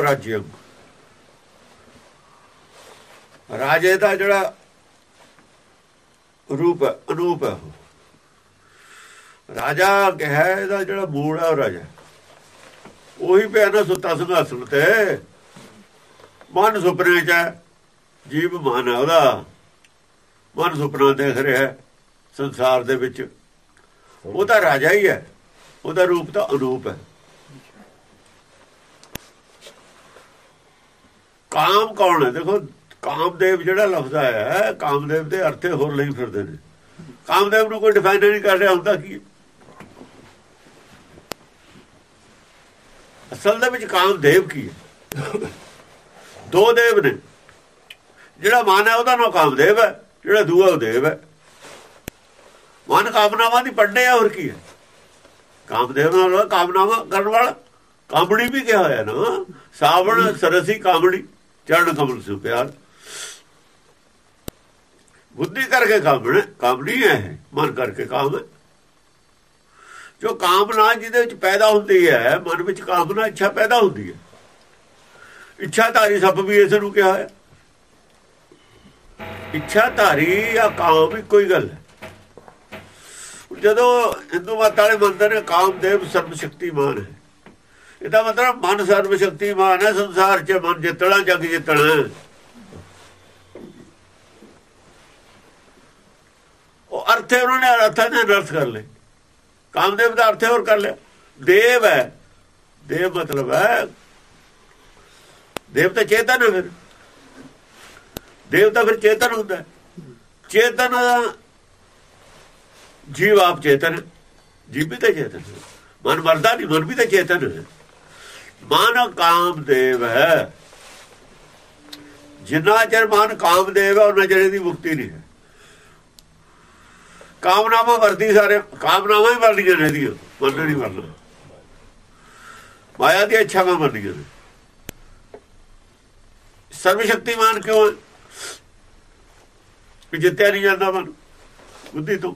ਅਨੂਪ ਰਾਜੇ ਦਾ ਜਿਹੜਾ ਰੂਪ ਹੈ, ਅਨੂਪ ਹੈ ਰਾਜਾ ਕਹੇ ਇਹਦਾ ਜਿਹੜਾ ਮੂਲ ਹੈ ਰਾਜਾ। ਉਹੀ ਪਿਆ ਨਾ ਸੁੱਤਾ ਸਿੰਘਾਸਣ ਤੇ। ਮਨ ਸੁਪਨੇ ਚ ਜੀਵ ਮਨ ਹੈ ਉਹਦਾ। ਮਨ ਸੁਪਨਾ ਦੇਖ ਰਿਹਾ ਸੰਸਾਰ ਦੇ ਵਿੱਚ। ਉਹ ਤਾਂ ਰਾਜਾ ਹੀ ਹੈ। ਉਹਦਾ ਰੂਪ ਤਾਂ ਅਨੂਪ ਹੈ। ਕਾਮ ਕੌਣ ਹੈ? ਦੇਖੋ, ਕਾਮਦੇਵ ਜਿਹੜਾ ਲਫ਼ਜ਼ ਆਇਆ ਹੈ, ਕਾਮਦੇਵ ਦੇ ਅਰਥੇ ਹੋਰ ਲਈ ਫਿਰਦੇ ਨੇ। ਕਾਮਦੇਵ ਨੂੰ ਕੋਈ ਡਿਫਾਈਨ ਨਹੀਂ ਕਰ ਰਿਹਾ, ਹੁੰਦਾ ਕੀ ਅਸਲ ਦੇ ਵਿੱਚ ਕਾਮਦੇਵ ਕੀ ਹੈ? ਦੋ ਦੇਵ ਨੇ। ਜਿਹੜਾ ਮਨ ਹੈ, ਉਹਦਾ ਨਾਮ ਕਾਮਦੇਵ ਹੈ, ਜਿਹੜਾ ਦੂਆ ਉਹ ਦੇਵ ਹੈ। ਮਨ ਕਾਮਨਾਵਾਂ ਦੀ ਪੜਨੇ ਆ, ਹੋਰ ਕੀ ਹੈ? ਕਾਮਦੇਵ ਨਾਲ ਕਾਮਨਾਵਾਂ ਕਰਨ ਵਾਲਾ ਕਾਮੜੀ ਵੀ ਕਿਹਾ ਹੋਇਆ ਨਾ। ਸਾਵਣ, ਸਰਸੀ, ਕਾਮੜੀ। ਚਰਨ ਕਮਲ ਸੁ ਪਿਆਰ। ਬੁੱਧੀ ਕਰਕੇ ਕਾਮਣ ਕੰਮ ਨਹੀਂ ਹੈ ਮਨ ਕਰਕੇ ਕਾਮ ਹੈ। ਜੋ ਕਾਮਨਾ ਜਿਹਦੇ ਵਿੱਚ ਪੈਦਾ ਹੁੰਦੀ ਹੈ, ਮਨ ਵਿੱਚ ਕਾਮਨਾ, ਇੱਛਾ ਪੈਦਾ ਹੁੰਦੀ ਹੈ। ਇੱਛਾ ਧਾਰੀ ਸਭ ਵੀ ਇਸ ਨੂੰ ਕਿਹਾ ਹੈ। ਇੱਛਾ ਧਾਰੀ ਜਾਂ ਕਾਮ ਵੀ ਕੋਈ ਗੱਲ ਹੈ। ਜਦੋਂ ਹਿੰਦੂ ਮਤ ਵਾਲੇ ਮੰਦਰ ਨੇ, ਕਾਮਦੇਵ ਸਰਬ ਸ਼ਕਤੀਮਾਨ ਹੈ। ਇਹਦਾ ਮਤਲਬ ਮਨ ਸਰਬ ਸ਼ਕਤੀਮਾਨ ਹੈ, ਸੰਸਾਰ 'ਚ ਮਨ ਜਿੱਤਣਾ, ਜਗ ਜਿੱਤਣਾ। ਉਹ ਅਰਥੇ ਉਹਨਾਂ ਨੇ ਅਰਥਾਂ ਦੇ ਅਰਥ ਕਰ ਲਏ। ਕਾਮਦੇਵ ਦਾ ਅਰਥ ਹੋਰ ਕਰ ਲਿਆ। ਦੇਵ ਹੈ। ਦੇਵ ਮਤਲਬ ਹੈ, ਦੇਵ ਤਾਂ ਚੇਤਨ ਹੈ ਫਿਰ। ਦੇਵ ਤਾਂ ਫਿਰ ਚੇਤਨ ਹੁੰਦਾ ਚੇਤਨ ਜੀਵ ਆਪ ਚੇਤਨ ਜੀਵ ਵੀ ਤਾਂ ਚੇਤਨ ਮਨ ਮਰਦਾ ਨਹੀਂ, ਮਨ ਵੀ ਤਾਂ ਚੇਤਨ ਹੈ। ਮਨ ਕਾਮਦੇਵ ਹੈ। ਜਿੰਨਾ ਚਿਰ ਮਨ ਕਾਮਦੇਵ ਹੈ, ਉਹਨਾਂ ਚਿਰ ਦੀ ਮੁਕਤੀ ਨਹੀਂ ਹੈ। ਕਾਮਨਾਵਾਂ ਵਰਦੀ ਸਾਰੇ ਕਾਮਨਾਵਾਂ ਹੀ ਵਰਦੀਆਂ ਨੇ ਦੀਆਂ ਮਨ ਨਹੀਂ ਵਰਨਾ ਮਾਇਆ ਦੀ ਇੱਛਾਵਾਂ ਵਰਦੀਆਂ ਨੇ। ਸਰਵ ਸ਼ਕਤੀਮਾਨ ਕਿਉਂ ਹੈ? ਕਿ ਜਿੱਤਿਆ ਨਹੀਂ ਜਾਂਦਾ ਮਨ। ਬੁੱਧੀ ਤੋਂ।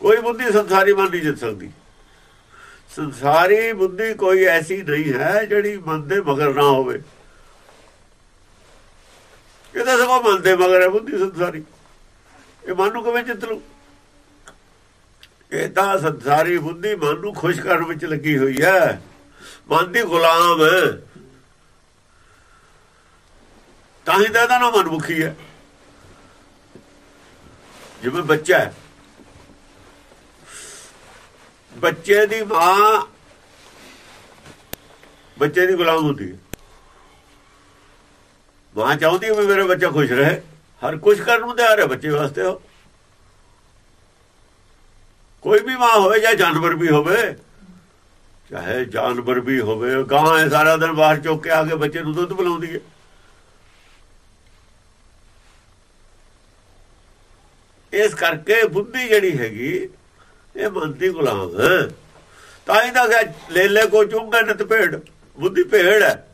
ਕੋਈ ਬੁੱਧੀ ਸੰਸਾਰੀ ਮਨ ਨਹੀਂ ਜਿੱਤ ਸਕਦੀ। ਸੰਸਾਰੀ ਬੁੱਧੀ ਕੋਈ ਐਸੀ ਨਹੀਂ ਹੈ ਜਿਹੜੀ ਮਨ ਦੇ ਮਗਰ ਨਾ ਹੋਵੇ। ਇਹਦਾ ਸਭ ਮਨ ਦੇ ਮਗਰ ਹੈ, ਬੁੱਧੀ ਸੰਸਾਰੀ। ਇਹ ਮਨ ਨੂੰ ਕਿਵੇਂ ਜਿੱਤ ਲੂ ਇਹ ਤਾਂ ਸੰਸਾਰੀ ਬੁੱਧੀ ਮਨ ਨੂੰ ਖੁਸ਼ ਕਰਨ ਵਿੱਚ ਲੱਗੀ ਹੋਈ ਹੈ। ਮਨ ਦੀ ਗੁਲਾਮ ਹੈ। ਤਾਂ ਹੀ ਤਾਂ ਇਹਦਾ ਨਾਮ ਮਨਮੁਖੀ ਹੈ। ਜਿਵੇਂ ਬੱਚਾ ਹੈ। ਬੱਚੇ ਦੀ ਮਾਂ ਬੱਚੇ ਦੀ ਗੁਲਾਮ ਹੁੰਦੀ ਹੈ। ਮਾਂ ਚਾਹੁੰਦੀ ਵੀ ਮੇਰਾ ਬੱਚਾ ਖੁਸ਼ ਰਹੇ। ਹਰ ਕੁਝ ਕਰਨ ਨੂੰ ਤਿਆਰ ਹੈ ਬੱਚੇ ਵਾਸਤੇ ਉਹ। ਕੋਈ ਵੀ ਮਾਂ ਹੋਵੇ ਜਾਂ ਜਾਨਵਰ ਵੀ ਹੋਵੇ, ਚਾਹੇ ਜਾਨਵਰ ਵੀ ਹੋਵੇ, ਗਾਂ ਹੈ ਸਾਰਾ ਦਿਨ ਬਾਹਰ ਚੁੱਕ ਕੇ ਆ ਕੇ ਬੱਚੇ ਨੂੰ ਦੁੱਧ ਪਿਲਾਉਂਦੀ ਹੈ। ਇਸ ਕਰਕੇ ਬੁੱਧੀ ਜਿਹੜੀ ਹੈਗੀ ਇਹ ਮਨ ਦੀ ਗੁਲਾਮ ਹੈ। ਤਾਂ ਹੀ ਤਾਂ ਲੈ ਲੈ ਕੋ ਚੁੰਗਾ ਨਤ ਭੇੜ ਬੁੱਧੀ ਭੇੜ ਹੈ।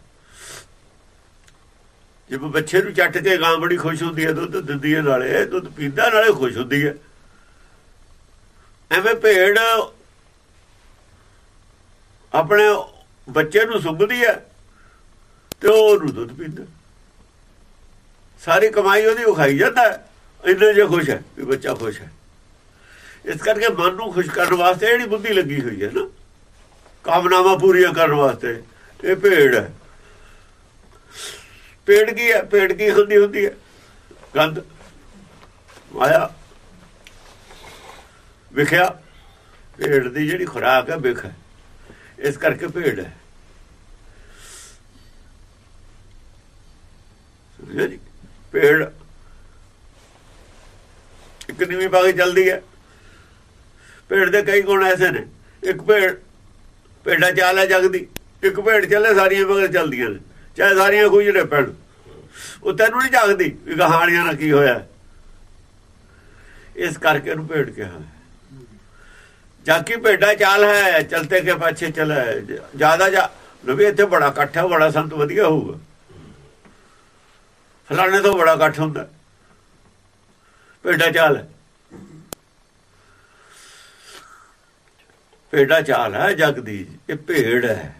ਜੇ ਬੱਚੇ ਨੂੰ ਚੱਟ ਕੇ ਗਾਂ ਬੜੀ ਖੁਸ਼ ਹੁੰਦੀ ਹੈ, ਦੁੱਧ ਦਿੰਦੀ ਹੈ ਨਾਲੇ ਦੁੱਧ ਪੀਂਦਾ ਨਾਲੇ ਖੁਸ਼ ਹੁੰਦੀ ਹੈ। ਐਵੇਂ ਭੇੜ ਆਪਣੇ ਬੱਚੇ ਨੂੰ ਸੁੰਘਦੀ ਹੈ ਤੇ ਉਹਨੂੰ ਦੁੱਧ ਪੀਂਦਾ। ਸਾਰੀ ਕਮਾਈ ਉਹਦੀ ਉਹ ਜਾਂਦਾ ਇੰਨੇ ਜੇ ਖੁਸ਼ ਹੈ ਵੀ ਬੱਚਾ ਖੁਸ਼ ਹੈ। ਇਸ ਕਰਕੇ ਮਨ ਨੂੰ ਖੁਸ਼ ਕਰਨ ਵਾਸਤੇ ਜਿਹੜੀ ਬੁੱਧੀ ਲੱਗੀ ਹੋਈ ਹੈ ਨਾ, ਕਾਮਨਾਵਾਂ ਪੂਰੀਆਂ ਕਰਨ ਵਾਸਤੇ, ਇਹ ਭੇੜ ਹੈ। ਪੇੜ ਕੀ ਹੈ? ਪੇੜ ਕੀ ਹੁੰਦੀ ਹੁੰਦੀ ਹੈ? ਗੰਦ ਮਾਇਆ। ਵਿਖਿਆ। ਭੇੜ ਦੀ ਜਿਹੜੀ ਖੁਰਾਕ ਹੈ, ਵਿਖ ਹੈ। ਇਸ ਕਰਕੇ ਭੇੜ ਹੈ। ਸਮਝਿਆ ਜੀ ਭੇੜ ਇੱਕ ਨੀਵੀਂ ਬਾਗੀ ਚੱਲਦੀ ਹੈ। ਭੇੜ ਦੇ ਕਈ ਗੁਣ ਐਸੇ ਨੇ। ਇੱਕ ਭੇੜ ਭੇਡਾ ਚਾਲ ਹੈ ਜਗਦੀ। ਇੱਕ ਭੇੜ ਚੱਲੇ ਸਾਰੀਆਂ ਮਗਰ ਚੱਲਦੀਆਂ ਨੇ। ਚਾਹੇ ਸਾਰੀਆਂ ਕੋਈ ਜਿਹੜੇ ਪੈਣ ਉਹ ਤੈਨੂੰ ਨਹੀਂ ਜਾਗਦੀ ਵੀ ਕਹਾਣੀਆਂ ਨਾਲ ਕੀ ਹੋਇਆ। ਇਸ ਕਰਕੇ ਇਹਨੂੰ ਭੇੜ ਕਿਹਾ ਜਾਕੀ ਭੇਡਾ ਚਾਲ ਹੈ, ਚਲਤੇ ਕੇ ਪਾਛੇ ਚਲਾ ਜ਼ਿਆਦਾ ਜਾ ਨਵੀ ਇੱਥੇ ਬੜਾ ਇਕੱਠਾ ਬੜਾ ਸੰਤ ਵਧੀਆ ਹੋਊਗਾ। ਫਲਾਣੇ ਤੋਂ ਬੜਾ ਇਕੱਠ ਹੁੰਦਾ। ਭੇਡਾ ਚਾਲ ਹੈ। ਭੇਡਾ ਚਾਲ ਹੈ ਜਗ ਦੀ, ਇਹ ਭੇੜ ਹੈ।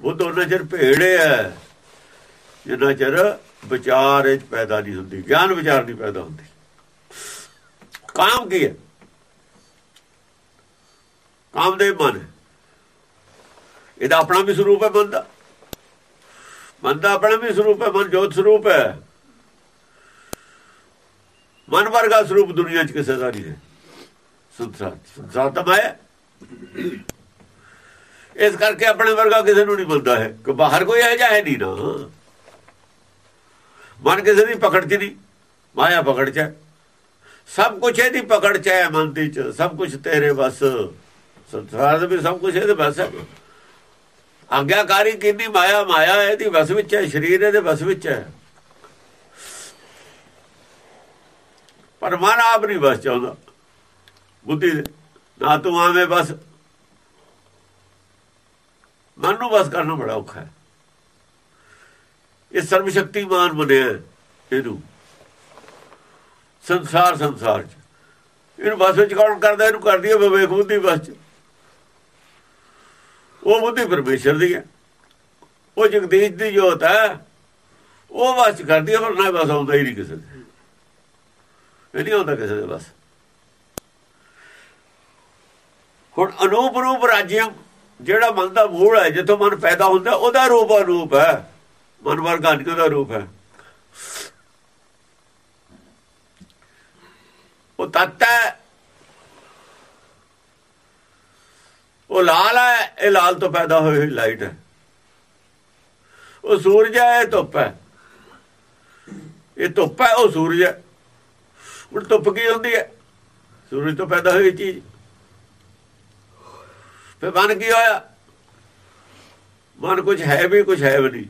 ਬੁੱਧ ਦੋਨਾਂ ਚਿਰ ਭੇੜ ਹੈ। ਜਿੰਨਾ ਚਿਰ ਵਿਚਾਰ ਇਹ ਪੈਦਾ ਨਹੀਂ ਹੁੰਦੀ, ਗਿਆਨ ਵਿਚਾਰ ਨਹੀਂ ਪੈਦਾ ਹੁੰਦੀ। ਕਾਮ ਕੀ ਹੈ? ਕਾਮ ਦੇ ਮਨ। ਇਹਦਾ ਆਪਣਾ ਵੀ ਸਰੂਪ ਹੈ ਮਨ ਦਾ। ਮਨ ਦਾ ਆਪਣਾ ਵੀ ਸਰੂਪ ਹੈ, ਮਨ ਜੋਤ ਸਰੂਪ ਹੈ। ਮਨ ਵਰਗਾ ਸਰੂਪ ਦੁਨੀਆ 'ਚ ਕਿਸੇ ਦਾ ਨਹੀਂ ਹੈ। ਸੰਸਾਰ ਸੰਸਾਰ ਤਾਂ ਮਾਇਆ ਇਸ ਕਰਕੇ ਆਪਣੇ ਵਰਗਾ ਕਿਸੇ ਨੂੰ ਨਹੀਂ ਮਿਲਦਾ ਹੈ, ਕਿ ਬਾਹਰ ਕੋਈ ਹੈ ਜਾਂ ਹੈ ਨਹੀਂ ਨਾ। ਮਨ ਕਿਸੇ ਦੀ ਪਕੜ 'ਚ ਨਹੀਂ, ਮਾਇਆ ਪਕੜ 'ਚ ਸਭ ਕੁਝ ਇਹਦੀ ਪਕੜ 'ਚ ਹੈ ਮਨ ਦੀ 'ਚ, ਸਭ ਕੁਝ ਤੇਰੇ ਬਸ। ਸੰਸਾਰ ਦੇ ਵੀ ਸਭ ਕੁਝ ਇਹਦੇ ਬਸ ਹੈ। ਆਗਿਆਕਾਰੀ ਕਿੰਨੀ ਮਾਇਆ ਮਾਇਆ ਇਹਦੀ ਵਸ ਵਿੱਚ ਹੈ, ਸਰੀਰ ਇਹਦੇ ਵਸ ਵਿੱਚ ਹੈ। ਪਰ ਮਨ ਆਪ ਨਹੀਂ ਬਸ ਚਾਹੁੰਦਾ। ਬੁੱਧੀ ਦੇ ਨਾ ਤੂੰ ਆਵੇਂ ਬਸ। ਮਨ ਨੂੰ ਬਸ ਕਰਨਾ ਬੜਾ ਔਖਾ ਹੈ। ਇਹ ਸਰਵ ਸ਼ਕਤੀਮਾਨ ਬਣਿਆ ਇਹਨੂੰ। ਸੰਸਾਰ ਸੰਸਾਰ ਚ। ਇਹਨੂੰ ਬਸ ਵਿੱਚ ਕੌਣ ਕਰਦਾ? ਇਹਨੂੰ ਕਰਦੀ ਹੈ ਵਿਵੇਕ ਬੁੱਧੀ ਬਸ ਚ। ਉਹ ਬੁੱਧੀ ਪਰਮੇਸ਼ਰ ਦੀ ਹੈ। ਉਹ ਜਗਦੀਸ਼ ਦੀ ਜੋਤ ਹੈ। ਉਹ ਬਸ ਕਰਦੀ ਹੈ, ਪਰ ਨਾ ਬਸ ਆਉਂਦਾ ਹੀ ਨਹੀਂ ਕਿਸੇ ਦੇ। ਇਹ ਨਹੀਂ ਆਉਂਦਾ ਕਿਸੇ ਦੇ ਬਸ। ਹੁਣ ਅਨੂਪ ਰੂਪ ਰਾਜਿਆਂ ਜਿਹੜਾ ਮਨ ਦਾ ਮੂਲ ਹੈ, ਜਿੱਥੋਂ ਮਨ ਪੈਦਾ ਹੁੰਦਾ, ਉਹਦਾ ਰੂਪ ਅਨੂਪ ਹੈ। ਮਨ ਵਰਗਾ ਦਾ ਰੂਪ ਹੈ। ਉਹ ਤੱਤ ਹੈ। ਉਹ ਲਾਲ ਹੈ। ਇਹ ਲਾਲ ਤੋਂ ਪੈਦਾ ਹੋਈ ਹੋਈ ਲਾਈਟ ਹੈ। ਉਹ ਸੂਰਜ ਹੈ, ਇਹ ਧੁੱਪ ਹੈ। ਇਹ ਧੁੱਪ ਹੈ, ਉਹ ਸੂਰਜ ਹੈ। ਹੁਣ ਧੁੱਪ ਕੀ ਹੁੰਦੀ ਹੈ? ਸੂਰਜ ਤੋਂ ਪੈਦਾ ਹੋਈ ਚੀਜ਼। ਫਿਰ ਮਨ ਕੀ ਹੋਇਆ? ਮਨ ਕੁਝ ਹੈ ਵੀ ਕੁਝ ਹੈ ਵੀ ਨਹੀਂ।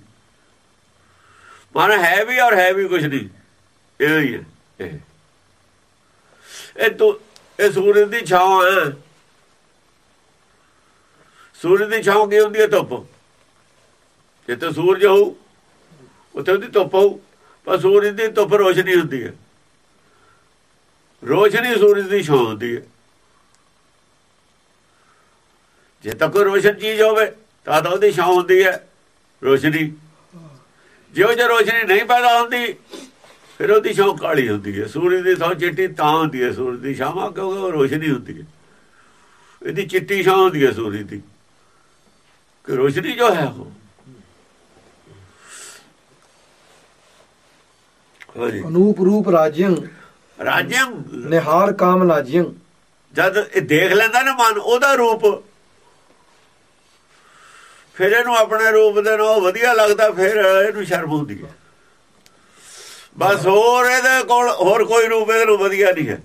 ਮਨ ਹੈ ਵੀ ਔਰ ਹੈ ਵੀ ਕੁਝ ਨਹੀਂ। ਇਹ ਹੀ ਹੈ, ਇਹ। ਤੋਂ ਇਹ ਸੂਰਜ ਦੀ ਛਾਂ ਹੈ। ਸੂਰਜ ਦੀ ਛਾਂ ਕੀ ਹੁੰਦੀ ਹੈ? ਧੁੱਪ। ਜਿੱਥੇ ਸੂਰਜ ਹੋਊ, ਉੱਥੇ ਉਹਦੀ ਧੁੱਪ ਹੋਊ। ਪਰ ਸੂਰਜ ਦੀ ਧੁੱਪ ਰੋਸ਼ਨੀ ਹੁੰਦੀ ਹੈ। ਰੋਸ਼ਨੀ ਸੂਰਜ ਦੀ ਛਾਂ ਹੁੰਦੀ ਹੈ। ਜੇ ਤਾਂ ਕੋਈ ਰੋਸ਼ਨ ਚੀਜ਼ ਹੋਵੇ ਤਾਂ ਤਾਂ ਉਹਦੀ ਛਾਂ ਹੁੰਦੀ ਹੈ ਰੋਸ਼ਨੀ। ਜਿਉਂ ਜੇ ਰੋਸ਼ਨੀ ਨਹੀਂ ਪੈਦਾ ਹੁੰਦੀ ਫਿਰ ਉਹਦੀ ਛਾਂ ਕਾਲੀ ਹੁੰਦੀ ਹੈ। ਸੂਰਜ ਦੀ ਛਾਂ ਚਿੱਟੀ ਤਾਂ ਹੁੰਦੀ ਹੈ। ਸੂਰਜ ਦੀ ਛਾਂ ਕਿਉਂਕਿ ਉਹ ਰੋਸ਼ਨੀ ਹੁੰਦੀ ਹੈ। ਇਹਦੀ ਚਿੱਟੀ ਛਾਂ ਹੁੰਦੀ ਹੈ ਸੂਰਜ ਦੀ। ਕਿ ਰੋਸ਼ਨੀ ਜੋ ਹੈ ਉਹ। ਅਨੂਪ ਰੂਪ ਰਾਜਿਯੰ ਰਾਜਿਅਮ ਨਿਹਾਰ ਕਾਮ ਲਾਜਿਯੰ। ਜਦ ਇਹ ਦੇਖ ਲੈਂਦਾ ਨਾ ਮਨ ਉਹਦਾ ਰੂਪ ਫਿਰ ਇਹਨੂੰ ਆਪਣੇ ਰੂਪ ਦੇ ਨਾਲ ਵਧੀਆ ਲੱਗਦਾ, ਫਿਰ ਇਹਨੂੰ ਸ਼ਰਮ ਹੁੰਦੀ ਹੈ। ਬਸ ਹੋਰ ਇਹਦੇ ਕੋਲ ਹੋਰ ਕੋਈ ਰੂਪ ਇਹਦੇ ਨੂੰ ਵਧੀਆ ਨਹੀਂ ਹੈ।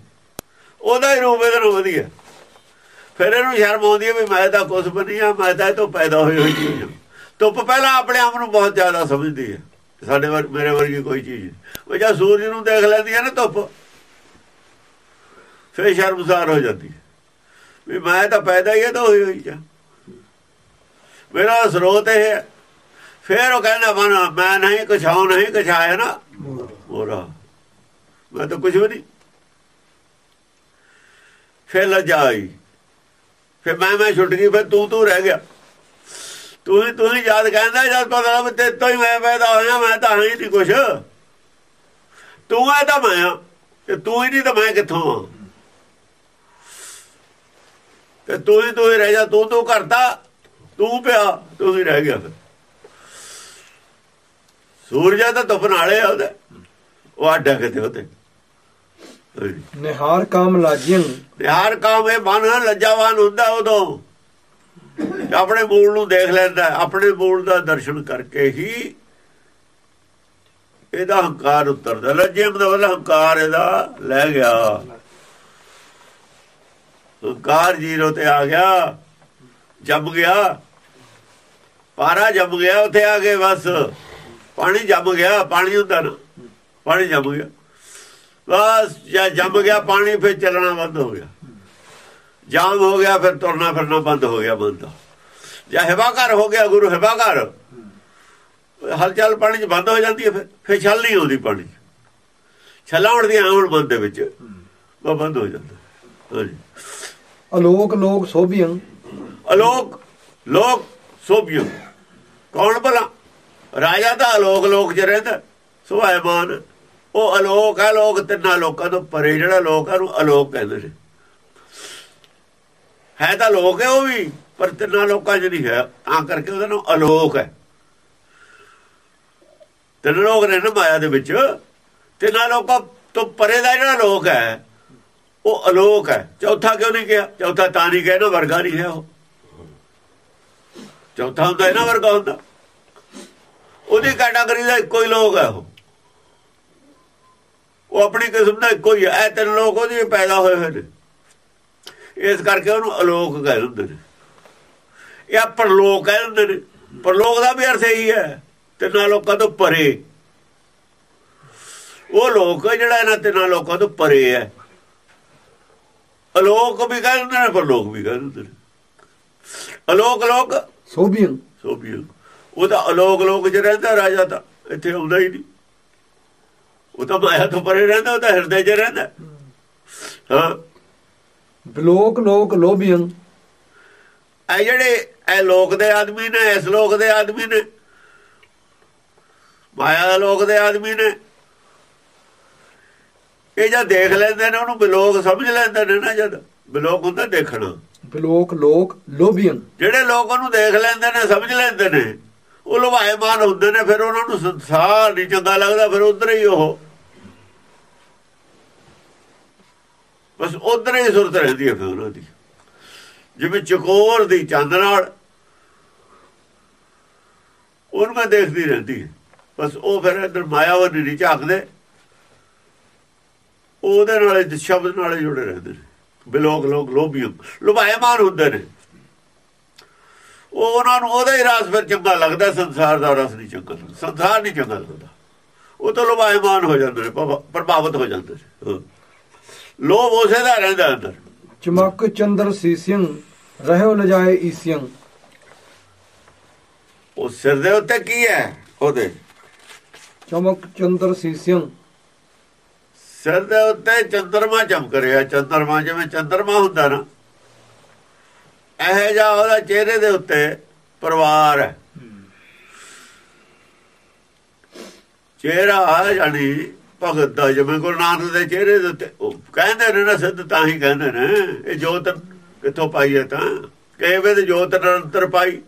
ਉਹਦਾ ਹੀ ਰੂਪ ਇਹਦੇ ਨੂੰ ਵਧੀਆ। ਫਿਰ ਇਹਨੂੰ ਸ਼ਰਮ ਆਉਂਦੀ ਹੈ ਵੀ ਮੈਂ ਤਾਂ ਕੁਝ ਵੀ ਆ, ਮੈਂ ਤਾਂ ਇਹ ਤੋਂ ਪੈਦਾ ਹੋਈ ਹੋਈ ਚੀਜ਼ ਹਾਂ ਧੁੱਪ ਪਹਿਲਾਂ ਆਪਣੇ ਆਪ ਨੂੰ ਬਹੁਤ ਜ਼ਿਆਦਾ ਸਮਝਦੀ ਹੈ। ਸਾਡੇ ਵਰ, ਮੇਰੇ ਵਰਗੀ ਕੋਈ ਚੀਜ਼ ਨਹੀਂ। ਉਹ ਜਦ ਸੂਰਜ ਨੂੰ ਦੇਖ ਲੈਂਦੀ ਹੈ ਨਾ ਧੁੱਪ, ਫਿਰ ਸ਼ਰਮਸਾਰ ਹੋ ਜਾਂਦੀ ਹੈ। ਵੀ ਮੈਂ ਤਾਂ ਪੈਦਾ ਹੀ ਹੈ ਤਾਂ ਹੋਈ ਹੋਈ ਜਾ ਮੇਰਾ ਸਰੋਤ ਇਹ ਹੈ। ਫਿਰ ਉਹ ਕਹਿੰਦਾ, ਮਨ, ਮੈਂ ਨਹੀਂ ਕੁਛ ਹਾਂ ਨਹੀਂ ਕੁਛ ਆਇਆ ਨਾ। ਹੋਰਾ ਮੈਂ ਤਾਂ ਕੁਝ ਵੀ ਨਹੀਂ। ਫਿਰ ਲੱਜਾ ਫਿਰ ਮੈਂ ਮੈਂ ਛੁੱਟ ਗਈ, ਫਿਰ ਤੂੰ ਤੂੰ ਰਹਿ ਗਿਆ। ਤੂੰ ਹੀ ਤੂੰ ਹੀ ਯਾਦ ਕਹਿੰਦਾ, ਜਦ ਪਤਾ ਲੱਗ ਤੇ ਤੋਂ ਹੀ ਮੈਂ ਪੈਦਾ ਹੋਇਆ, ਮੈਂ ਤਾਂ ਹਾਂ ਹੀ ਨਹੀਂ ਕੁਛ। ਤੂੰ ਹੈ ਤਾਂ ਮੈਂ ਆ ਤੇ ਤੂੰ ਹੀ ਨਹੀਂ ਤਾਂ ਮੈਂ ਕਿੱਥੋਂ ਆ ਤੇ ਤੂੰ ਹੀ ਤੂੰ ਹੀ ਰਹਿ ਜਾ, ਤੂੰ ਤੂੰ ਕਰਤਾ। ਤੂੰ ਪਿਆ ਤੂੰ ਹੀ ਰਹਿ ਗਿਆ ਫਿਰ। ਸੂਰਜ ਤਾਂ ਧੁੱਪ ਨਾਲੇ ਆ ਉਹਦੇ। ਉਹ ਆਡਾ ਕਿਤੇ ਉਹਤੇ ਨਿਹਾਰ ਕਾਮ ਲਾਜਿਯੰ ਯਾਰ ਕੰਮ ਇਹ ਮਨ ਲੱਜਾਵਾਨ ਹੁੰਦਾ ਉਦੋਂ। ਆਪਣੇ ਮੂਲ ਨੂੰ ਦੇਖ ਲੈਂਦਾ ਆਪਣੇ ਮੂਲ ਦਾ ਦਰਸ਼ਨ ਕਰਕੇ ਹੀ ਇਹਦਾ ਹੰਕਾਰ ਉਤਰਦਾ। ਲੱਜੇਮ ਦਾ ਵਾਲਾ ਹੰਕਾਰ ਇਹਦਾ ਲੈ ਗਿਆ। ਹੰਕਾਰ ਜੀਰੋ ਤੇ ਆ ਗਿਆ ਜੰਮ ਗਿਆ। ਪਾਰਾ ਜੰਮ ਗਿਆ ਉੱਥੇ ਆ ਕੇ ਬਸ। ਪਾਣੀ ਜੰਮ ਗਿਆ ਪਾਣੀ ਹੁੰਦਾ ਨਾ ਪਾਣੀ ਜੰਮ ਗਿਆ। ਬਸ ਜਾਂ ਜੰਮ ਗਿਆ ਪਾਣੀ ਫਿਰ ਚੱਲਣਾ ਬੰਦ ਹੋ ਗਿਆ। ਜਾਮ ਹੋ ਗਿਆ ਫਿਰ ਤੁਰਨਾ ਫਿਰਨਾ ਬੰਦ ਹੋ ਗਿਆ ਬੰਦ। ਜਾਂ ਹਵਾਕਾਰ ਹੋ ਗਿਆ ਗੁਰੂ ਹਵਾਕਾਰ ਹਲਚਲ ਪਾਣੀ ਚ ਬੰਦ ਹੋ ਜਾਂਦੀ ਹੈ ਫਿਰ ਫਿਰ ਛਲ ਨਹੀਂ ਆਉਂਦੀ ਪਾਣੀ ਛੱਲਾਂ ਉੜਦੀਆਂ ਆਉਣ ਬੰਦ ਦੇ ਵਿੱਚ। ਉਹ ਬੰਦ ਹੋ ਜਾਂਦਾ। ਅਲੋਕ ਲੋਕ ਸੋਭਿਯੰ ਅਲੋਕ ਲੋਕ ਸੋਭਿਓ। ਕੌਣ ਭਲਾ? ਰਾਜਾ ਤਾਂ ਅਲੋਕ ਲੋਕ ਚ ਰਹਿੰਦਾ, ਸੁਭਾਇਮਾਨ। ਉਹ ਅਲੋਕ ਹੈ ਲੋਕ ਤਿੰਨਾਂ ਲੋਕਾਂ ਤੋਂ ਪਰੇ, ਜਿਹੜਾ ਲੋਕ ਹੈ ਨੂੰ ਅਲੋਕ ਕਹਿੰਦੇ ਨੇ। ਹੈ ਤਾਂ ਲੋਕ ਹੈ ਉਹ ਵੀ, ਪਰ ਤਿੰਨਾਂ ਲੋਕਾਂ 'ਚ ਨਹੀਂ ਹੈ। ਤਾਂ ਕਰਕੇ ਉਹਦਾ ਨਾਮ ਅਲੋਕ ਹੈ। ਤਿੰਨ ਲੋਕ ਨੇ ਨਾ ਮਾਇਆ ਦੇ ਵਿੱਚ। ਤਿੰਨਾਂ ਲੋਕਾਂ ਤੋਂ ਪਰੇ ਦਾ ਜਿਹੜਾ ਲੋਕ ਹੈ, ਉਹ ਅਲੋਕ ਹੈ। ਚੌਥਾ ਕਿਉਂ ਨਹੀਂ ਕਿਹਾ? ਚੌਥਾ ਤਾਂ ਨਹੀਂ ਕਿਹਾ, ਨਾ ਵਰਗਾ ਨਹੀਂ ਹੈ ਉਹ। ਚੌਥਾ ਹੁੰਦਾ, ਇਹਨਾਂ ਵਰਗਾ ਹੁੰਦਾ। ਉਹਦੀ ਕੈਟਾਗਰੀ ਦਾ ਇੱਕੋ ਹੀ ਲੋਕ ਹੈ ਉਹ। ਉਹ ਆਪਣੀ ਕਿਸਮ ਦਾ ਇੱਕੋ ਹੀ ਹੈ ਇਹ ਤਿੰਨ ਲੋਕ ਉਹਦੇ ਪੈਦਾ ਹੋਏ ਹੋਏ ਨੇ। ਇਸ ਕਰਕੇ ਉਹਨੂੰ ਅਲੋਕ ਕਹਿ ਦਿੰਦੇ ਨੇ। ਇਹ ਪਰਲੋਕ ਕਹਿ ਦਿੰਦੇ ਨੇ। ਪਰਲੋਕ ਦਾ ਵੀ ਅਰਥ ਇਹੀ ਹੈ, ਤਿੰਨਾਂ ਲੋਕਾਂ ਤੋਂ ਪਰੇ। ਉਹ ਲੋਕ ਜਿਹੜਾ ਇਹਨਾਂ ਤਿੰਨਾਂ ਲੋਕਾਂ ਤੋਂ ਪਰੇ ਹੈ। ਅਲੋਕ ਵੀ ਕਹਿ ਦਿੰਦੇ ਨੇ ਪਰਲੋਕ ਵੀ ਕਹਿ ਦਿੰਦੇ ਨੇ। ਅਲੋਕ ਲੋਕ ਸੋਭੀਆਂ ਸੋ ਵੀ ਉਹ ਤਾਂ ਅਲੋਕ ਲੋਕ ਚ ਰਹਿੰਦਾ ਰਾਜਾ ਤਾਂ ਇੱਥੇ ਆਉਂਦਾ ਹੀ ਨਹੀਂ। ਉਹ ਤਾਂ ਮਾਇਆ ਤੋਂ ਪਰੇ ਰਹਿੰਦਾ ਉਹ ਤਾਂ ਹਿਰਦੇ 'ਚ ਰਹਿੰਦਾ। ਹਾਂ। ਬਲੋਕ ਲੋਕ ਲੋਭੀਆਂ ਇਹ ਜਿਹੜੇ ਇਹ ਲੋਕ ਦੇ ਆਦਮੀ ਨੇ ਇਸ ਲੋਕ ਦੇ ਆਦਮੀ ਨੇ। ਮਾਇਆ ਦੇ ਲੋਕ ਦੇ ਆਦਮੀ ਨੇ। ਇਹ ਜਦ ਦੇਖ ਲੈਂਦੇ ਨੇ ਉਹਨੂੰ ਬਿਲੋਕ ਸਮਝ ਲੈਂਦੇ ਨੇ ਨਾ ਜਦ। ਬਿਲੋਕ ਹੁੰਦਾ ਦੇਖਣਾ। ਲੋਕ ਲੋਕ ਲੋਭੀਆਂ। ਜਿਹੜੇ ਲੋਕ ਉਹਨੂੰ ਦੇਖ ਲੈਂਦੇ ਨੇ, ਸਮਝ ਲੈਂਦੇ ਨੇ, ਉਹ ਲੁਭਾਏਮਾਨ ਹੁੰਦੇ ਨੇ, ਫਿਰ ਉਹਨਾਂ ਨੂੰ ਸੰਸਾਰ ਨਹੀਂ ਚੰਗਾ ਲੱਗਦਾ, ਫਿਰ ਉਧਰ ਹੀ ਉਹ। ਬਸ ਉਧਰ ਹੀ ਸੁਰਤ ਰਹਿੰਦੀ ਹੈ ਫਿਰ ਉਹਨਾਂ ਦੀ ਜਿਵੇਂ ਚਕੋਰ ਦੀ ਚੰਦ ਨਾਲ, ਉਹਨੂੰ ਮੈਂ ਦੇਖਦੀ ਰਹਿੰਦੀ ਹੈ। ਬਸ ਉਹ ਫਿਰ ਇਧਰ ਮਾਇਆਵਨ ਨਹੀਂ ਝਾਕਦੇ। ਉਹਦੇ ਨਾਲ, ਸ਼ਬਦ ਨਾਲ ਜੁੜੇ ਰਹਿੰਦੇ ਨੇ। ਬਿਲੋਕ ਲੋਕ ਲੋਭੀਮ ਲੁਭਾਏਮਾਨ ਹੁੰਦੇ ਨੇ। ਉਹ ਉਹਨਾਂ ਨੂੰ ਉਹਦਾ ਹੀ ਰਸ ਫਿਰ ਚੰਗਾ ਲੱਗਦਾ ਸੰਸਾਰ ਦਾ ਰਸ ਨਹੀਂ ਚੰਗਾ ਲੱਗਦਾ। ਸੰਸਾਰ ਨਹੀਂ ਚੰਗਾ ਲੱਗਦਾ। ਉਹ ਤਾਂ ਲੁਭਾਏਮਾਨ ਹੋ ਜਾਂਦੇ ਨੇ ਪ੍ਰਭਾ- ਪ੍ਰਭਾਵਿਤ ਹੋ ਜਾਂਦੇ ਨੇ। ਲੋਭ ਉਸੇ ਦਾ ਰਹਿੰਦਾ ਅੰਦਰ। ਚਮਕ ਚੰਦਰ ਸੀਸਿਆਂ ਰਹਿਓ ਲਜਾਏ ਈਸਿਆਂ ਉਹ ਸਿਰ ਦੇ ਉੱਤੇ ਕੀ ਹੈ? ਉਹਦੇ। ਚਮਕ ਚੰਦਰ ਸੀਸਿਆਂ ਸਿਰ ਦੇ ਉੱਤੇ ਚੰਦਰਮਾ ਚਮਕ ਰਿਹਾ, ਚੰਦਰਮਾ ਜਿਵੇਂ ਚੰਦਰਮਾ ਹੁੰਦਾ ਨਾ। ਇਹ ਜਾ ਉਹਦਾ ਚਿਹਰੇ ਦੇ ਉੱਤੇ ਪਰਿਵਾਰ ਹੈ। ਚਿਹਰਾ ਜਾਨੀ ਭਗਤ ਦਾ, ਜਿਵੇਂ ਗੁਰੂ ਨਾਨਕ ਦੇ ਚਿਹਰੇ ਦੇ ਉੱਤੇ, ਉਹ ਕਹਿੰਦੇ ਨੇ ਨਾ ਸਿੱਧ ਤਾਂ ਹੀ ਕਹਿੰਦੇ ਨੇ, ਇਹ ਜੋਤ ਕਿੱਥੋਂ ਪਾਈ ਹੈ ਤਾਂ? ਕਿਵੇਂ ਤੇ ਜੋਤ ਨਿਰੰਤਰ ਪਾਈ।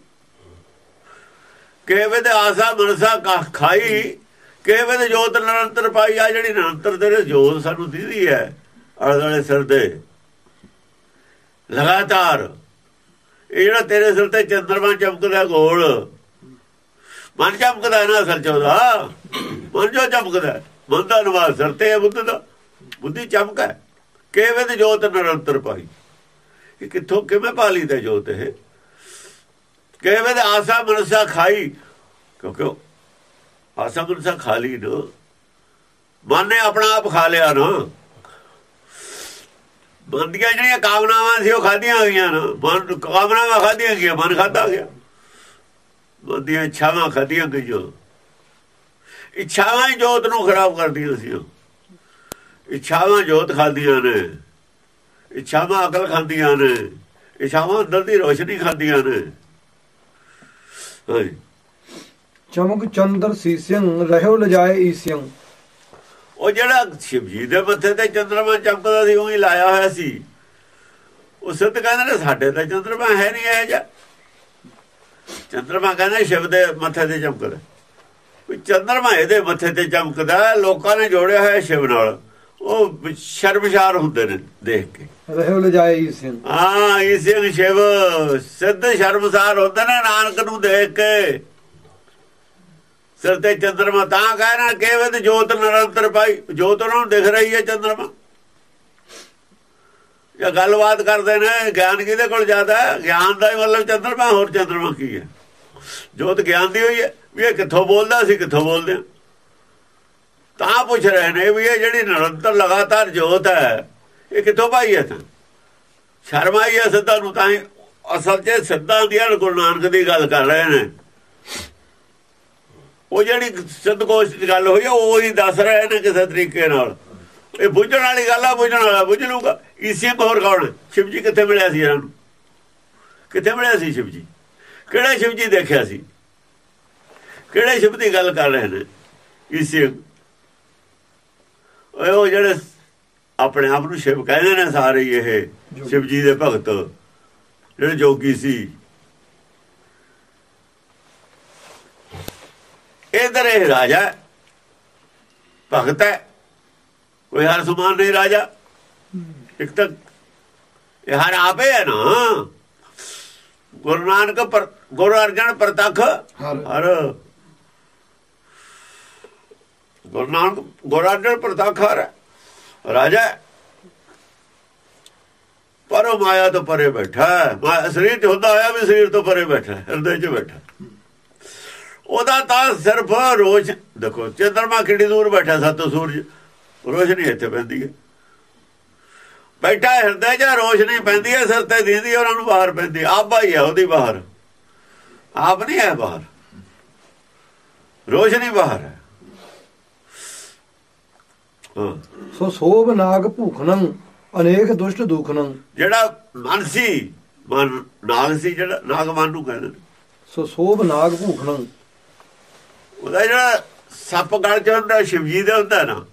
ਕਿਵੇਂ ਤੇ ਆਸਾ ਮਨਸਾ ਕਾ- ਖਾਈ ਕਿਵੇਂ ਜੋਤ ਨਿਰੰਤਰ ਪਾਈ ਆ, ਜਿਹੜੀ ਨਿਰੰਤਰ ਤੇਰੇ ਜੋਤ ਸਾਨੂੰ ਦੀਦੀ ਹੈ, ਆਲੇ ਸਿਰ ਦੇ ਲਗਾਤਾਰ। ਇਹ ਜਿਹੜਾ ਤੇਰੇ ਸਿਰ ਤੇ ਚੰਦਰਮਾ ਚਮਕਦਾ ਗੋਲ, ਮਨ ਚਮਕਦਾ ਨਾ ਅਸਲ ਚ ਮਨ ਜੋ ਚਮਕਦਾ, ਮਨ ਦਾ ਨਿਵਾਸ ਸਿਰ ਤੇ ਹੈ ਬੁੱਧ ਦਾ। ਬੁੱਧੀ ਚਮਕ ਹੈ। ਕਿਵੇਂ ਦੀ ਜੋਤ ਨਿਰੰਤਰ ਪਾਈ। ਇਹ ਕਿੱਥੋਂ, ਕਿਵੇਂ ਪਾਲੀ ਤੇ ਜੋਤ ਇਹ? ਕਿਵੇਂ ਦੇ ਆਸਾ ਮਨਸਾ ਖਾਈ, ਕਿਉਂਕਿ ਉਹ ਆਸਾ ਮਨਸਾ ਖਾ ਲਈ ਨਾ। ਮਨ ਨੇ ਆਪਣਾ ਆਪ ਖਾ ਲਿਆ ਨਾ। ਮਨ ਦੀਆਂ ਜਿਹੜੀਆਂ ਕਾਮਨਾਵਾਂ ਸੀ ਉਹ ਖਾਧੀਆਂ ਗਈਆਂ ਨਾ। ਮਨ ਕਾਮਨਾਵਾਂ ਖਾਧੀਆਂ ਗਈਆਂ, ਮਨ ਖਾਧਾ ਗਿਆ। ਮਨ ਦੀਆਂ ਇੱਛਾਵਾਂ ਖਾਧੀਆਂ ਗਈਆਂ। ਇੱਛਾਵਾਂ ਹੀ ਜੋਤ ਨੂੰ ਖਰਾਬ ਕਰਦੀਆਂ ਸੀ ਇੱਛਾਵਾਂ ਜੋਤ ਖਾਦੀਆਂ ਨੇ। ਇੱਛਾਵਾਂ ਅਕਲ ਖਾਂਦੀਆਂ ਨੇ। ਇੱਛਾਵਾਂ ਅੰਦਰ ਦੀ ਰੋਸ਼ਨੀ ਖਾਂਦੀਆਂ ਨੇ। ਹਾਂਜੀ। ਚਮਕ ਚੰਦਰ ਸੀਸਿਆਂ ਰਹਿਓ ਲਜਾਏ ਈਸਿਆਂ ਉਹ ਜਿਹੜਾ ਸ਼ਿਵ ਜੀ ਦੇ ਮੱਥੇ ਤੇ ਚੰਦਰਮਾ ਚਮਕਦਾ ਸੀ ਉਹ ਲਾਇਆ ਹੋਇਆ ਸੀ। ਉਹ ਸਿੱਧ ਕਹਿੰਦੇ ਨੇ ਸਾਡੇ ਤਾਂ ਚੰਦਰਮਾ ਹੈ ਨਹੀਂ ਇਹ ਜਾ ਚੰਦਰਮਾ ਕਹਿੰਦਾ ਸ਼ਿਵ ਦੇ ਮੱਥੇ ਤੇ ਚਮਕਦਾ। ਕੋਈ ਚੰਦਰਮਾ ਇਹਦੇ ਮੱਥੇ ਤੇ ਚਮਕਦਾ ਲੋਕਾਂ ਨੇ ਜੋੜਿਆ ਹੋਇਆ ਸ਼ਿਵ ਨਾਲ। ਉਹ ਸ਼ਰਮਸ਼ਾਰ ਹੁੰਦੇ ਨੇ ਦੇਖ ਕੇ। ਰਹਿਓ ਲਜਾਏ ਈਸਿਆਂ ਹਾਂ ਇਸੇ ਸ਼ਿਵ ਸਿੱਧ ਸ਼ਰਮਸਾਰ ਹੁੰਦੇ ਨੇ ਨਾਨਕ ਨੂੰ ਦੇਖ ਕੇ। ਸਿਰ ਤੇ ਚੰਦਰਮਾ, ਤਾਂ ਕਹਿਣਾ ਕਿਵੇਂ ਜੋਤ ਨਿਰੰਤਰ ਪਾਈ। ਜੋਤ ਉਹਨਾਂ ਨੂੰ ਦਿਖ ਰਹੀ ਹੈ ਚੰਦਰਮਾ। ਇਹ ਗੱਲਬਾਤ ਕਰਦੇ ਨੇ, ਗਿਆਨ ਕਿਹਦੇ ਕੋਲ ਜ਼ਿਆਦਾ ਹੈ? ਗਿਆਨ ਦਾ ਹੀ ਮਤਲਬ ਚੰਦਰਮਾ, ਹੋਰ ਚੰਦਰਮਾ ਕੀ ਹੈ? ਜੋਤ ਗਿਆਨ ਦੀ ਹੋਈ ਹੈ ਵੀ ਇਹ ਕਿੱਥੋਂ ਬੋਲਦਾ ਸੀ ਕਿੱਥੋਂ ਬੋਲਦੇ ਆ ਤਾਂ ਪੁੱਛ ਰਹੇ ਨੇ ਵੀ ਇਹ ਜਿਹੜੀ ਨਿਰੰਤਰ ਲਗਾਤਾਰ ਜੋਤ ਹੈ, ਇਹ ਕਿੱਥੋਂ ਪਾਈ ਹੈ ਤਾਂ ਸ਼ਰਮ ਹੈ ਸਿੱਧਾ ਨੂੰ, ਤਾਂ ਹੀ ਅਸਲ 'ਚ ਸਿੱਧਾ ਦੀ ਗੁਰੂ ਨਾਨਕ ਦੀ ਗੱਲ ਕਰ ਰਹੇ ਨੇ। ਉਹ ਜਿਹੜੀ ਸਿੱਧਕੋਸ਼ ਦੀ ਗੱਲ ਹੋਈ ਉਹ ਹੀ ਦੱਸ ਰਹੇ ਨੇ ਕਿਸੇ ਤਰੀਕੇ ਨਾਲ। ਇਹ ਬੁੱਝਣ ਵਾਲੀ ਗੱਲ ਆ ਬੁੱਝਣ ਵਾਲਾ ਬੁੱਝ ਲੂਗਾ ਇਸੇ ਹੋਰ ਕੌਣ? ਸ਼ਿਵ ਜੀ ਕਿੱਥੇ ਮਿਲਿਆ ਸੀ ਇਹਨਾਂ ਨੂੰ? ਕਿੱਥੇ ਮਿਲਿਆ ਸੀ ਸ਼ਿਵ ਜੀ ਕਿਹੜਾ ਸ਼ਿਵ ਜੀ ਦੇਖਿਆ ਸੀ? ਕਿਹੜੇ ਸ਼ਬਦ ਦੀ ਗੱਲ ਕਰ ਰਹੇ ਨੇ ਇਸੇ ਉਹ ਜਿਹੜੇ ਆਪਣੇ ਆਪ ਨੂੰ ਸ਼ਿਵ ਕਹਿੰਦੇ ਨੇ ਸਾਰੇ ਇਹ ਸ਼ਿਵ ਜੀ ਦੇ ਭਗਤ ਜਿਹੜੇ ਜੋਗੀ ਸੀ। ਇਧਰ ਇਹ ਰਾਜਾ ਭਗਤ ਹੈ। ਕੋਈ ਹਰ ਸਮਾਨ ਨਹੀਂ ਰਾਜਾ। ਇੱਕ ਤਾਂ ਇਹ ਹਰ ਆਪੇ ਹੈ ਨਾ। ਗੁਰੂ ਨਾਨਕ ਪਰ ਗੁਰੂ ਅਰਜਨ ਪ੍ਰਤੱਖ ਹਰ। ਗੁਰੂ ਨਾਨਕ ਗੁਰੂ ਅਰਜਨ ਪ੍ਰਤੱਖ ਹਰ। ਰਾਜਾ। ਪਰ ਉਹ ਮਾਇਆ ਤੋਂ ਪਰੇ ਬੈਠਾ ਹੈ। ਮਾਇਆ ਸਰੀਰ ਚ ਹੁੰਦਾ ਹੋਇਆ ਵੀ ਸਰੀਰ ਤੋਂ ਪਰੇ ਬੈਠਾ ਹਿਰਦੇ 'ਚ ਬੈਠਾ ਉਹਦਾ ਤਾਂ ਸਿਰਫ ਰੋਸ਼ ਦੇਖੋ ਚੰਦਰਮਾ ਕਿੰਨੀ ਦੂਰ ਬੈਠਾ ਸੱਤ ਸੂਰਜ। ਰੋਸ਼ਨੀ ਇੱਥੇ ਪੈਂਦੀ ਹੈ ਬੈਠਾ ਹਿਰਦੇ 'ਚ ਰੋਸ਼ਨੀ ਪੈਂਦੀ ਹੈ ਸਿਰ ਤੇ ਦੀਦੀ ਉਹਨਾਂ ਨੂੰ ਬਾਹਰ ਪੈਂਦੀ। ਆਪ ਭਾਈ ਹੈ ਉਹਦੀ ਬਾਹਰ। ਆਪ ਨਹੀਂ ਹੈ ਬਾਹਰ। ਰੋਸ਼ਨੀ ਬਾਹਰ ਹੈ। ਸੋ ਸੋਭ ਨਾਗ ਭੂਖਣੰ ਅਨੇਕ ਦੁਸ਼ਟ ਦੁਖਣੰ। ਜਿਹੜਾ ਮਨ ਸੀ ਮਨ ਨਾਗ ਸੀ ਜਿਹੜਾ ਨਾਗ ਮਨ ਨੂੰ ਕਹਿੰਦੇ ਸੋ ਸੋਭ ਨਾਗ ਭੂਖਣੰ ਉਹਦਾ ਜਿਹੜਾ ਸੱਪ ਗਲ ਚ ਹੁੰਦਾ ਸ਼ਿਵਜੀ ਦਾ ਹੁੰਦਾ ਨਾ।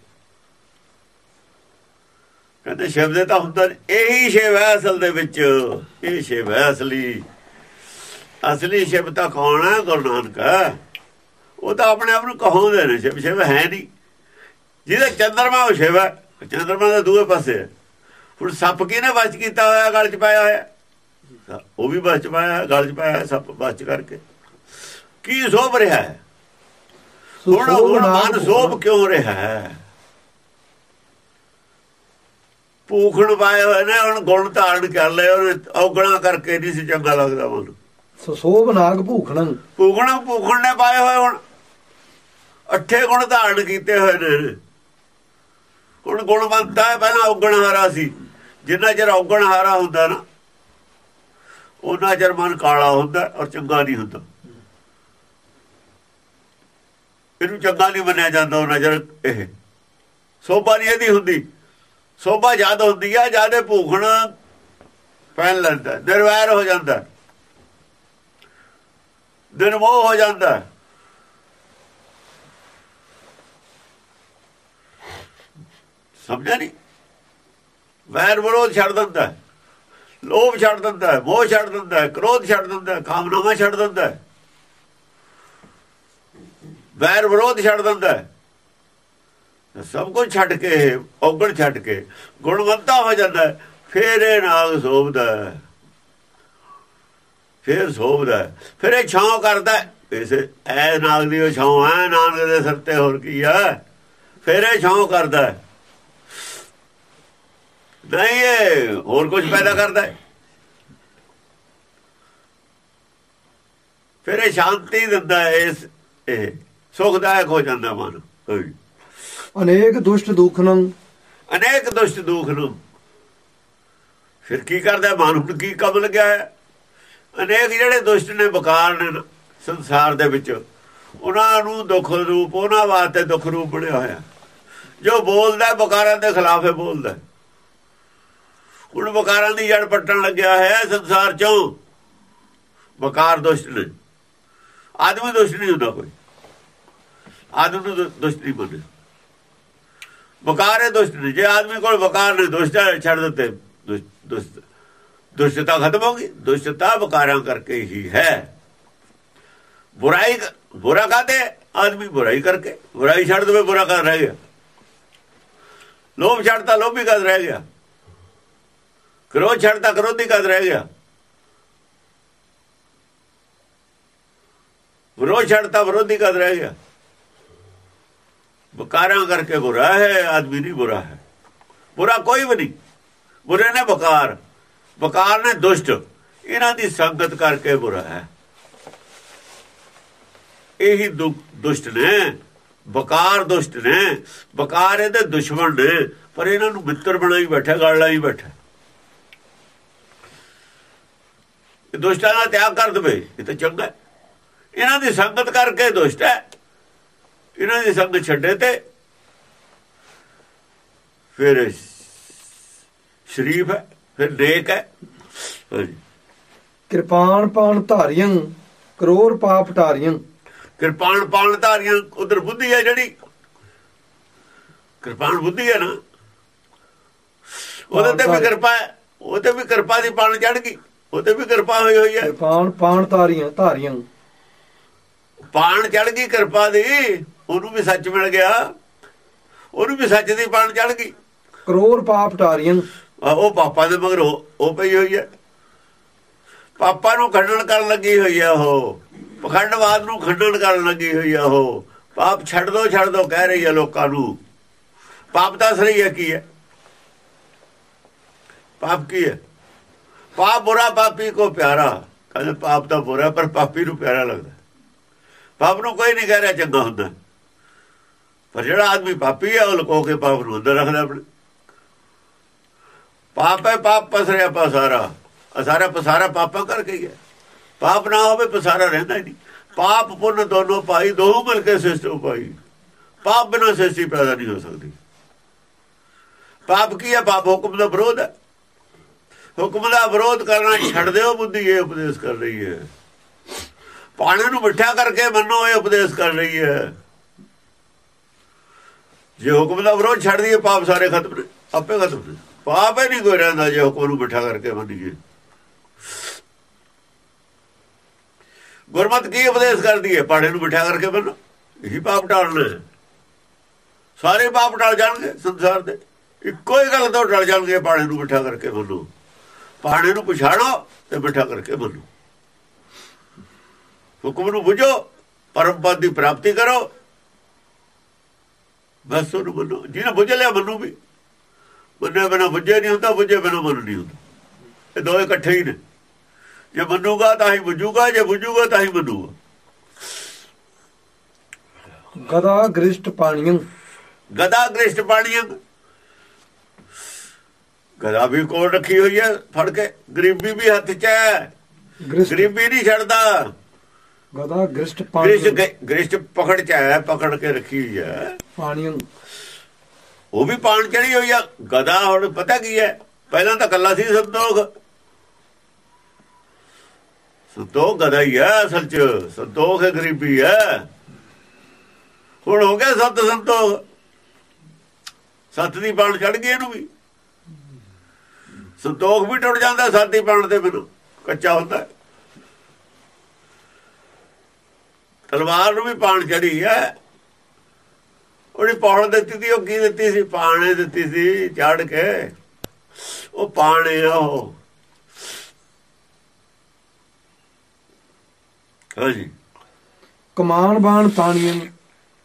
ਕਹਿੰਦੇ ਸ਼ਿਵ ਦੇ ਤਾਂ ਹੁੰਦਾ ਇਹੀ ਸ਼ਿਵ ਹੈ ਅਸਲ ਦੇ ਵਿੱਚ। ਇਹ ਸ਼ਿਵ ਹੈ ਅਸਲੀ। ਅਸਲੀ ਸ਼ਿਵ ਤਾਂ ਕੌਣ ਹੈ? ਗੁਰੂ ਨਾਨਕ ਉਹ ਤਾਂ ਆਪਣੇ ਆਪ ਨੂੰ ਕਹਾਉਂਦੇ ਨੇ ਸ਼ਿਵ ਸ਼ਿਵ ਹੈ ਨਹੀਂ। ਜਿਹਦਾ ਚੰਦਰਮਾ ਉਹ ਸ਼ਿਵ ਹੈ। ਚੰਦਰਮਾ ਦਾ ਦੂਏ ਪਾਸੇ ਹੈ। ਹੁਣ ਸੱਪ ਕਿਹਨੇ ਬਚ ਕੀਤਾ ਹੋਇਆ ਗਲ ਚ ਪਾਇਆ ਹੋਇਆ? ਉਹ ਵੀ ਬਚ ਪਾਇਆ ਹੈ, ਗਲ ਚ ਪਾਇਆ ਹੈ, ਸੱਪ ਬਚ ਕਰਕੇ। ਕੀ ਸੋਭ ਰਿਹਾ ਹੈ? ਹੁਣ ਹੁਣ ਮਨ ਸੋਭ ਕਿਉਂ ਰਿਹਾ ਹੈ? ਭੂਖਣ ਪਾਏ ਹੋਏ ਨੇ ਹੁਣ ਗੁਣ ਧਾਰਨ ਕਰ ਲਏ ਉਹਨੇ ਔਗਣਾ ਕਰਕੇ ਨਹੀਂ ਸੀ ਚੰਗਾ ਲੱਗਦਾ ਮਨ। ਸੋ ਸੋਭ ਨਾਗ ਭੂਖਣੰ ਭੂਖਣਾ ਭੂਖਣ ਨੇ ਪਾਏ ਹੋਏ ਹੁਣ। ਅੱਠੇ ਗੁਣ ਧਾਰਨ ਕੀਤੇ ਹੋਏ ਨੇ। ਹੁਣ ਗੁਣਵੰਤਾ ਹੈ ਪਹਿਲਾਂ ਔਗਣ ਹਾਰਾ ਸੀ। ਜਿੰਨਾ ਚਿਰ ਔਗਣ ਹਾਰਾ ਹੁੰਦਾ ਨਾ ਉਹਨਾਂ ਚਿਰ ਮਨ ਕਾਲਾ ਹੁੰਦਾ ਔਰ ਚੰਗਾ ਨਹੀਂ ਹੁੰਦਾ। ਇਹਨੂੰ ਚੰਗਾ ਨਹੀਂ ਮੰਨਿਆ ਜਾਂਦਾ ਉਹ ਨਜ਼ਰ ਇਹ। ਸੋਭਾ ਨਹੀਂ ਇਹਦੀ ਹੁੰਦੀ। ਸੋਭਾ ਜ਼ਿਆਦਾ ਹੁੰਦੀ ਆ ਜਦ ਭੂਖਣ ਪਹਿਨ ਲੈਂਦਾ ਨਿਰਵੈਰ ਹੋ ਜਾਂਦਾ। ਨਿਰਮੋਹ ਹੋ ਜਾਂਦਾ। ਸਮਝਿਆ ਨਹੀਂ? ਵੈਰ ਵਿਰੋਧ ਛੱਡ ਦਿੰਦਾ। ਲੋਭ ਛੱਡ ਦਿੰਦਾ, ਮੋਹ ਛੱਡ ਦਿੰਦਾ, ਕ੍ਰੋਧ ਛੱਡ ਦਿੰਦਾ, ਕਾਮਨਾਵਾਂ ਛੱਡ ਦਿੰਦਾ। ਵੈਰ ਵਿਰੋਧ ਛੱਡ ਦਿੰਦਾ ਹੈ। ਸਭ ਕੁਝ ਛੱਡ ਕੇ, ਔਗਣ ਛੱਡ ਕੇ ਗੁਣਵੰਤਾ ਹੋ ਜਾਂਦਾ ਹੈ। ਫਿਰ ਇਹ ਨਾਗ ਸੋਭਦਾ ਫਿਰ ਸੋਭਦਾ ਫਿਰ ਇਹ ਛਾਂ ਕਰਦਾ ਹੈ। ਐ ਨਾਗ ਦੀ ਉਹ ਛਾਂ ਹੈ ਨਾਨਕ ਦੇ ਸਿਰ ਤੇ ਹੋਰ ਕੀ ਹੈ ਫਿਰ ਇਹ ਛਾਂ ਕਰਦਾ ਨਹੀਂ, ਇਹ ਹੋਰ ਕੁਝ ਪੈਦਾ ਕਰਦਾ ਹੈ ਫਿਰ ਇਹ ਸ਼ਾਂਤੀ ਦਿੰਦਾ ਇਸ, ਇਹ ਸੁਖਦਾਇਕ ਹੋ ਜਾਂਦਾ ਮਨ। ਅਨੇਕ ਦੁਸ਼ਟ ਦੁਖਣੰ ਅਨੇਕ ਦੁਸ਼ਟ ਦੁੱਖ ਨੂੰ। ਫਿਰ ਕੀ ਕਰਦਾ ਮਨ ਹੁਣ ਕੀ ਕੰਮ ਲੱਗਿਆ ਹੈ? ਅਨੇਕ ਜਿਹੜੇ ਦੁਸ਼ਟ ਨੇ ਬਕਾਰ ਨੇ ਨਾ ਸੰਸਾਰ ਦੇ ਵਿੱਚ ਉਹਨਾਂ ਨੂੰ ਦੁੱਖ ਰੂਪ ਉਹਨਾਂ ਵਾਸਤੇ ਦੁੱਖ ਰੂਪ ਬਣਿਆ ਹੋਇਆ। ਜੋ ਬੋਲਦਾ ਬਕਾਰਾਂ ਦੇ ਖਿਲਾਫ ਹੈ ਬੋਲਦਾ। ਹੁਣ ਬਕਾਰਾਂ ਦੀ ਜੜ ਪੱਟਣ ਲੱਗਿਆ ਹੈ ਸੰਸਾਰ ਚੋਂ। ਬਕਾਰ ਦੁਸ਼ਟ ਨੇ। ਆਦਮੀ ਦੁਸ਼ਟ ਨਹੀਂ ਹੁੰਦਾ ਕੋਈ। ਆਦਮੀ ਨੂੰ ਦੁਸ਼ਟ ਨਹੀਂ ਬਣਦਾ ਬਕਾਰ ਹੈ ਦੁਸ਼ਟ ਨਹੀਂ। ਜੇ ਆਦਮੀ ਕੋਲ ਬਕਾਰ ਨੇ ਦੁਸ਼ਟ ਹੈ, ਛੱਡ ਦਿੱਤੇ। ਦੁਸ਼ਟ ਦੁਸ਼ਟਤਾ ਖਤਮ ਹੋ ਗਈ। ਦੁਸ਼ਟਤਾ ਬਕਾਰਾਂ ਕਰਕੇ ਹੀ ਹੈ। ਬੁਰਾਈ ਬੁਰਾ ਕਾਤੇ ਆਦਮੀ ਬੁਰਾਈ ਕਰਕੇ। ਬੁਰਾਈ ਛੱਡ ਦੇਵੇ ਬੁਰਾ ਕਰ ਰਹਿ ਗਿਆ। ਲੋਭ ਛੱਡਤਾ ਲੋਭੀ ਕਦ ਰਹਿ ਗਿਆ? ਕ੍ਰੋਧ ਛੱਡਤਾ ਕ੍ਰੋਧੀ ਕਦ ਰਹਿ ਗਿਆ? ਵਿਰੋਧ ਛੱਡਤਾ ਵਿਰੋਧੀ ਕਦ ਰਹਿ ਗਿਆ? ਬਕਾਰਾਂ ਕਰਕੇ ਬੁਰਾ ਹੈ, ਆਦਮੀ ਨਹੀਂ ਬੁਰਾ ਹੈ। ਬੁਰਾ ਕੋਈ ਵੀ ਨਹੀਂ। ਬੁਰੇ ਨੇ ਬਕਾਰ ਬਕਾਰ ਨੇ ਦੁਸ਼ਟ। ਇਹਨਾਂ ਦੀ ਸੰਗਤ ਕਰਕੇ ਬੁਰਾ ਹੈ। ਇਹੀ ਦੁਸ਼ਟ ਨੇ। ਬਕਾਰ ਦੁਸ਼ਟ ਨੇ। ਬਕਾਰ ਇਹਦੇ ਦੁਸ਼ਮਣ ਨੇ। ਪਰ ਇਹਨਾਂ ਨੂੰ ਮਿੱਤਰ ਬਣਾਈ ਬੈਠਾ ਗੜ ਲਾਈ ਬੈਠਾ। ਦੁਸ਼ਟਾਂ ਦਾ ਤਿਆਗ ਕਰ ਦਵੇ। ਇਹ ਤਾਂ ਚੰਗਾ ਇਹਨਾਂ ਦੀ ਸੰਗਤ ਕਰਕੇ ਦੁਸ਼ਟ ਹੈ। ਇਹਨਾਂ ਦੀ ਸੰਗਤ ਛੱਡੇ ਤੇ ਫਿਰ ਸ਼ਰੀਫ ਹੈ ਫਿਰ ਨੇਕ ਹੈ। ਕਿਰਪਾਨ ਪਾਨ ਧਾਰੀਆਂ ਕਰੋੜ ਪਾਪ ਟਾਰੀਆਂ ਕਿਰਪਾਨ ਪਾਣ ਧਾਰੀਆਂ ਉਧਰ ਬੁੱਧੀ ਹੈ ਜਿਹੜੀ। ਕਿਰਪਾਨ ਬੁੱਧੀ ਹੈ ਨਾ। ਉਹਦੇ ਤੇ ਵੀ ਕਿਰਪਾ ਹੈ। ਉਹ ਤੇ ਵੀ ਕਿਰਪਾ ਦੀ ਪਾਣ ਚੜ ਗਈ। ਉਹ ਤੇ ਵੀ ਕਿਰਪਾ ਹੋਈ ਹੋਈ ਹੈ। ਪਾਣ ਪਾਣ ਤਾਰੀਆਂ ਧਾਰੀਆਂ। ਪਾਣ ਚੜ ਗਈ ਕਿਰਪਾ ਦੀ। ਉਹਨੂੰ ਵੀ ਸੱਚ ਮਿਲ ਗਿਆ। ਉਹਨੂੰ ਵੀ ਸੱਚ ਦੀ ਪਾਣ ਚੜ ਗਈ। ਕਰੋੜ ਪਾਪ ਟਾਰੀਆਂ ਉਹ ਪਾਪਾ ਦੇ ਮਗਰ ਉਹ ਪਈ ਹੋਈ ਹੈ। ਪਾਪਾ ਨੂੰ ਖੰਡਨ ਕਰਨ ਲੱਗੀ ਹੋਈ ਹੈ ਉਹ। ਪਖੰਡਵਾਦ ਨੂੰ ਖੰਡਨ ਕਰਨ ਲੱਗੀ ਹੋਈ ਹੈ ਉਹ। ਪਾਪ ਛੱਡ ਦੋ ਛੱਡ ਦੋ ਕਹਿ ਰਹੀ ਹੈ ਲੋਕਾਂ ਨੂੰ। ਪਾਪ ਦੱਸ ਰਹੀ ਹੈ ਕੀ ਹੈ? ਪਾਪ ਕੀ ਹੈ? ਪਾਪ ਬੁਰਾ ਪਾਪੀ ਕੋ ਪਿਆਰਾ। ਕਹਿੰਦੇ ਪਾਪ ਤਾਂ ਬੁਰਾ ਪਰ ਪਾਪੀ ਨੂੰ ਪਿਆਰਾ ਲੱਗਦਾ ਪਾਪ ਨੂੰ ਕੋਈ ਨਹੀਂ ਕਹਿ ਰਿਹਾ ਚੰਗਾ ਹੁੰਦਾ ਪਰ ਜਿਹੜਾ ਆਦਮੀ ਪਾਪੀ ਹੈ ਉਹ ਲੁਕੋ ਕੇ ਪਾਪ ਨੂੰ ਅੰਦਰ ਰੱਖਦਾ ਆਪਣੇ। ਪਾਪ ਹੈ, ਪਾਪ ਪਸਰਿਆ ਪਸਾਰਾ। ਆ ਪਸਾਰਾ ਪਾਪਾਂ ਕਰਕੇ ਹੀ ਹੈ। ਪਾਪ ਨਾ ਹੋਵੇ, ਪਸਾਰਾ ਰਹਿੰਦਾ ਹੀ ਨਹੀਂ। ਪਾਪ ਪੁੰਨ ਦੋਨੋਂ ਪਾਈ ਦੋ ਮਿਲ ਕੇ ਸਿਸਟਮ ਪਾਈ ਪਾਪ ਬਿਨਾਂ ਸ੍ਰਿਸ਼ਟੀ ਪੈਦਾ ਨਹੀਂ ਹੋ ਸਕਦੀ। ਪਾਪ ਕੀ ਹੈ? ਪਾਪ ਹੁਕਮ ਦਾ ਵਿਰੋਧ ਹੈ। ਹੁਕਮ ਦਾ ਵਿਰੋਧ ਕਰਨਾ ਛੱਡ ਦਿਓ ਬੁੱਧੀ, ਇਹ ਉਪਦੇਸ਼ ਕਰ ਰਹੀ ਹੈ। ਪਾਣੀ ਨੂੰ ਮਿੱਠਾ ਕਰਕੇ ਮੰਨੋ, ਇਹ ਉਪਦੇਸ਼ ਕਰ ਰਹੀ ਹੈ। ਜੇ ਹੁਕਮ ਦਾ ਵਿਰੋਧ ਛੱਡ ਦਈਏ ਪਾਪ ਸਾਰੇ ਖਤਮ ਨੇ। ਆਪੇ ਖਤਮ ਨੇ। ਪਾਪ ਹੀ ਨਹੀਂ ਕੋਈ ਰਹਿੰਦਾ ਜੇ ਹੁਕਮ ਨੂੰ ਮਿੱਠਾ ਕਰਕੇ ਮੰਨੀਏ। ਗੁਰਮਤ ਕੀ ਉਪਦੇਸ਼ ਕਰਦੀ ਹੈ? ਪਾੜੇ ਨੂੰ ਮਿੱਠਾ ਕਰਕੇ ਮੰਨੋ ਇਹੀ ਪਾਪ ਟਾਲਣਾ ਸਾਰੇ ਪਾਪ ਟਲ ਜਾਣਗੇ ਸੰਸਾਰ ਦੇ। ਇੱਕੋ ਹੀ ਗੱਲ ਤੋਂ ਟਲ ਜਾਣਗੇ, ਪਾੜੇ ਨੂੰ ਮਿੱਠਾ ਕਰਕੇ ਮੰਨੋ ਪਾੜੇ ਨੂੰ ਪਛਾਣੋ ਤੇ ਮਿੱਠਾ ਕਰਕੇ ਮੰਨੋ ਹੁਕਮ ਨੂੰ ਬੁਝੋ ਪਰਮ ਦੀ ਪ੍ਰਾਪਤੀ ਕਰੋ ਬਸ ਉਹਨੂੰ ਮੰਨੋ ਜਿਹਨੇ ਬੁਝ ਲਿਆ ਮੰਨੂ ਵੀ। ਮੰਨੇ ਬਿਨਾ ਬੁੱਝੇ ਨਹੀਂ ਹੁੰਦਾ ਬੁੱਝੇ ਬਿਨਾ ਮੰਨ ਨਹੀਂ ਹੁੰਦਾ। ਇਹ ਦੋਏ ਇਕੱਠੇ ਹੀ ਨੇ। ਜੇ ਮੰਨੂਗਾ ਤਾਂ ਹੀ ਬੁੱਝੂਗਾ ਜੇ ਬੁੱਝੂਗਾ ਤਾਂ ਹੀ ਮੰਨੂਗਾ। ਗਦਾ ਗ੍ਰਿਸ਼ਟ ਪਾਣੀਆਂ। ਗਦਾ ਗ੍ਰਿਸ਼ਟ ਪਾਣੀਆਂ। ਗਦਾ ਵੀ ਕੋਲ ਰੱਖੀ ਹੋਈ ਹੈ ਫੜ ਕੇ। ਗਰੀਬੀ ਵੀ ਹੱਥ 'ਚ ਹੈ। ਗਰੀਬੀ ਨਹੀਂ ਛੱਡਦਾ। ਗਦਾ ਗ੍ਰਿਸ਼ਟ ਗ੍ਰਿਸ਼ਟ ਪਾਣੀਆਂ ਗ੍ਰਿਸ਼ਟ ਪਕੜ 'ਚ ਹੈ ਪਕੜ ਕੇ ਰੱਖੀ ਹੋਈ ਹੈ। ਪਾਣੀਆਂ ਉਹ ਵੀ ਪਾਣ ਚੜੀ ਹੋਈ ਆ। ਗਦਾ ਹੁਣ ਪਤਾ ਕੀ ਹੈ? ਪਹਿਲਾਂ ਤਾਂ ਕੱਲਾ ਸੀ ਸੰਤੋਖ। ਸੰਤੋਖ ਗਦਾ ਹੀ ਹੈ ਅਸਲ 'ਚ। ਸੰਤੋਖ ਹੈ ਗਰੀਬੀ ਹੈ। ਹੁਣ ਹੋ ਗਿਆ ਸਤ ਸੰਤੋਖ। ਸਤ ਦੀ ਪਾਣ ਚੜ ਗਈ ਇਹਨੂੰ ਵੀ। ਸੰਤੋਖ ਵੀ ਟੁੱਟ ਜਾਂਦਾ ਸਤ ਦੀ ਪਾਣ ਦੇ ਬਿਨਾਂ ਕੱਚਾ ਹੁੰਦਾ। ਹੈ। ਤਲਵਾਰ ਨੂੰ ਵੀ ਪਾਣ ਚੜੀ ਹੈ। ਉਹਨੇ ਪੌੜ ਦਿੱਤੀ ਸੀ ਉਹ ਕੀ ਦਿੱਤੀ ਸੀ? ਪਾਣੇ ਦਿੱਤੀ ਸੀ ਚੜ ਕੇ। ਉਹ ਪਾਣੇ ਆ ਉਹ। ਹਾਂਜੀ ਕਮਾਨ ਬਾਣ ਤਾਣੀਆਂ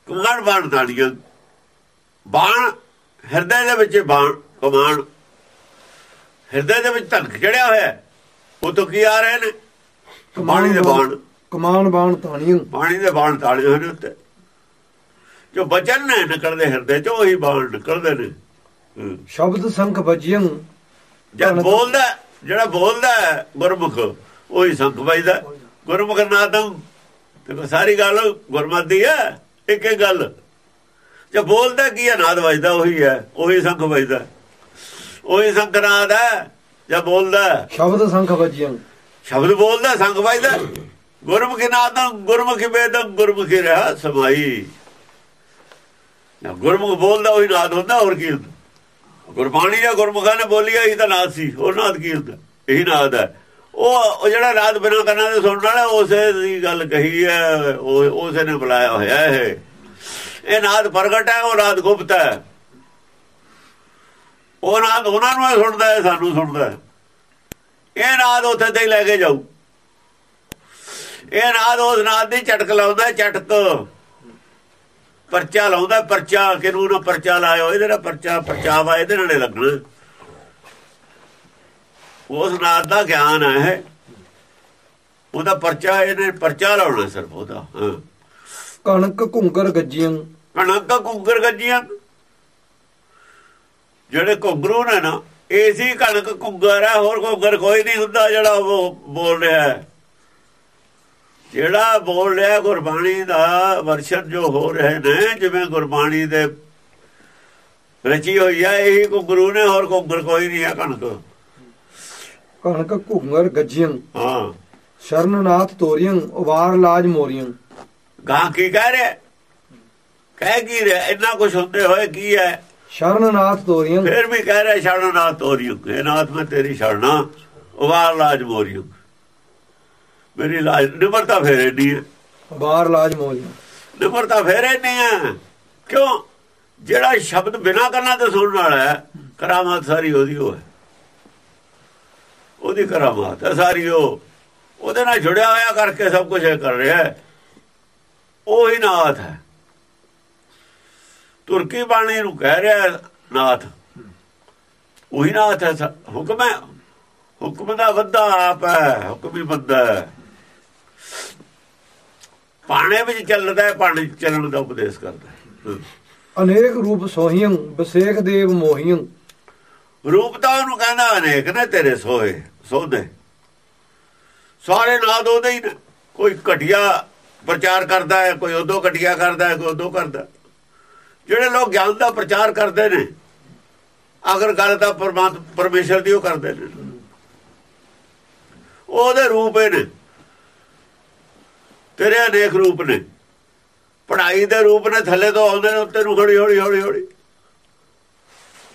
ਕਮਾਨ ਬਾਣ ਤਾੜੀਆਂ ਬਾਣ ਹਿਰਦੇ ਦੇ ਵਿੱਚ ਬਾਣ ਕਮਾਨ। ਹਿਰਦੇ ਦੇ ਵਿੱਚ ਧਨਕ ਚੜਿਆ ਹੋਇਆ। ਉਹ ਤੋਂ ਕੀ ਆ ਰਹੇ ਨੇ? ਬਾਣੀ ਦੇ ਬਾਣ। ਕਮਾਨ ਬਾਣ ਤਾਣੀਆਂ ਪਾਣੀ ਦੇ ਬਾਣ ਤਾੜੇ ਹੋਏ ਨੇ ਉੱਤੇ। ਜੋ ਬਚਨ ਨੇ ਨਿਕਲਦੇ ਹਿਰਦੇ ਚੋਂ ਉਹੀ ਬਾਣ ਨਿਕਲਦੇ ਨੇ। ਸ਼ਬਦ ਸੰਖ ਵਜੀਆਂ ਜਦ ਬੋਲਦਾ ਜਿਹੜਾ ਬੋਲਦਾ ਗੁਰਮੁਖ ਉਹੀ ਸੰਖ ਵੱਜਦਾ ਗੁਰਮੁਖ ਨਾਦਮ ਤੇ ਸਾਰੀ ਗੱਲ ਗੁਰਮਤਿ ਦੀ ਹੈ ਇੱਕ ਇੱਕ ਗੱਲ। ਜੇ ਬੋਲਦਾ ਕੀ ਹੈ ਨਾਦ ਵੱਜਦਾ ਉਹੀ ਹੈ ਉਹੀ ਸੰਖ ਵੱਜਦਾ ਉਹੀ ਸੰਖ ਨਾਦ ਹੈ ਜੇ ਬੋਲਦਾ ਸ਼ਬਦ ਸੰਖ ਵਜੀਆਂ ਸ਼ਬਦ ਬੋਲਦਾ ਸੰਖ ਵੱਜਦਾ ਗੁਰਮੁਖੀ ਨਾਦਮ ਗੁਰਮੁਖੀ ਵੇਦਮ ਗੁਰਮੁਖੀ ਰਹਾ ਸਮਾਈ। ਨਾ ਗੁਰਮੁਖ ਬੋਲਦਾ, ਉਹੀ ਨਾਦ ਹੁੰਦਾ, ਹੋਰ ਕੀ ਹੁੰਦਾ? ਗੁਰਬਾਣੀ ਜਾਂ ਗੁਰਮੁਖਾਂ ਨੇ ਬੋਲੀ ਇਹੀ ਤਾਂ ਨਾਦ ਸੀ, ਹੋਰ ਨਾਦ ਕੀ ਹੁੰਦਾ? ਇਹੀ ਨਾਦ ਹੈ। ਉਹ ਜਿਹੜਾ ਨਾਦ ਬਿਨਾਂ ਕੰਨਾਂ ਦੇ ਸੁਣਨ ਵਾਲਾ ਉਸੇ ਦੀ ਗੱਲ ਕਹੀ ਹੈ, ਉਹ, ਉਸੇ ਨੇ ਬੁਲਾਇਆ ਹੋਇਆ ਹੈ ਇਹ ਨਾਦ ਪ੍ਰਗਟ ਹੈ, ਉਹ ਨਾਦ ਗੁਪਤ ਹੈ। ਉਹ ਨਾਦ ਉਹਨਾਂ ਨੂੰ ਸੁਣਦਾ ਹੈ, ਸਾਨੂੰ ਸੁਣਦਾ ਹੈ। ਇਹ ਨਾਦ ਉੱਥੇ ਤੇ ਲੈ ਕੇ ਜਾਊ। ਇਹ ਨਾਦ ਉਸ ਨਾਦ ਦੀ ਝਟਕ ਲਾਉਂਦਾ ਝਟਕ। ਪਰਚਾ ਲਾਉਂਦਾ ਪਰਚਾ ਕਿਨੂੰ ਨਾ ਪਰਚਾ ਲਾਇਓ ਇਹਦੇ ਨਾਲ ਪਰਚਾ ਪਰਚਾਵਾ ਇਹਦੇ ਨਾਲ ਲੱਗਣਾ। ਉਸ ਨਾਦ ਦਾ ਗਿਆਨ ਹੈ ਉਹਦਾ ਪਰਚਾ ਇਹਨੇ ਪਰਚਾ ਲਾਉਣਾ ਸਿਰਫ ਉਹਦਾ ਕਣਕ ਘੁੰਗਰ ਗੱਜੀਆਂ। ਕਣਕ ਕੁੰਗਰ ਗੱਜੀਆਂ। ਜਿਹੜੇ ਘੁੰਗਰੂ ਨੇ ਨਾ ਏਸੀ ਕਣਕ ਕੁੰਗਰ ਹੈ ਹੋਰ ਘੁੰਗਰ ਕੋਈ ਨਹੀਂ ਹੁੰਦਾ ਜਿਹੜਾ ਉਹ ਬੋਲ ਰਿਹਾ ਹੈ। ਜਿਹੜਾ ਬੋਲ ਰਿਹਾ ਗੁਰਬਾਣੀ ਦਾ ਵਰਸ਼ਨ ਜੋ ਹੋ ਰਹੇ ਨੇ ਜਿਵੇਂ ਗੁਰਬਾਣੀ ਦੇ ਰਚੀ ਹੋਈ ਹੈ ਇਹੀ ਘੁੰਗਰੂ ਨੇ ਹੋਰ ਘੁੰਗਰ ਕੋਈ ਨਹੀਂ ਹੈ ਕਣਕ। ਕਣਕ ਘੁੰਗਰ ਗੱਜੀਆਂ। ਹਾਂ। ਸ਼ਰਨਨਾਥ ਤੋਰੀਆਂ ਉਬਾਰ ਲਾਜ ਮੋਰੀਆਂ। ਗਾਂ ਕੀ ਕਹਿ ਰਿਹਾ? ਕਹਿ ਕੀ ਰਿਹਾ? ਇੰਨਾ ਕੁਝ ਹੁੰਦੇ ਹੋਏ ਕੀ ਹੈ? ਸ਼ਰਨਨਾਥ ਤੋਰੀਆਂ। ਫਿਰ ਵੀ ਕਹਿ ਰਿਹਾ ਛੜਨ ਨਾ ਤੋਰੀਓ ਇਹ ਨਾਥ ਮੈਂ ਤੇਰੀ ਛੜਨਾ ਉਵਾਰ ਲਾਜ ਮੋਰੀਓ ਮੇਰੀ ਲਾਜ ਨਿਮਰਤਾ ਫੇਰੇ ਨਹੀਂ ਹੈ। ਬਾਰ ਲਾਜ ਮੋਲੀਆਂ ਨਿਮਰਤਾ ਫੇਰੇ ਨਹੀਂ ਹੈ। ਕਿਉਂ? ਜਿਹੜਾ ਸ਼ਬਦ ਬਿਨਾ ਕਰਨਾ ਤੇ ਸੁਣਨ ਵਾਲਾ ਹੈ ਕਰਾਮਾਤ ਸਾਰੀ ਉਹਦੀ ਉਹ ਹੈ। ਉਹਦੀ ਕਰਾਮਾਤ ਹੈ ਸਾਰੀ ਉਹ। ਉਹਦੇ ਨਾਲ ਜੁੜਿਆ ਹੋਇਆ ਕਰਕੇ ਸਭ ਕੁਝ ਕਰ ਰਿਹਾ ਹੈ। ਉਹ ਹੀ ਨਾਥ ਹੈ। ਤੁਰਕੀ ਬਾਣੀ ਨੂੰ ਕਹਿ ਰਿਹਾ ਨਾਥ। ਉਹੀ ਨਾਥ ਹੈ ਹੁਕਮ ਹੈ। ਹੁਕਮ ਦਾ ਵੱਡਾ ਆਪ ਹੈ। ਹੁਕਮ ਹੀ ਬੰਦਾ ਹੈ। ਪਾਣੇ ਵਿੱਚ ਚੱਲਦਾ ਪਾਣੀ ਚੱਲਣ ਦਾ ਉਪਦੇਸ਼ ਕਰਦਾ ਅਨੇਕ ਰੂਪ ਸੋਹੀਆਂ ਬਸੇਖ ਦੇਵ ਮੋਹੀਆਂ ਰੂਪ ਤਾਂ ਉਹਨੂੰ ਕਹਿੰਦਾ ਅਨੇਕ ਨੇ ਤੇਰੇ ਸੋਏ ਸੋਦੇ ਸਾਰੇ ਨਾਦ ਉਹਦੇ ਹੀ ਕੋਈ ਘਟਿਆ ਪ੍ਰਚਾਰ ਕਰਦਾ ਹੈ ਕੋਈ ਉਦੋਂ ਘਟਿਆ ਕਰਦਾ ਹੈ ਕੋਈ ਉਦੋਂ ਕਰਦਾ ਜਿਹੜੇ ਲੋਕ ਗਿਆਨ ਦਾ ਪ੍ਰਚਾਰ ਕਰਦੇ ਨੇ ਅਗਰ ਗੱਲ ਤਾਂ ਪਰਮਾਤਮਾ ਪਰਮੇਸ਼ਰ ਦੀ ਉਹ ਕਰਦੇ ਨੇ। ਉਹਦੇ ਰੂਪ ਇਹ ਨੇ। ਤੇਰੇ ਅਨੇਕ ਰੂਪ ਨੇ। ਪੜਾਈ ਦੇ ਰੂਪ ਨੇ ਥੱਲੇ ਤੋਂ ਆਉਂਦੇ ਨੇ ਉੱਤੇ ਨੂੰ ਹੌਲੀ ਹੌਲੀ ਹੌਲੀ ਹੌਲੀ।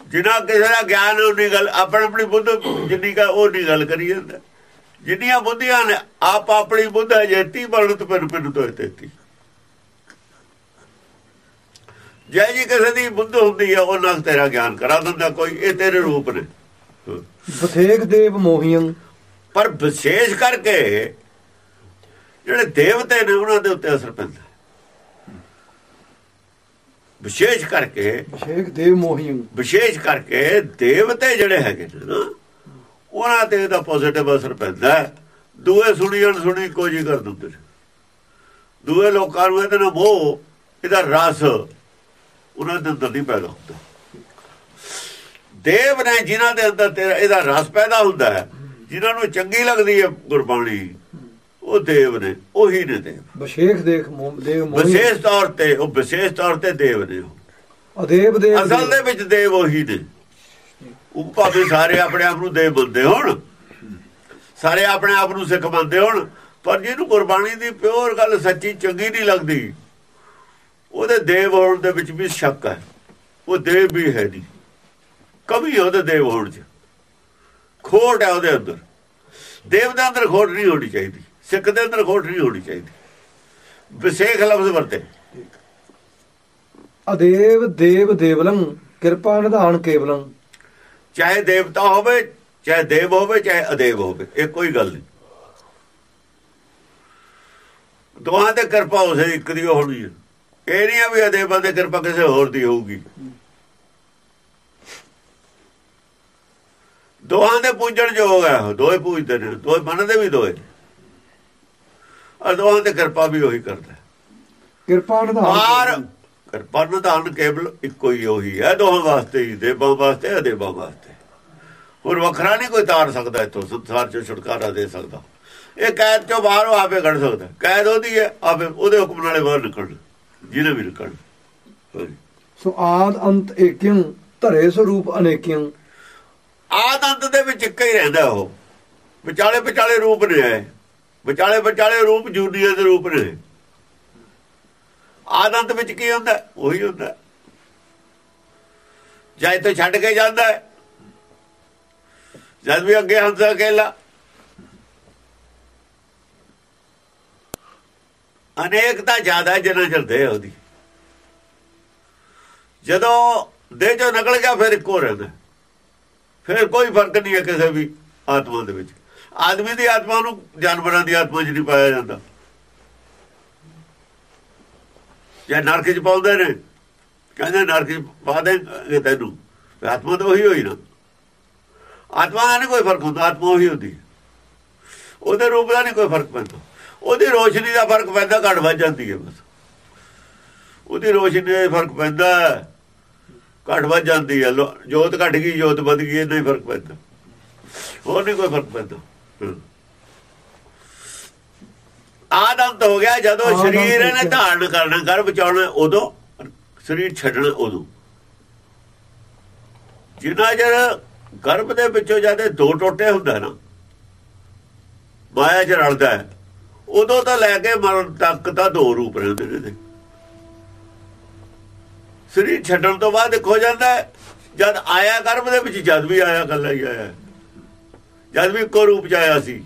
ਜਿਨ੍ਹਾਂ ਕਿਸੇ ਦਾ ਗਿਆਨ ਉਹਨੀ ਗੱਲ ਆਪਣ ਆਪਣੀ ਬੁੱਧ ਜਿੰਨੀ ਕਾ ਉਹ ਨਹੀਂ ਗੱਲ ਕਰੀ ਜਾਂਦਾ। ਜਿੰਨੀਆਂ ਬੁੱਧੀਆਂ ਨੇ ਆਪ ਆਪਣੀ ਬੁੱਧ ਹੈ ਜੇਤੀ ਬਲਤ ਪਿੰਨ ਪਿੰਨ ਤੋਂ ਤੇਤੀ। ਜੈ ਜੀ ਕਿਸੇ ਦੀ ਬੁੱਧ ਹੁੰਦੀ ਹੈ ਉਹ ਨਾਲ ਤੇਰਾ ਗਿਆਨ ਕਰਾ ਦਿੰਦਾ ਕੋਈ ਇਹ ਤੇਰੇ ਰੂਪ ਨੇ। ਬਸੇਖ ਦੇਵ ਮੋਹੀਆਂ ਪਰ ਵਿਸ਼ੇਸ਼ ਕਰਕੇ ਜਿਹੜੇ ਦੇਵਤੇ ਨੇ ਉਹਨਾਂ ਦੇ ਉੱਤੇ ਅਸਰ ਪੈਂਦਾ ਵਿਸ਼ੇਸ਼ ਕਰਕੇ ਬਸੇਖ ਦੇਵ ਮੋਹੀਆਂ ਵਿਸ਼ੇਸ਼ ਕਰਕੇ ਦੇਵਤੇ ਜਿਹੜੇ ਹੈਗੇ ਨੇ ਨਾ ਉਹਨਾਂ ਤੇ ਇਹਦਾ ਪੋਜ਼ਿਟਿਵ ਅਸਰ ਪੈਂਦਾ। ਦੂਏ ਸੁਣੀ ਜਣ ਸੁਣੀ ਕੋਈ ਕਰ ਦਿੰਦੇ ਦੂਏ ਲੋਕਾਂ ਨੂੰ ਇਹਦੇ ਨਾਲ ਮੋਹ ਇਹਦਾ ਰਸ ਉਹਨਾਂ ਦੇ ਅੰਦਰ ਨਹੀਂ ਪੈਦਾ ਹੁੰਦਾ। ਦੇਵ ਨੇ ਜਿਨ੍ਹਾਂ ਦੇ ਅੰਦਰ ਤੇਰਾ ਇਹਦਾ ਰਸ ਪੈਦਾ ਹੁੰਦਾ ਹੈ ਜਿਨ੍ਹਾਂ ਨੂੰ ਚੰਗੀ ਲੱਗਦੀ ਹੈ ਗੁਰਬਾਣੀ ਉਹ ਦੇਵ ਨੇ ਉਹੀ ਨੇ ਦੇਵ। ਬਸੇਖ ਦੇਖ ਦੇਵ ਵਿਸ਼ੇਸ਼ ਤੌਰ ਤੇ ਉਹ ਵਿਸ਼ੇਸ਼ ਤੌਰ ਤੇ ਦੇਵ ਨੇ ਉਹ। ਅਦੇਵ ਦੇਵ ਅਸਲ ਦੇ ਵਿੱਚ ਦੇਵ ਉਹੀ ਨੇ। ਉਹ ਭਾਵੇਂ ਸਾਰੇ ਆਪਣੇ ਆਪ ਨੂੰ ਦੇਵ ਬੰਦੇ ਹੋਣ ਸਾਰੇ ਆਪਣੇ ਆਪ ਨੂੰ ਸਿੱਖ ਮੰਨਦੇ ਹੋਣ ਪਰ ਜਿਹਨੂੰ ਗੁਰਬਾਣੀ ਦੀ ਪਿਓਰ ਗੱਲ ਸੱਚੀ ਚੰਗੀ ਨਹੀਂ ਲੱਗਦੀ ਉਹਦੇ ਦੇਵ ਹੋਣ ਦੇ ਵਿੱਚ ਵੀ ਸ਼ੱਕ ਹੈ। ਉਹ ਦੇਵ ਵੀ ਹੈ ਨਹੀਂ। ਹੈ ਉਹਦੇ ਦੇਵ ਹੋਣ 'ਚ। ਖੋਟ ਹੈ ਉਹਦੇ ਅੰਦਰ। ਦੇਵ ਦੇ ਅੰਦਰ ਖੋਟ ਨਹੀਂ ਹੋਣੀ ਚਾਹੀਦੀ। ਸਿੱਖ ਦੇ ਅੰਦਰ ਖੋਟ ਨਹੀਂ ਹੋਣੀ ਚਾਹੀਦੀ। ਵਿਸ਼ੇਖ ਲਫ਼ਜ਼ ਵਰਤੇ। ਅਦੇਵ ਦੇਵ ਦੇਵਲੰ ਕਿਰਪਾ ਨਿਧਾਨ ਕੇਵਲੰ। ਚਾਹੇ ਦੇਵਤਾ ਹੋਵੇ ਚਾਹੇ ਦੇਵ ਹੋਵੇ ਚਾਹੇ ਅਦੇਵ ਹੋਵੇ ਇਹ ਕੋਈ ਗੱਲ ਨਹੀਂ। ਦੋਹਾਂ ਤੇ ਕਿਰਪਾ ਉਸੇ ਇੱਕ ਦੀ ਹੋਣੀ ਹੈ। ਇਹ ਨਹੀਂ ਆ ਵੀ ਅਦੇਵਾਂ ਦੀ ਕਿਰਪਾ ਕਿਸੇ ਹੋਰ ਦੀ ਹੋਊਗੀ। ਦੋਹਾਂ ਦੇ ਪੂਜਣ ਯੋਗ ਹੈ ਦੋਏ ਪੂਜਦੇ ਨੇ ਦੋਏ ਮੰਨਦੇ ਵੀ ਦੋਏ ਦੋਹਾਂ ਤੇ ਕਿਰਪਾ ਵੀ ਉਹੀ ਕਰਦਾ। ਕਿਰਪਾ ਨਿਧਾਨ। ਕਿਰਪਾ ਨਿਧਾਨ ਕੇਵਲ ਇੱਕੋ ਹੀ ਉਹੀ ਹੈ ਦੋਹਾਂ ਵਾਸਤੇ ਹੀ ਦੇਵਾਂ ਵਾਸਤੇ ਅਦੇਵਾਂ ਵਾਸਤੇ ਹੋਰ ਵੱਖਰਾ ਨਹੀਂ ਕੋਈ ਤਾਰ ਸਕਦਾ ਇਤੋਂ ਸੰਸਾਰ ਚੋਂ ਛੁਟਕਾਰਾ ਦੇ ਸਕਦਾ ਇਹ ਕੈਦ ਚੋਂ ਬਾਹਰ ਉਹ ਆਪੇ ਕੱਢ ਸਕਦਾ ਕੈਦ ਉਹਦੀ ਹੈ ਆਪੇ ਉਹਦੇ ਹੁਕਮ ਨਾਲੇ ਬਾਹਰ ਨਿਕਲਣ ਜਿਹਨੇ ਵੀ ਨਿਕਲਣ ਹਾਂਜੀ। ਸੋ ਆਦ ਅੰਤ ਏਕਿੰ ਧਰੇ ਸਰੂਪ ਅਨੇਕਿੰ ਆਦ ਅੰਤ ਦੇ ਵਿੱਚ ਇੱਕ ਹੀ ਰਹਿੰਦਾ ਉਹ ਵਿਚਾਲੇ ਵਿਚਾਲੇ ਰੂਪ ਨੇ। ਵਿਚਾਲੇ ਵਿਚਾਲੇ ਰੂਪ ਜੂਨੀਅਰ ਦੇ ਰੂਪ ਨੇ। ਆਦ ਵਿੱਚ ਕੀ ਹੁੰਦਾ? ਉਹੀ ਹੁੰਦਾ। ਜਾਂ ਇੱਥੇ ਛੱਡ ਕੇ ਜਾਂਦਾ ਜਦ ਵੀ ਅੱਗੇ ਹੰਸ ਅਕੇਲਾ ਅਨੇਕਤਾ ਜ਼ਿਆਦਾ ਜਨਾ ਚਲਦੇ ਆ ਉਹਦੀ ਜਦੋਂ ਦੇਹ ਚੋਂ ਨਿਕਲ ਗਿਆ, ਫਿਰ ਇੱਕੋ ਰਹਿੰਦਾ ਫਿਰ ਕੋਈ ਫ਼ਰਕ ਨਹੀਂ ਹੈ ਕਿਸੇ ਵੀ ਆਤਮਾ ਦੇ ਵਿੱਚ। ਆਦਮੀ ਦੀ ਆਤਮਾ ਨੂੰ ਜਾਨਵਰਾਂ ਦੀ ਆਤਮਾ 'ਚ ਨਹੀਂ ਪਾਇਆ ਜਾਂਦਾ। ਜੇ ਨਰਕ 'ਚ ਪਾਉਂਦੇ ਨੇ। ਕਹਿੰਦੇ ਨਰਕ 'ਚ ਪਾ ਦੇਣਗੇ ਤੈਨੂੰ। ਆਤਮਾ ਤਾਂ ਉਹੀ ਹੋਈ ਨਾ। ਆਤਮਾ ਦਾ ਨਹੀਂ ਕੋਈ ਫ਼ਰਕ ਹੁੰਦਾ, ਆਤਮਾ ਉਹੀ ਹੁੰਦੀ ਉਹਦੇ ਰੂਪ ਦਾ ਨਹੀਂ ਕੋਈ ਫ਼ਰਕ ਪੈਂਦਾ। ਉਹਦੀ ਰੋਸ਼ਨੀ ਦਾ ਫ਼ਰਕ ਪੈਂਦਾ ਘੱਟ ਵੱਜ ਜਾਂਦੀ ਹੈ ਬਸ। ਉਹਦੀ ਰੋਸ਼ਨੀ ਦਾ ਫ਼ਰਕ ਪੈਂਦਾ। ਹੈ। ਘੱਟ ਵੱਜ ਜਾਂਦੀ ਹੈ। ਲੋ- ਜੋਤ ਘਟ ਗਈ, ਜੋਤ ਵੱਧ ਗਈ ਇੰਨਾ ਹੀ ਫ਼ਰਕ ਪੈਂਦਾ। ਹੋਰ ਨਹੀਂ ਕੋਈ ਫ਼ਰਕ ਪੈਂਦਾ। ਆਦੰਤ ਹੋ ਗਿਆ ਜਦੋਂ ਸਰੀਰ ਇਹਨੇ। ਧਾਰਨ ਕਰਨਾ ਗਰਭ ਚਾਉਣਾ ਉਦੋਂ ਸਰੀਰ ਛੱਡਣਾ ਉਦੋਂ ਜਿੰਨਾ ਜਰ ਗਰਭ ਦੇ ਵਿੱਚੋਂ ਜਦ ਇਹ ਦੋ ਟੋਟੇ ਹੁੰਦਾ ਨਾ ਮਾਇਆ ਚ ਰਲਦਾ ਹੈ ਉਦੋਂ ਤਾਂ ਲੈ ਕੇ ਮਰਨ ਤੱਕ ਤਾਂ ਦੋ ਰੂਪ ਰਹਿੰਦੇ ਨੇ। ਸਰੀਰ ਛੱਡਣ ਤੋਂ ਬਾਅਦ ਹੋ ਜਾਂਦਾ ਜਦ ਆਇਆ ਗਰਭ ਦੇ ਵਿੱਚ ਜਦ ਵੀ ਆਇਆ ਕੱਲਾ ਹੀ ਆਇਆ ਜਦ ਵੀ ਇੱਕੋ ਰੂਪ ਚ ਆਇਆ ਸੀ।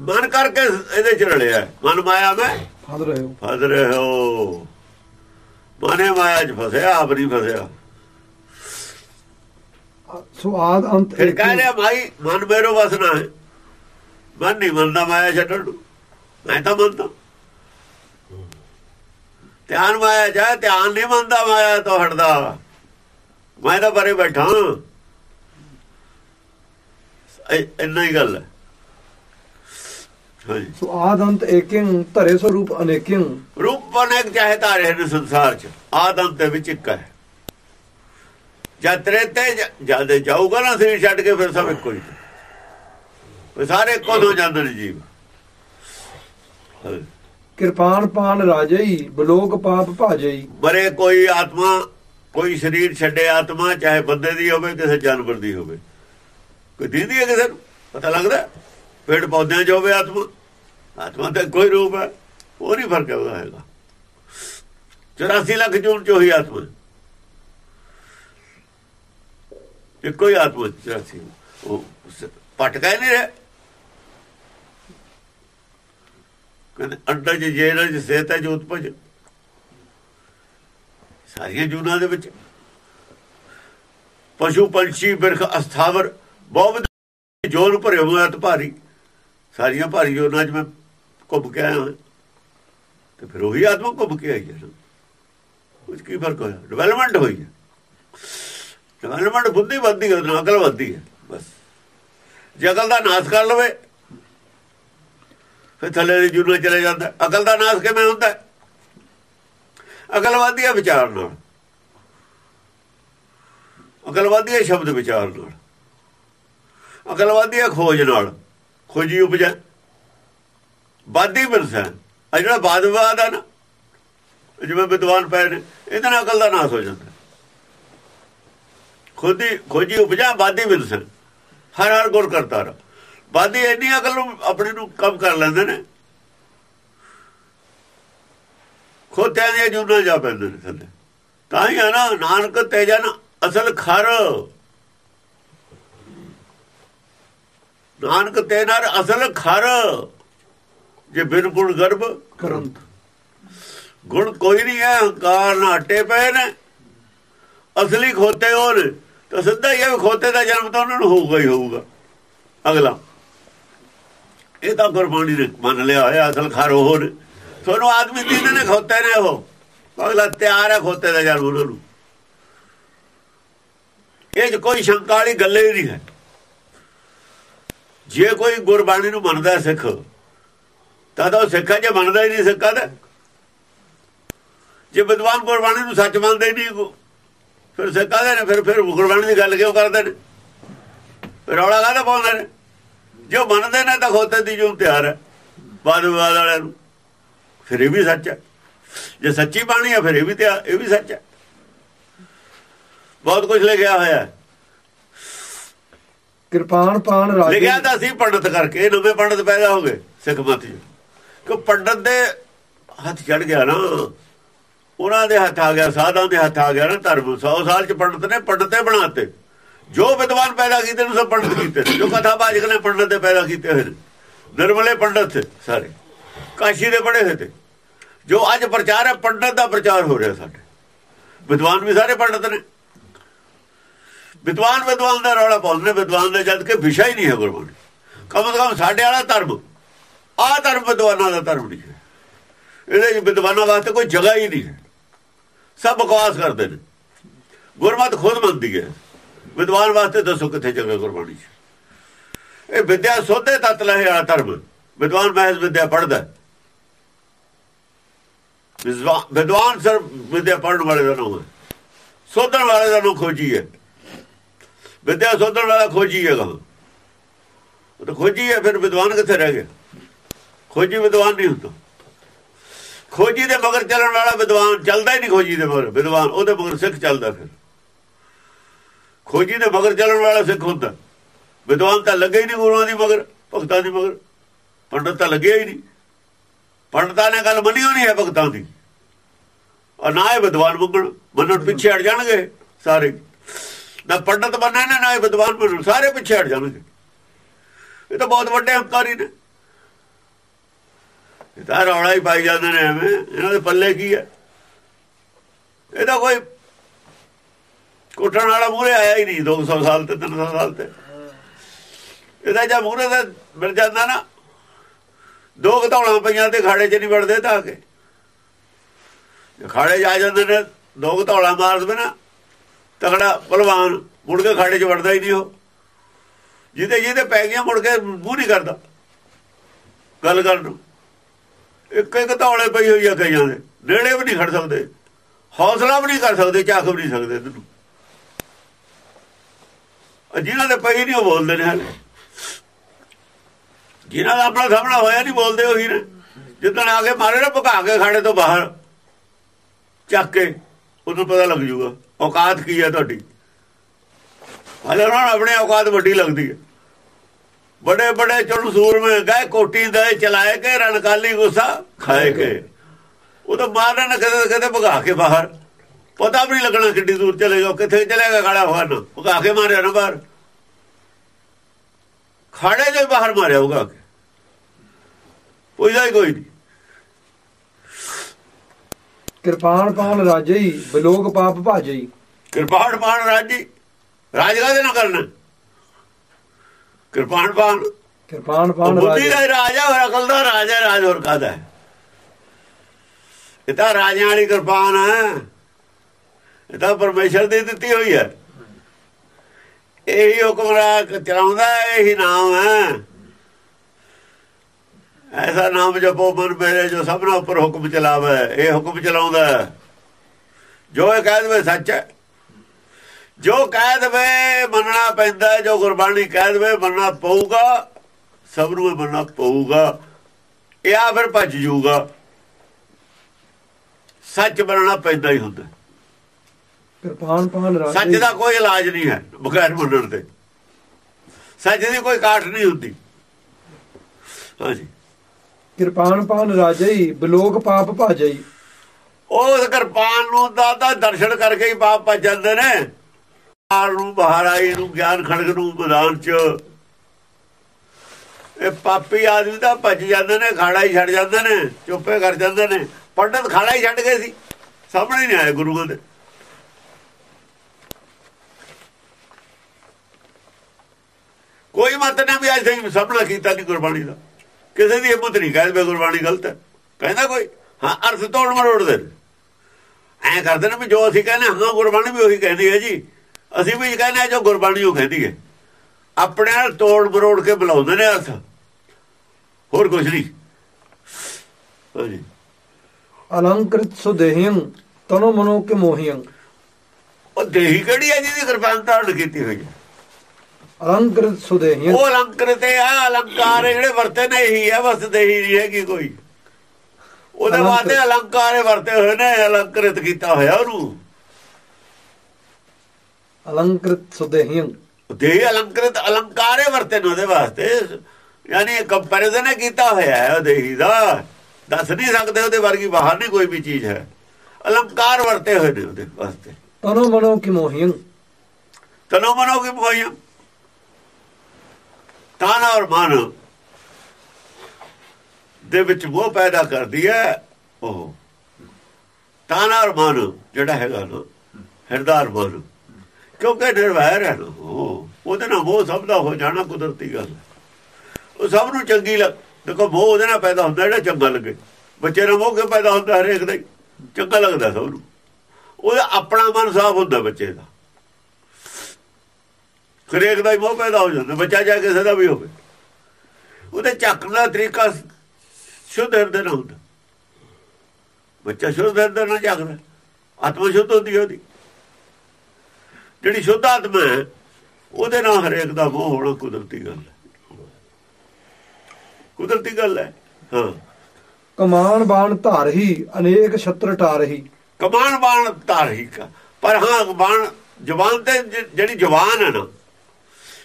ਮਨ ਕਰਕੇ ਇਹਦੇ ਚ ਰਲਿਆ। ਮਨ ਮਾਇਆ ਮੈਂ ਫਸ ਰਹੇ ਹੋ। ਫਸ ਰਹੇ ਹੋ। ਮਨੇ ਮਾਇਆ ਚ ਫਸਿਆ ਆਪ ਨਹੀਂ ਫਸਿਆ। ਸੋ ਆਦ ਅੰਤ ਫਿਰ ਏਕ ਕਹਿ ਰਿਹਾ ਭਾਈ ਮਨ ਮੇਰੋ ਵਸਣਾ ਹੈ। ਮਨ ਨਹੀਂ ਮੰਨਦਾ ਮਾਇਆ ਛੱਡਣ ਨੂੰ। ਮੈਂ ਤਾਂ ਮੰਨਦਾ। ਧਿਆਨ ਮਾਇਆ ਜਾ ਧਿਆਨ ਨਹੀਂ ਮੰਨਦਾ ਮਾਇਆ ਤੋਂ ਹਟਦਾ। ਮੈਂ ਤਾਂ ਪਰੇ ਬੈਠਾ ਇੰਨਾ ਹੀ ਗੱਲ ਹੈ। ਸੋ ਆਦ ਅੰਤ ਏਕਿੰ ਧਰੇ ਸੋ ਰੂਪ ਅਨੇਕਿੰ। ਰੂਪ ਅਨੇਕ ਚਾਹੇ ਧਾਰੇ ਨੇ ਸੰਸਾਰ ਚ ਆਦਮ ਦੇ ਵਿੱਚ ਇੱਕ ਹੈ। ਜਦ ਤ੍ਰੇਤੇ ਜਦ ਜਾਊਗਾ ਨਾ ਸਰੀਰ ਛੱਡ ਕੇ ਫਿਰ ਸਭ ਇੱਕੋ ਹੀ ਸਾਰੇ ਇੱਕੋ ਹੋ ਜਾਂਦੇ ਨੇ ਜੀਵ। ਕਿਰਪਾਨ ਪਾਨ ਰਾਜਈ ਬਲੋਕ ਪਾਪ ਭਾਜਈ। ਬਰੇ ਕੋਈ ਆਤਮਾ ਕੋਈ ਸਰੀਰ ਛੱਡੇ ਆਤਮਾ ਚਾਹੇ ਬੰਦੇ ਦੀ ਹੋਵੇ ਕਿਸੇ ਜਾਨਵਰ ਦੀ ਹੋਵੇ। ਕੋਈ ਦੀਦੀ ਹੈ ਕਿਸੇ ਨੂੰ? ਪਤਾ ਲੱਗਦਾ ਪੇੜ ਪੌਦਿਆਂ 'ਚ ਹੋਵੇ ਆਤਮਾ। ਆਤਮਾ ਦਾ ਕੋਈ ਰੂਪ ਹੈ ਉਹ ਨਹੀਂ ਫ਼ਰਕ ਉਹਦਾ ਹੈਗਾ। 84 ਲੱਖ ਜੂਨ ਚ ਹੋਈ ਆਤਮਾ। ਇੱਕੋ ਹੀ ਆਤਮਾ 84 ਉਹ ਪਟਕਾ ਨਹੀਂ ਰਿਹਾ। ਕਹਿੰਦੇ ਅੰਡਾ ਚ ਜੇਲ ਚ ਸੇਤ ਹੈ, ਜੋਤ ਭਜ। ਸਾਰੀਆਂ ਜੂਨਾਂ ਦੇ ਵਿੱਚ। ਪਸ਼ੂ ਪੰਛੀ ਬਿਰਖ ਅਸਥਾਵਰ। ਬਹੁਤ ਜੋਰ ਭਰੇ ਹੋਇਆ ਤੇ ਭਾਰੀ। ਸਾਰੀਆਂ ਭਾਰੀ ਜੋਨਾਂ 'ਚ ਮੈਂ ਘੁੰਮ ਕੇ ਆਇਆ ਹਾਂ। ਤੇ ਫਿਰ ਉਹੀ ਆਤਮਾ ਘੁੰਮ ਕੇ ਆਈ ਹੈ। ਕੁਝ ਕੀ ਫ਼ਰਕ ਹੋਇਆ? ਡਿਵੈਲਪਮੈਂਟ ਹੋਈ ਹੈ। ਡਿਵੈਲਪਮੈਂਟ ਬੁੱਧੀ ਵੱਧਦੀ ਹੈ ਉਹਦੇ ਨਾਲ ਅਕਲ ਵੱਧਦੀ ਹੈ, ਬਸ। ਜੇ ਅਕਲ ਦਾ ਨਾਸ਼ ਕਰ ਲਵੇ, ਫਿਰ ਥੱਲੇ ਦੀ ਜੁਨਾ ਚਲੇ ਜਾਂਦਾ। ਅਕਲ ਦਾ ਨਾਸ਼ ਕਿਵੇਂ ਹੁੰਦਾ? ਹੈ? ਅਕਲ ਵੱਧਦੀ ਹੈ ਵਿਚਾਰ ਨਾਲ। ਅਕਲ ਵੱਧਦੀ ਹੈ ਸ਼ਬਦ ਵਿਚਾਰ ਨਾਲ। ਅਕਲ ਵੱਧਦੀ ਹੈ ਖੋਜ ਨਾਲ, ਖੋਜੀ ਉਪਜੈ। ਬਾਦੀ ਮਿਲਦਾ ਆ ਜਿਹੜਾ ਬਾਦ ਵਿਵਾਦ ਆ ਨਾ ਜਿਵੇਂ ਵਿਦਵਾਨ ਪਏ ਨੇ, ਇਹਦੇ ਨਾਲ ਅਕਲ ਦਾ ਨਾਸ ਹੋ ਜਾਂਦਾ। ਖੋਦੀ ਖੋਜੀ ਉਪਜਾ ਬਾਦੀ ਮਿਲਦਾ ਹਰ ਹਰ ਗੁਰ ਕਰਤਾ ਰ ਬਾਦੀ ਇੰਨੀ ਅਕਲ ਨੂੰ ਆਪਣੇ ਨੂੰ ਕੰਮ ਕਰ ਲੈਂਦੇ ਨੇ। ਖੋਤਿਆਂ ਦੀਆਂ ਜੂਨਾਂ ਜਾ ਪੈਂਦੇ ਨੇ ਥੱਲੇ। ਤਾਂ ਹੀ ਆ ਨਾ, ਨਾਨਕ ਤੇਜਨ ਅਸਲ ਖਰ। ਨਾਨਕ ਤੇ ਨਰ ਅਸਲ ਖਰ। ਜੇ ਬਿਨ ਗੁਣ ਗਰਭ। ਕਰੰਤ। ਗੁਣ ਕੋਈ ਨਹੀਂ ਹੈ ਹੰਕਾਰ ਨਾ ਹਟੇ ਪਏ ਨੇ। ਅਸਲੀ ਖੋਤੇ ਨੇ। ਤਾਂ ਸਿੱਧਾ ਹੀ ਹੈ ਵੀ ਖੋਤੇ ਦਾ ਜਨਮ ਤਾਂ ਉਹਨਾਂ ਨੂੰ ਹੋਊਗਾ ਹੀ ਹੋਊਗਾ। ਅਗਲਾ। ਇਹ ਤਾਂ ਗੁਰਬਾਣੀ ਨੇ ਮੰਨ ਲਿਆ ਹੋਇਆ ਅਸਲ ਖਰ ਉਹ ਨੇ। ਤੁਹਾਨੂੰ ਆਦਮੀ ਦੀਦੇ ਨੇ ਖੋਤੇ ਨੇ ਉਹ। ਅਗਲਾ ਤਿਆਰ ਹੈ ਖੋਤੇ ਦਾ ਜਨਮ ਉਹਨਾਂ ਨੂੰ। ਇਹ ਕੋਈ ਸ਼ੰਕਾ ਵਾਲੀ ਗੱਲ ਹੀ ਨਹੀਂ ਹੈ। ਜੇ ਕੋਈ ਗੁਰਬਾਣੀ ਨੂੰ ਮੰਨਦਾ ਸਿੱਖ, ਤਾਂ ਉਹ ਸਿੱਖ ਹੈ, ਜੇ ਮੰਨਦਾ ਹੀ ਨਹੀਂ ਸਿੱਖ ਤਾਂ। ਜੇ ਵਿਦਵਾਨ ਗੁਰਬਾਣੀ ਨੂੰ ਸੱਚ ਮੰਨਦੇ ਨਹੀਂ, ਫਿਰ ਸਿੱਖ ਦੇ ਨੇ, ਫਿਰ ਫਿਰ ਗੁਰਬਾਣੀ ਦੀ ਗੱਲ ਕਿਉਂ ਕਰਦੇ ਨੇ? ਰੌਲਾ ਕਾਹਦਾ ਪਾਉਂਦੇ ਨੇ? ਜੋ ਮੰਨਦੇ ਨੇ ਤਾਂ ਖੋਤੇ ਦੀ ਜੂਨ ਤਿਆਰ ਹੈ ਬਾਦ ਵਿਵਾਦ ਵਾਲਿਆਂ ਨੂੰ। ਫਿਰ ਇਹ ਵੀ ਸੱਚ ਹੈ। ਜੇ ਸੱਚੀ ਬਾਣੀ ਹੈ, ਫਿਰ ਇਹ ਵੀ ਤਿਆਰ ਇਹ ਵੀ ਸੱਚ ਹੈ। ਬਹੁਤ ਕੁਝ ਲਿਖਿਆ ਹੋਇਆ ਹੈ। ਕਿਰਪਾਨ ਪਾਨ ਰਾਜਈ ਲਿਖਿਆ ਤਾਂ ਸੀ ਪੰਡਤ ਕਰਕੇ ਨਵੇਂ ਪੰਡਤ ਪੈਦਾ ਹੋ ਗਏ ਸਿੱਖ ਮਤ। ਕਿ ਪੰਡਤ ਦੇ ਹੱਥ ਚੜ ਗਿਆ ਨਾ, ਉਹਨਾਂ ਦੇ ਹੱਥ ਆ ਗਿਆ, ਸਾਧਾਂ ਦੇ ਹੱਥ ਆ ਗਿਆ ਨਾ ਧਰਮ। 100 ਸਾਲ ਚ ਪੰਡਤ ਨੇ ਪੰਡਤੇ ਬਣਾਤੇ। ਜੋ ਵਿਦਵਾਨ ਪੈਦਾ ਕੀਤੇ ਨੇ, ਸਭ ਪੰਡਤ ਕੀਤੇ ਨੇ। ਜੋ ਕਥਾ ਬਾਜਕ ਨੇ, ਪੰਡਤ ਦੇ ਪੈਦਾ ਕੀਤੇ ਹੋਏ ਨੇ। ਨਿਰਮਲੇ ਪੰਡਤ ਸਾਰੇ। ਕਾਸ਼ੀ ਦੇ ਪੜੇ ਹੋਏ ਤੇ। ਜੋ ਅੱਜ ਪ੍ਰਚਾਰ ਹੈ, ਪੰਡਤ ਦਾ ਪ੍ਰਚਾਰ ਹੋ ਰਿਹਾ ਸਾਡੇ। ਵਿਦਵਾਨ ਵੀ ਸਾਰੇ ਪੰਡਤ ਨੇ। ਵਿਦਵਾਨ ਵਿਦਵਾਨ ਦਾ ਰੌਲਾ ਪਾਉਂਦੇ ਵਿਦਵਾਨ ਦਾ ਜਦ ਕਿ ਵਿਸ਼ਾ ਹੀ ਨਹੀਂ ਹੈ ਗੁਰਬਾਣੀ। ਕਮ ਸੇ ਕਮ ਸਾਡੇ ਵਾਲਾ ਧਰਮ, ਆਹ ਧਰਮ ਵਿਦਵਾਨਾਂ ਦਾ ਧਰਮ ਨਹੀਂ ਹੈ। ਇਹਦੇ ਚ ਵਿਦਵਾਨਾਂ ਵਾਸਤੇ ਕੋਈ ਜਗ੍ਹਾ ਹੀ ਨਹੀਂ ਹੈ। ਸਭ ਬਕਵਾਸ ਕਰਦੇ ਨੇ। ਗੁਰਮਤ ਖੁਦ ਮੰਨਦੀ ਹੈ। ਵਿਦਵਾਨ ਵਾਸਤੇ ਦੱਸੋ ਕਿੱਥੇ ਜਗ੍ਹਾ ਗੁਰਬਾਣੀ 'ਚ। ਇਹ ਵਿਦਿਆ ਸੋਧੇ ਤਤ ਲਹਿ ਵਾਲਾ ਧਰਮ, ਵਿਦਵਾਨ ਮਹਿਜ਼ ਵਿਦਿਆ ਪੜਦਾ ਵਿਦਵਾਨ ਸਰ ਵਿਦਿਆ ਪੜਨ ਵਾਲੇ ਦਾ ਨਾਮ ਹੈ ਸੋਧਣ ਵਾਲੇ ਦਾ ਨਾਮ ਖੋਜੀ ਹੈ। ਵਿਦਿਆ ਸੋਧਣ ਵਾਲਾ ਖੋਜੀ ਹੈਗਾ ਉਹ ਤਾਂ ਖੋਜੀ ਹੈ, ਫਿਰ ਵਿਦਵਾਨ ਕਿੱਥੇ ਰਹਿ ਗਿਆ ਖੋਜੀ ਵਿਦਵਾਨ ਨਹੀਂ ਹੁੰਦਾ। ਖੋਜੀ ਦੇ ਮਗਰ ਚੱਲਣ ਵਾਲਾ ਵਿਦਵਾਨ ਚੱਲਦਾ ਹੀ ਨਹੀਂ ਖੋਜੀ ਦੇ ਮਗਰ। ਵਿਦਵਾਨ, ਉਹਦੇ ਮਗਰ ਸਿੱਖ ਚੱਲਦਾ ਫਿਰ। ਖੋਜੀ ਦੇ ਮਗਰ ਚੱਲਣ ਵਾਲਾ ਸਿੱਖ ਹੁੰਦਾ। ਵਿਦਵਾਨ ਤਾਂ ਲੱਗੇ ਹੀ ਨਹੀਂ ਗੁਰੂਆਂ ਦੀ ਮਗਰ, ਭਗਤਾਂ ਦੀ ਮਗਰ। ਪੰਡਤ ਤਾਂ ਲੱਗਿਆ ਹੀ ਨਹੀਂ। ਪੰਡਤਾਂ ਨੇ ਗੱਲ ਮੰਨੀ ਹੋਣੀ ਹੈ ਭਗਤਾਂ ਦੀ। ਔਰ ਨਾ ਇਹ ਵਿਦਵਾਨ ਮੰਗਣ, ਮੰਨਣ ਪਿੱਛੇ ਹਟ ਜਾਣਗੇ ਸਾਰੇ। ਨਾ ਪੰਡਤ ਬਣਨਾ ਨਾ ਇਹ ਵਿਦਵਾਨ ਬਣਨ ਸਾਰੇ ਪਿੱਛੇ ਹਟ ਜਾਣਗੇ। ਇਹ ਤਾਂ ਬਹੁਤ ਵੱਡੇ ਹੰਕਾਰੀ ਨੇ। ਇਹ ਤਾਂ ਰੌਲਾ ਹੀ ਪਾਈ ਜਾਂਦੇ ਨੇ ਐਵੇਂ, ਇਹਨਾਂ ਦੇ ਪੱਲੇ ਕੀ ਹੈ? ਇਹ ਤਾਂ ਕੋਈ ਕੋਟਣ ਵਾਲਾ ਮੂਰੇ ਆਇਆ ਹੀ ਨਹੀਂ 200 ਸਾਲ ਤੇ 300 ਸਾਲ ਤੇ। ਇਹਦਾ ਜਾਂ ਮੂਰੇ ਦਾ ਮਿਲ ਜਾਂਦਾ ਨਾ। ਦੋ ਘਤੌਲਾਂ ਪਈਆਂ ਤੇ ਖਾੜੇ 'ਚ ਨਹੀਂ ਵੜਦੇ ਤਾਂ ਕੇ। ਖਾੜੇ 'ਚ ਆ ਜਾਂਦੇ ਨੇ, ਦੋ ਘਤੌਲਾਂ ਮਾਰਦੇ ਨਾ। ਤਗੜਾ ਪਹਿਲਵਾਨ ਮੁੜ ਕੇ ਖਾੜੇ 'ਚ ਵੜਦਾ ਹੀ ਨਹੀਂ ਉਹ। ਜਿਹਦੇ ਜਿਹਦੇ ਪੈ ਗਿਆ ਮੁੜ ਕੇ ਮੂੰਹ ਨਹੀਂ ਕਰਦਾ। ਗੱਲ ਕਰਨ ਇੱਕ ਇੱਕ ਧੌਲੇ ਪਈ ਹੋਈ ਆ ਕਈਆਂ ਦੇ। ਨੇੜੇ ਵੀ ਨਹੀਂ ਖੜ ਸਕਦੇ। ਹੌਸਲਾ ਵੀ ਨਹੀਂ ਕਰ ਸਕਦੇ ਝਾਕ ਵੀ ਨਹੀਂ ਸਕਦੇ ਤੈਨੂੰ ਜਿਨ੍ਹਾਂ ਦੇ ਪਈ ਨਹੀਂ ਉਹ ਬੋਲਦੇ ਨੇ ਹਾਲੇ। ਜਿਨ੍ਹਾਂ ਦਾ ਆਪਣਾ ਸਾਹਮਣਾ ਹੋਇਆ ਨਹੀਂ ਬੋਲਦੇ ਉਹੀ ਨੇ। ਜਿੱਦਣ ਆ ਕੇ ਮਾਰੇ ਨਾ ਭਗਾ ਕੇ ਖਾੜੇ ਤੋਂ ਬਾਹਰ, ਚੱਕ ਕੇ ਉਹਨੂੰ ਪਤਾ ਲੱਗ ਜੂਗਾ। ਔਕਾਤ ਕੀ ਹੈ ਤੁਹਾਡੀ? ਹਾਲੇ ਉਹਨਾਂ ਆਪਣੇ ਔਕਾਤ ਵੱਡੀ ਲੱਗਦੀ ਹੈ। ਬੜੇ ਬੜੇ ਚੁਣ ਸੂਰਮੇ ਗਏ ਕੋਟੀ ਦੇ ਚਲਾਏ ਕੇ, ਰਣਕਾਲੀ ਗੁੱਸਾ ਖਾਏ ਕੇ। ਉਹ ਤਾਂ ਮਾਰਨਾ ਕਦੇ ਕਦੇ ਭਗਾ ਕੇ ਬਾਹਰ। ਪਤਾ ਵੀ ਨਹੀਂ ਲੱਗਣਾ ਕਿੱਡੀ ਦੂਰ ਚਲੇ ਜਾਓ, ਕਿੱਥੇ ਚਲੇਗਾ ਖੜਾ ਹੋਇਆ ਨਾ ਭਗਾ ਕੇ ਮਾਰਿਆ ਨਾ ਬਾਹਰ। ਖਾੜੇ ਦੇ ਬਾਹਰ ਮਾਰਿਆ ਹੋਗਾ ਕੋਈ ਜਾਈ ਕੋਈ ਨਹੀਂ। ਕਿਰਪਾਨ ਪਾਨ ਰਾਜਈ ਬਿਲੋਕ ਪਾਪ ਭਾਜਈ ਕਿਰਪਾਨ ਪਾਣ ਰਾਜੀ ਰਾਜ ਕਾਹਦੇ ਨਾਲ ਕਰਨਾ? ਕਿਰਪਾਨ ਪਾਣ ਕਿਰਪਾਨ ਪਾਨ ਬੁੱਧੀ ਦਾ ਰਾਜਾ ਹੋਰ ਅਕਲ ਦਾ ਰਾਜਾ ਰਾਜ ਹੋਰ ਕਾਦਾ ਹੈ ਇਹ ਤਾਂ ਰਾਜਿਆਂ ਵਾਲੀ ਕਿਰਪਾਨ ਹੈ ਇਹ ਤਾਂ ਪਰਮੇਸ਼ਰ ਦੀ ਦਿੱਤੀ ਹੋਈ ਹੈ ਇਹੀ ਹੁਕਮਰਾ ਚਲਾਉਂਦਾ ਇਹੀ ਨਾਮ ਹੈ ਐਸਾ ਨਾਮ ਜਪੋ ਮਨ ਮੇਰੇ ਜੋ ਸਭਨਾ ਉੱਪਰ ਹੁਕਮ ਚਲਾਵੇ ਇਹ ਹੁਕਮ ਚਲਾਉਂਦਾ। ਜੋ ਇਹ ਕਹਿ ਦੇਵੇ ਸੱਚ ਹੈ। ਜੋ ਕਹਿ ਦੇਵੇ ਮੰਨਣਾ ਪੈਂਦਾ ਜੋ ਗੁਰਬਾਣੀ ਕਹਿ ਦੇਵੇ ਮੰਨਣਾ ਪਊਗਾ ਸਭ ਨੂੰ ਮੰਨਣਾ ਪਊਗਾ। ਇਹ ਆ ਫਿਰ ਭੱਜ ਜਾਊਗਾ ਸੱਚ ਬਣਨਾ ਪੈਂਦਾ ਹੀ ਹੁੰਦਾ। ਕਿਰਪਾਨ ਪਾਨ ਸੱਚ ਰਾਜਈ ਦਾ ਕੋਈ ਇਲਾਜ ਨਹੀਂ ਹੈ ਬਗੈਰ ਮੰਨਣ ਤੇ ਸੱਚ ਦੀ ਕੋਈ ਕਾਟ ਨਹੀਂ ਹੁੰਦੀ। ਹਾਂਜੀ। ਕਿਰਪਾਨ ਪਾਨ ਰਾਜਈ, ਬਿਲੋਕ ਪਾਪ ਭਾਜਈ। ਉਸ ਕਿਰਪਾਨ ਨੂੰ ਦਾ ਦਰਸ਼ਨ ਕਰਕੇ ਹੀ ਪਾਪ ਭੱਜ ਜਾਂਦੇ ਨੇ। ਬਾਹਰ ਨੂੰ ਬਾਹਰ ਆਈ ਨੂੰ, ਗਿਆਨ ਖੜਕ ਨੂੰ ਮੈਦਾਨ ਚ। ਇਹ ਪਾਪੀ ਆਦਮੀ ਤਾਂ ਭੱਜ ਜਾਂਦੇ ਨੇ, ਖਾੜਾ ਹੀ ਛੱਡ ਜਾਂਦੇ ਨੇ, ਚੁੱਪੇ ਕਰ ਜਾਂਦੇ ਨੇ। ਪੰਡਤ ਖਾੜਾ ਹੀ ਛੱਡ ਗਏ ਸੀ। ਸਾਹਮਣੇ ਨਹੀਂ ਆਏ ਗੁਰੂ ਦੇ। ਕੋਈ ਮਤ ਨਾ ਵੀ ਅੱਜ ਤੱਕ ਸਾਹਮਣਾ ਕੀਤਾ ਨਹੀਂ ਗੁਰਬਾਣੀ ਦਾ। ਕਿਸੇ ਦੀ ਹਿੰਮਤ ਨਹੀਂ ਕਹਿੰਦੇ ਗੁਰਬਾਣੀ ਗਲਤ ਹੈ। ਕਹਿੰਦਾ ਕੋਈ? ਹਾਂ ਅਰਥ ਤੋੜ ਮਰੋੜਦੇ ਐ ਕਰਦੇ ਨੇ ਵੀ ਜੋ ਅਸੀਂ ਕਹਿੰਦੇ ਹਾਂ ਗੁਰਬਾਣੀ ਵੀ ਉਹੀ ਕਹਿੰਦੀ ਹੈ ਜੀ। ਅਸੀਂ ਵੀ ਕਹਿੰਦੇ ਜੋ ਗੁਰਬਾਣੀ ਉਹ ਕਹਿੰਦੀ ਹੈ। ਆਪਣੇ ਨਾਲ ਤੋੜ ਮਰੋੜ ਕੇ ਬੁਲਾਉਂਦੇ ਨੇ ਅਰਥ। ਹੋਰ ਕੁਝ ਨਹੀਂ। ਹਾਂਜੀ ਅਲੰਕ੍ਰਿਤ ਸੁਦੇਹਿੰ ਤਨੋ ਮਨੋ ਕੇ ਮੋਹਿਯੰ ਉਹ ਦੇਹੀ ਕਿਹੜੀ ਹੈ ਜਿਹਦੀ ਕਿਰਪਾਨ ਧਾਰਨ ਕੀਤੀ ਹੋਈ ਹੈ? ਅਲੰਕ੍ਰਿਤ ਸੁਦੇਹਿੰ ਉਹ ਅਲੰਕ੍ਰਿਤ ਹੈ ਅਲੰਕਾਰ ਹੈ ਜਿਹੜੇ ਵਰਤੇ ਨੇ ਇਹੀ ਹੈ ਬਸ ਦੇਹੀ ਨਹੀਂ ਹੈਗੀ ਕੋਈ। ਉਹਦੇ ਬਾਅਦ ਅਲੰਕਾਰ ਹੈ ਵਰਤੇ ਹੋਏ ਨੇ ਅਲੰਕ੍ਰਿਤ ਕੀਤਾ ਹੋਇਆ ਉਹਨੂੰ। ਅਲੰਕ੍ਰਿਤ ਸੁਦੇਹਿੰ ਦੇਹ ਅਲੰਕ੍ਰਿਤ ਅਲੰਕਾਰ ਹੈ ਵਰਤੇ ਨੇ ਉਹਦੇ ਵਾਸਤੇ। ਯਾਨੀ ਕੰਪੈਰੀਜ਼ਨ ਹੈ ਕੀਤਾ ਹੋਇਆ ਹੈ ਉਹ ਦੇਹੀ ਦਾ। ਦੱਸ ਨਹੀਂ ਸਕਦੇ ਉਹਦੇ ਵਰਗੀ ਬਾਹਰ ਨਹੀਂ ਕੋਈ ਵੀ ਚੀਜ਼ ਹੈ। ਅਲੰਕਾਰ ਵਰਤੇ ਹੋਏ ਨੇ ਉਹਦੇ ਵਾਸਤੇ। ਤਨੋ ਮਨੋ ਕੇ ਮੋਹਿਯੰ? ਤਨੋ ਮਨੋ ਕੀ ਮੋਈਆਂ ਤਨ ਔਰ ਮਨ ਦੇ ਵਿੱਚ ਉਹ ਪੈਦਾ ਕਰਦੀ ਹੈ ਉਹ। ਤਨ ਔਰ ਮਨ ਜਿਹੜਾ ਹੈਗਾ ਨਾ ਹਿਰਦਾਰ ਮਨ। ਕਿਉਂਕਿ ਨਿਰਵੈਰ ਹੈ ਉਹਦੇ ਨਾਲ ਉਹ ਸਭ ਦਾ ਹੋ ਜਾਣਾ ਕੁਦਰਤੀ ਗੱਲ ਹੈ। ਉਹ ਸਭ ਨੂੰ ਚੰਗੀ ਲੱਗ, ਦੇਖੋ ਮੋਹ ਉਹਦੇ ਨਾਲ ਪੈਦਾ ਹੁੰਦਾ ਜਿਹੜਾ ਚੰਗਾ ਲੱਗੇ। ਬੱਚੇ ਨਾਲ ਮੋਹ ਕਿਉਂ ਪੈਦਾ ਹੁੰਦਾ ਹਰੇਕ ਦਾ ਹੀ? ਚੰਗਾ ਲੱਗਦਾ ਸਭ ਨੂੰ। ਉਹਦਾ ਆਪਣਾ ਮਨ ਸਾਫ਼ ਹੁੰਦਾ ਬੱਚੇ ਦਾ। ਹਰੇਕ ਦਾ ਹੀ ਮੋਹ ਪੈਦਾ ਹੋ ਜਾਂਦਾ ਬੱਚਾ ਜਾ ਕਿਸੇ ਦਾ ਵੀ ਹੋਵੇ। ਉਹਦੇ ਚੱਕਣ ਦਾ ਤਰੀਕਾ ਸ਼ੁੱਧ ਹਿਰਦੇ ਨਾਲ ਹੁੰਦਾ। ਬੱਚਾ ਸ਼ੁੱਧ ਹਿਰਦੇ ਨਾਲ ਚੱਕਦਾ ਆਤਮਾ ਸ਼ੁੱਧ ਹੁੰਦੀ ਉਹਦੀ। ਜਿਹੜੀ ਸ਼ੁੱਧ ਆਤਮਾ ਹੈ ਉਹਦੇ ਨਾਲ ਹਰੇਕ ਦਾ ਮੋਹ ਹੋਣਾ ਕੁਦਰਤੀ ਗੱਲ ਹੈ। ਕੁਦਰਤੀ ਗੱਲ ਹੈ ਹਾਂ। ਕਮਾਨ ਬਾਣ ਧਾਰਹੀ ਅਨੇਕ ਛਤਰ ਟਾਰਹੀ ਕਮਾਨ ਬਾਣ ਧਾਰਹੀ ਪਰ ਹਾਂ ਬਾਣ ਜ਼ਬਾਨ ਤੇ ਜਿਹੜੀ ਜ਼ਬਾਨ ਹੈ ਨਾ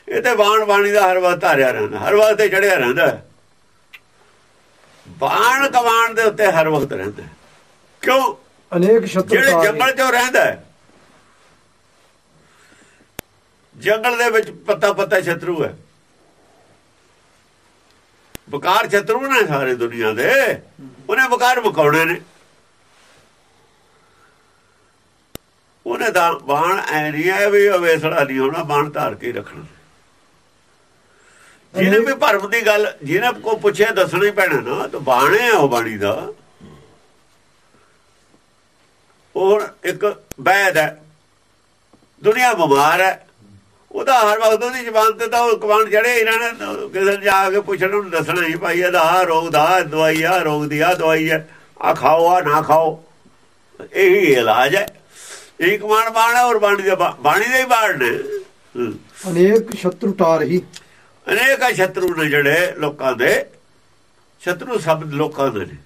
ਇਹ ਤੇ ਬਾਣ ਬਾਣੀ ਦਾ ਹਰ ਵਾਰ ਧਾਰਿਆ ਰਹਿੰਦਾ ਹਰ ਵਾਰ ਤੇ ਚੜਿਆ ਰਹਿੰਦਾ। ਬਾਣ ਕਮਾਨ ਦੇ ਉੱਤੇ ਹਰ ਵਕਤ ਰਹਿੰਦਾ। ਕਿਉਂ? ਅਨੇਕ ਸ਼ਤਰੂ ਜਿਹੜੇ ਜੰਗਲ 'ਚੋਂ ਰਹਿੰਦਾ ਜੰਗਲ ਦੇ ਵਿੱਚ ਪੱਤਾ ਪੱਤਾ ਸ਼ਤਰੂ ਹੈ। ਬਕਾਰ ਸ਼ਤਰੂ ਨੇ ਸਾਰੇ ਦੁਨੀਆ ਦੇ। ਉਹਨੇ ਬਕਾਰ ਮੁਕਾਉਣੇ ਨੇ। ਉਹਨੇ ਤਾਂ ਬਾਣ ਐ ਨਹੀਂ ਹੈ ਵੀ ਅਵੇਸੜਾ ਨਹੀਂ ਹੋਣਾ ਬਾਣ ਧਾਰ ਕੇ ਰੱਖਣਾ। ਜਿਹਨੇ ਵੀ ਭਰਮ ਦੀ ਗੱਲ ਜਿਹਨੇ ਕੋ ਪੁੱਛਿਆ ਦੱਸਣਾ ਹੀ ਪੈਣਾ ਨਾ ਤਾਂ ਬਾਣੇ ਆ ਉਹ ਬਾਣੀ ਦਾ। ਉਹ ਇੱਕ ਬੈਦ ਹੈ ਦੁਨੀਆ ਬਿਮਾਰ ਹੈ। ਉਹਦਾ ਹਰ ਵਕਤ ਉਹਦੀ ਜ਼ਬਾਨ ਤੇ ਤਾਂ ਉਹ ਕਮਾਂਡ ਚੜੇ ਇਹਨਾਂ ਨੇ ਕਿਸੇ ਨੂੰ ਜਾ ਕੇ ਪੁੱਛਣ ਨੂੰ ਦੱਸਣਾ ਹੀ ਭਾਈ ਇਹਦਾ ਆਹ ਰੋਗ ਦਾ ਦਵਾਈ ਆ ਰੋਗ ਦੀ ਆ ਦਵਾਈ ਹੈ। ਆ ਖਾਓ ਆ ਨਾ ਖਾਓ। ਇਹੀ ਇਲਾਜ ਹੈ। ਇਹ ਕਮਾਂਡ ਬਾਣਾ ਔਰ ਬਾਣੀ ਦਾ ਬਾਣੀ ਦੇ ਹੀ ਬਾਣ ਨੇ। ਅਨੇਕ ਸ਼ਤਰੂ ਤਾਰ ਹੀ। ਅਨੇਕਾਂ ਸ਼ਤਰੂ ਨੇ ਜਿਹੜੇ ਲੋਕਾਂ ਦੇ ਸ਼ਤਰੂ ਸਭ ਲੋਕਾਂ ਦੇ ਨੇ।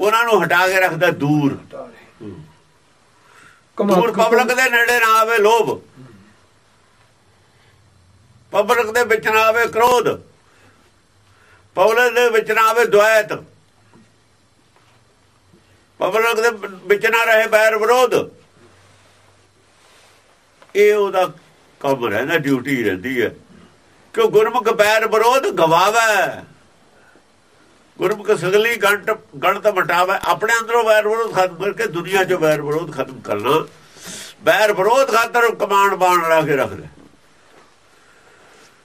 ਉਹਨਾਂ ਨੂੰ ਹਟਾ ਕੇ ਰੱਖਦਾ ਦੂਰ। ਦੂਰ ਪਬਲਿਕ ਦੇ ਨੇੜੇ ਨਾ ਆਵੇ ਲੋਭ। ਪਬਲਿਕ ਦੇ ਵਿੱਚ ਨਾ ਆਵੇ ਕ੍ਰੋਧ। ਪਬਲਿਕ ਦੇ ਵਿੱਚ ਨਾ ਆਵੇ ਦੁਆਇਤ। ਪਬਲਿਕ ਦੇ ਵਿੱਚ ਨਾ ਰਹੇ ਬੈਰ ਵਿਰੋਧ। ਇਹ ਉਹਦਾ ਕੰਮ ਰਹਿੰਦਾ ਡਿਊਟੀ ਰਹਿੰਦੀ ਹੈ। ਕਿ ਗੁਰਮੁਖ ਬੈਰ ਵਿਰੋਧ ਗਵਾਵੇ। ਗੁਰਮੁਖ ਸਗਲੀ ਗੰਟ ਗਣਤ ਮਟਾਵੇ ਆਪਣੇ ਅੰਦਰੋਂ ਵੈਰ ਵਿਰੋਧ ਖਤਮ ਕਰਕੇ ਦੁਨੀਆ 'ਚ ਵੈਰ ਵਿਰੋਧ ਖਤਮ ਕਰਨਾ। ਵੈਰ ਵਿਰੋਧ ਖਾਤਰ ਕਮਾਂਡ ਬਾਣ ਲਾ ਕੇ ਰੱਖਦੇ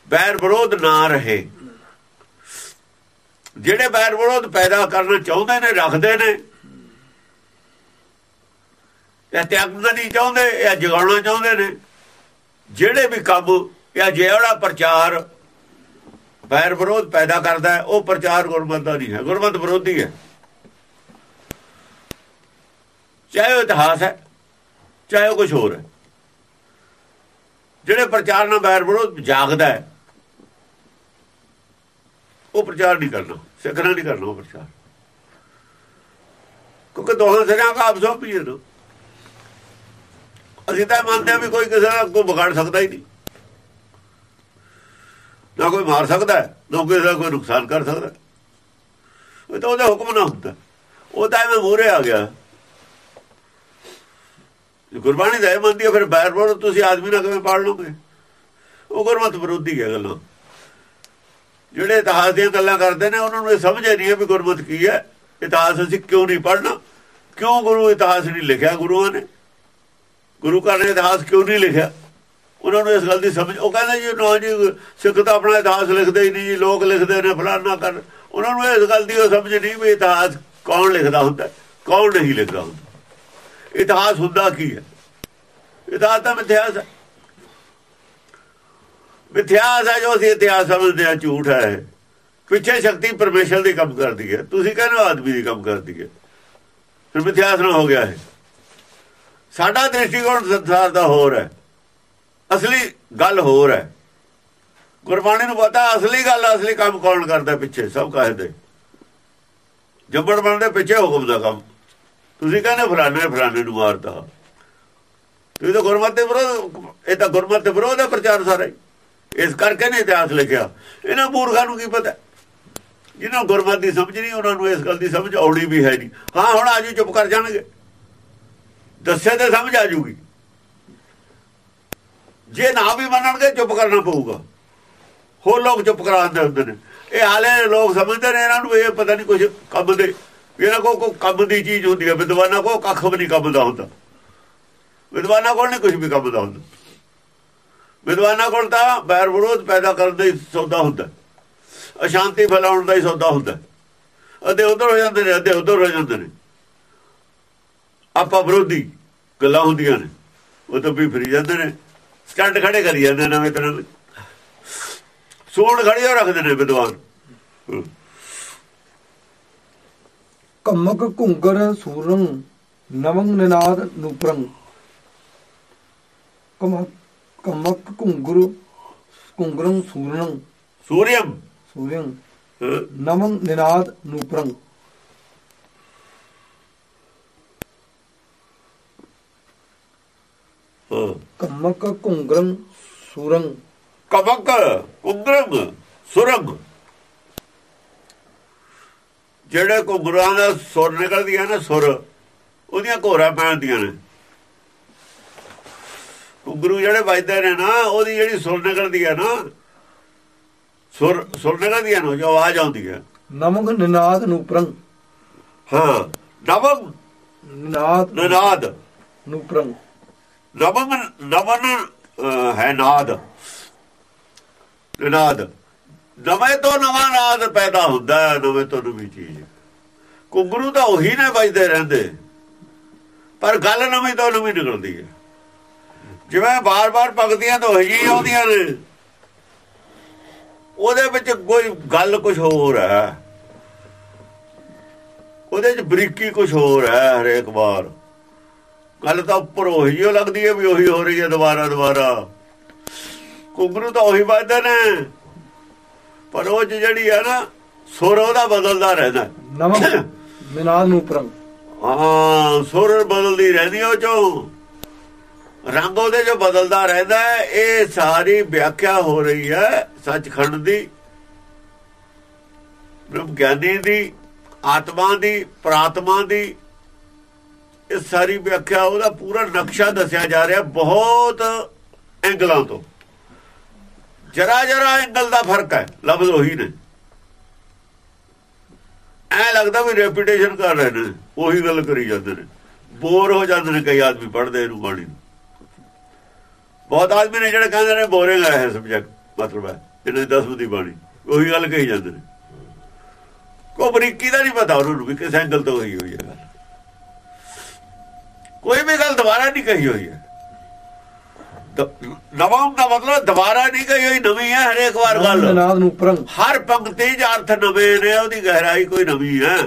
ਵੈਰ ਵਿਰੋਧ ਨਾ ਰਹੇ। ਜਿਹੜੇ ਵੈਰ ਵਿਰੋਧ ਪੈਦਾ ਕਰਨਾ ਚਾਹੁੰਦੇ ਨੇ, ਰੱਖਦੇ ਨੇ। ਇਹ ਤਿਆਗਣਾ ਨਹੀਂ ਚਾਹੁੰਦੇ, ਇਹ ਜਗਾਉਣਾ ਚਾਹੁੰਦੇ ਨੇ। ਜਿਹੜੇ ਵੀ ਕੰਮ ਜਾਂ ਜਿਹੜਾ ਪ੍ਰਚਾਰ ਵੈਰ ਵਿਰੋਧ ਪੈਦਾ ਕਰਦਾ ਹੈ, ਉਹ ਪ੍ਰਚਾਰ ਗੁਰਮਤ ਦਾ ਨਹੀਂ ਹੈ। ਗੁਰਮਤਿ ਵਿਰੋਧੀ ਹੈ। ਚਾਹੇ ਉਹ ਇਤਿਹਾਸ ਹੈ, ਚਾਹੇ ਉਹ ਕੁਝ ਹੋਰ ਹੈ। ਜਿਹੜੇ ਪ੍ਰਚਾਰ ਨਾਲ ਵੈਰ ਵਿਰੋਧ ਜਾਗਦਾ ਹੈ, ਉਹ ਪ੍ਰਚਾਰ ਨਹੀਂ ਕਰਨਾ। ਸਿੱਖਣਾ ਨਹੀਂ ਕਰਨਾ ਉਹ ਪ੍ਰਚਾਰ। ਕਿਉਂਕਿ ਦੋਹਾਂ ਸਿਰਾਂ ਦਾ ਆਪਸੋਂ ਵੀ ਅਸੀਂ ਤਾਂ ਮੰਨਦੇ ਹਾਂ ਵੀ ਕੋਈ ਕਿਸੇ ਦਾ ਕੋਈ ਵਿਗਾੜ ਸਕਦਾ ਹੀ ਨਹੀਂ। ਨਾ ਕੋਈ ਮਾਰ ਸਕਦਾ, ਨਾ ਕਿਸੇ ਦਾ ਕੋਈ ਨੁਕਸਾਨ ਕਰ ਸਕਦਾ। ਹੈ। ਉਹ ਤਾਂ ਉਹਦੇ ਹੁਕਮ ਨਾ ਹੁੰਦਾ। ਉਹ ਤਾਂ ਐਵੇਂ ਮੂਰੇ ਆ ਗਿਆ। ਗੁਰਬਾਣੀ ਦਾ ਇਹ ਮੰਨਦੀ ਹੈ, ਫਿਰ ਬੈਰ ਬੋਲ, ਤੁਸੀਂ ਆਦਮੀ ਨਾਲ ਕਿਵੇਂ ਪਾੜ ਲਓਗੇ? ਉਹ ਗੁਰਮਤ ਵਿਰੋਧੀ ਹੈ ਗੱਲਾਂ। ਜਿਹੜੇ ਇਤਿਹਾਸ ਦੀਆਂ ਗੱਲਾਂ ਕਰਦੇ ਨੇ, ਉਹਨਾਂ ਨੂੰ ਇਹ ਸਮਝ ਨਹੀਂ ਹੈ ਵੀ ਗੁਰਮਤ ਕੀ ਹੈ। ਇਤਿਹਾਸ ਅਸੀਂ ਕਿਉਂ ਨਹੀਂ ਪੜਨਾ ਕਿਉਂ ਗੁਰੂ ਇਤਿਹਾਸ ਨਹੀਂ ਲਿਖਿਆ ਗੁਰੂਆਂ ਨੇ? ਗੁਰੂ ਘਰ ਨੇ ਇਤਿਹਾਸ ਕਿਉਂ ਨਹੀਂ ਲਿਖਿਆ? ਉਹਨਾਂ ਨੂੰ ਇਸ ਗੱਲ ਦੀ ਸਮਝ, ਉਹ ਕਹਿੰਦੇ ਜੀ, ਨਾ ਜੀ, ਸਿੱਖ ਤਾਂ ਆਪਣਾ ਇਤਿਹਾਸ ਲਿਖਦੇ ਹੀ ਨਹੀਂ ਜੀ, ਲੋਕ ਲਿਖਦੇ ਨੇ, ਫਲਾਨਾ ਕਰ। ਉਹਨਾਂ ਨੂੰ ਇਸ ਗੱਲ ਦੀ ਉਹ ਸਮਝ ਨਹੀਂ ਵੀ ਇਤਿਹਾਸ ਕੌਣ ਲਿਖਦਾ ਹੁੰਦਾ, ਕੌਣ ਨਹੀਂ ਲਿਖਦਾ ਹੁੰਦਾ। ਇਤਿਹਾਸ ਹੁੰਦਾ ਕੀ ਹੈ? ਇਤਿਹਾਸ ਤਾਂ ਮਿਥਿਆਸ ਹੈ। ਮਿਥਿਆਸ ਹੈ ਜੋ ਅਸੀਂ ਇਤਿਹਾਸ ਸਮਝਦੇ ਹਾਂ, ਝੂਠ ਹੈ ਪਿੱਛੇ ਸ਼ਕਤੀ ਪਰਮੇਸ਼ਰ ਦੀ ਕੰਮ ਕਰਦੀ ਹੈ। ਤੁਸੀਂ ਕਹਿੰਦੇ ਹੋ ਆਦਮੀ ਦੀ ਕੰਮ ਕਰਦੀ ਹੈ। ਫਿਰ ਮਿਥਿਆਸ ਨਾ ਹੋ ਗਿਆ ਹੈ ਸਾਡਾ ਦ੍ਰਿਸ਼ਟੀਕੋਣ ਸੰਸਾਰ ਦਾ ਹੋਰ ਹੈ। ਅਸਲੀ ਗੱਲ ਹੋਰ ਹੈ। ਗੁਰਬਾਣੀ ਨੂੰ ਪਤਾ, ਅਸਲੀ ਗੱਲ, ਅਸਲੀ ਕੰਮ ਕੌਣ ਕਰਦਾ ਪਿੱਛੇ? ਸਭ ਕਹਦੇ? ਜੰਬੜ ਬਣਦੇ ਪਿੱਛੇ ਹੁਕਮ ਦਾ ਕੰਮ। ਤੁਸੀਂ ਕਹਿੰਦੇ ਫਲਾਣੇ ਨੇ ਫਲਾਣੇ ਨੂੰ ਮਾਰਦਾ। ਤੁਸੀਂ ਤਾਂ ਗੁਰਮਤਿ ਦੇ ਵਿਰੋਧ, ਇਹ ਤਾਂ ਗੁਰਮਤਿ ਦੇ ਵਿਰੋਧ ਹੈ ਪ੍ਰਚਾਰ ਸਾਰਾ ਹੀ। ਇਸ ਕਰਕੇ ਨੇ ਇਤਿਹਾਸ ਲਿਖਿਆ। ਇਹਨਾਂ ਮੂਰਖਾਂ ਨੂੰ ਕੀ ਪਤਾ? ਜਿਹਨਾਂ ਨੂੰ ਗੁਰਮਤਿ ਦੀ ਸਮਝ ਨਹੀਂ, ਉਹਨਾਂ ਨੂੰ ਇਸ ਗੱਲ ਦੀ ਸਮਝ ਆਉਣੀ ਵੀ ਹੈ ਨਹੀਂ। ਹਾਂ, ਹੁਣ ਆਜੂ ਚੁੱਪ ਕਰ ਜਾਣਗੇ। ਦੱਸੇ ਤੇ ਸਮਝ ਆ ਜੂਗੀ ਜੇ ਨਾ ਵੀ ਮੰਨਣਗੇ, ਚੁੱਪ ਕਰਨਾ ਪਊਗਾ। ਹੋਰ ਲੋਕ ਚੁੱਪ ਕਰਾਉਂਦੇ ਹੁੰਦੇ ਨੇ। ਇਹ ਹਾਲੇ ਲੋਕ ਸਮਝਦੇ ਨੇ ਇਹਨਾਂ ਨੂੰ, ਇਹ ਪਤਾ ਨਹੀਂ ਕੁਝ ਕੰਮ ਦੇ, ਇਹਨਾਂ ਕੋਲ ਕੋਈ ਕੰਮ ਦੀ ਚੀਜ਼ ਹੁੰਦੀ ਹੈ। ਵਿਦਵਾਨਾਂ ਕੋਲ ਕੱਖ ਵੀ ਨਹੀਂ ਕੰਮ ਦਾ ਹੁੰਦਾ। ਵਿਦਵਾਨਾਂ ਕੋਲ ਨਹੀਂ ਕੁਝ ਵੀ ਕੰਮ ਦਾ ਹੁੰਦਾ। ਵਿਦਵਾਨਾਂ ਕੋਲ ਤਾਂ ਬੈਰ ਵਿਰੋਧ ਪੈਦਾ ਕਰਨ ਦਾ ਹੀ ਸੌਦਾ ਹੁੰਦਾ। ਅਸ਼ਾਂਤੀ ਫੈਲਾਉਣ ਦਾ ਹੀ ਸੌਦਾ ਹੁੰਦਾ। ਅੱਧੇ ਉਧਰ ਹੋ ਜਾਂਦੇ ਨੇ, ਅੱਧੇ ਉਧਰ ਹੋ ਜਾਂਦੇ ਨੇ। ਆਪਾਂ ਵਿਰੋਧੀ ਗੱਲਾਂ ਹੁੰਦੀਆਂ ਨੇ। ਉਹ ਤਾਂ ਵੀ ਫਰੀ ਜਾਂਦੇ ਨੇ। ਸਟੰਟ ਖੜੇ ਕਰੀ ਜਾਂਦੇ ਨਵੇਂ ਤਰ੍ਹਾਂ ਦੇ। ਸੋਣ ਖੜੇ ਹੋ ਰੱਖਦੇ ਨੇ ਵਿਦਵਾਨ। ਕਮਕ ਘੁੰਗਰ ਸੂਰੰ ਨਵੰਗ ਨਿਨਾਦ ਨੂਪਰੰ। ਕਮਕ ਕਮਕ ਘੁੰਗਰ ਘੁੰਗਰੰ ਸੂਰੰ ਸੂਰਿਅਮ ਸੂਰੰ ਹਾਂ, ਨਵੰਗ ਨਿਨਾਦ ਨੂਪਰੰ। ਕਮਕ ਘੁੰਗਰੰ ਸੂਰੰ। ਕਬਕ ਕੁੰਦਰਮ ਸੁਰਗ ਜਿਹੜੇ ਘੁੰਗਰਾਂ ਦਾ ਸੁਰ ਨਿਕਲਦੀਆਂ ਨੇ ਸੁਰ ਉਹਦੀਆਂ ਘੋਰਾ ਪੈਣਦੀਆਂ ਨੇ। ਘੁੰਗਰੂ ਜਿਹੜੇ ਵੱਜਦੇ ਨੇ ਨਾ ਉਹਦੀ ਜਿਹੜੀ ਸੁਰ ਨਿਕਲਦੀ ਹੈ ਨਾ ਸੁਰ ਸੁਰ ਨਿਕਲਦੀ ਹੈ ਨਾ ਜੋ ਆਵਾਜ਼ ਆਉਂਦੀ ਹੈ। ਨਮਕ ਨਿਨਾਦ ਨੂਪਰੰ। ਹਾਂ ਨਵਮ ਨਿਨਾਦ ਨਨਾਦ। ਨੂਪਰੰ। ਨਵਮ ਨਵਨ ਹੈ ਨਾਦ। ਨਾਦ। ਨਵੇਂ ਤੋਂ ਨਵਾਂ ਨਾਦ ਪੈਦਾ ਹੁੰਦਾ ਹੈ, ਨਵੇਂ ਤੋਂ ਨਵੀਂ ਚੀਜ਼। ਕੁੰਗਰੂ ਤਾਂ ਉਹੀ ਨੇ ਵੱਜਦੇ ਰਹਿੰਦੇ। ਪਰ ਗੱਲ ਨਵੀਂ ਤੋਂ ਨਵੀਂ ਨਿਕਲਦੀ ਹੈ। ਜਿਵੇਂ ਬਾਰ-ਬਾਰ ਭਗਤੀਆਂ ਤਾਂ ਉਹੀ ਆਉਂਦੀਆਂ ਨੇ। ਉਹਦੇ ਵਿੱਚ ਕੋਈ ਗੱਲ ਕੁਝ ਹੋਰ ਹੈ। ਉਹਦੇ ਚ ਬਰੀਕੀ ਕੁਝ ਹੋਰ ਹੈ ਹਰੇਕ ਵਾਰ। ਗੱਲ ਤਾਂ ਉੱਪਰ ਉਹੀ ਜਿਹੀ ਲੱਗਦੀ ਹੈ ਵੀ ਉਹੀ ਹੋ ਰਹੀ ਹੈ ਦੁਬਾਰਾ ਦੁਬਾਰਾ। ਕੁੰਗਰੂ ਤਾਂ ਉਹੀ ਵੱਜਦੇ ਨੇ। ਪਰ ਉਹ ਜਿਹੜੀ ਹੈ ਨਾ ਸੁਰ ਉਹਦਾ ਬਦਲਦਾ ਰਹਿੰਦਾ। ਨਮਕ ਨਿਨਾਦ ਨੂਪਰੰ ਹਾਂ ਸੁਰ ਬਦਲਦੀ ਰਹਿੰਦੀ ਉਹ ਚੋਂ। ਰੰਗ ਉਹਦੇ ਜੋ ਬਦਲਦਾ ਰਹਿੰਦਾ ਹੈ ਇਹ ਸਾਰੀ ਵਿਆਖਿਆ ਹੋ ਰਹੀ ਹੈ ਸੱਚਖੰਡ ਦੀ। ਬ੍ਰਹਮ ਗਿਆਨੀ ਦੀ ਆਤਮਾ ਦੀ ਪ੍ਰਾਤਮਾ ਦੀ। ਇਹ ਸਾਰੀ ਵਿਆਖਿਆ ਉਹਦਾ ਪੂਰਾ ਨਕਸ਼ਾ ਦੱਸਿਆ ਜਾ ਰਿਹਾ ਬਹੁਤ ਐਂਗਲਾਂ ਤੋਂ। ਜਰਾ ਜਰਾ ਐਂਗਲ ਦਾ ਫ਼ਰਕ ਹੈ, ਲਫ਼ਜ਼ ਉਹੀ ਨੇ। ਐ ਲੱਗਦਾ ਵੀ ਰੈਪਿਟੇਸ਼ਨ ਕਰ ਰਹੇ ਨੇ, ਉਹੀ ਗੱਲ ਕਰੀ ਜਾਂਦੇ ਨੇ। ਬੋਰ ਹੋ ਜਾਂਦੇ ਨੇ ਕਈ ਆਦਮੀ ਪੜ੍ਹਦੇ ਇਹਨੂੰ ਬਾਣੀ ਨੂੰ। ਬਹੁਤ ਆਦਮੀ ਨੇ ਜਿਹੜੇ ਕਹਿੰਦੇ ਨੇ ਬੋਰਿੰਗ ਹੈ ਸਬਜੈਕਟ ਮਤਲਬ ਹੈ ਇਹਨੇ ਦਸਵੀਂ ਦੀ ਬਾਣੀ, ਉਹੀ ਗੱਲ ਕਹੀ ਜਾਂਦੇ ਨੇ। ਕੋ ਬਰੀਕੀ ਦਾ ਨਹੀਂ ਪਤਾ ਉਹਨਾਂ ਨੂੰ ਵੀ, ਕਿਸ ਐਂਗਲ ਤੋਂ ਹੋਈ ਹੋਈ ਹੈ ਕੋਈ ਵੀ ਗੱਲ ਦੁਬਾਰਾ ਨਹੀਂ ਕਹੀ ਹੋਈ ਹੈ। ਦ- ਨਵਾਂ ਦਾ ਮਤਲਬ ਦੁਬਾਰਾ ਨਹੀਂ ਕਹੀ ਹੋਈ ਨਵੀਂ ਹੈ ਹਰੇਕ ਵਾਰ ਗੱਲ। ਹਰ ਪੰਕਤੀ ਚ ਅਰਥ ਨਵੇਂ ਨੇ ਉਹਦੀ ਗਹਿਰਾਈ ਕੋਈ ਨਵੀਂ ਹੈ।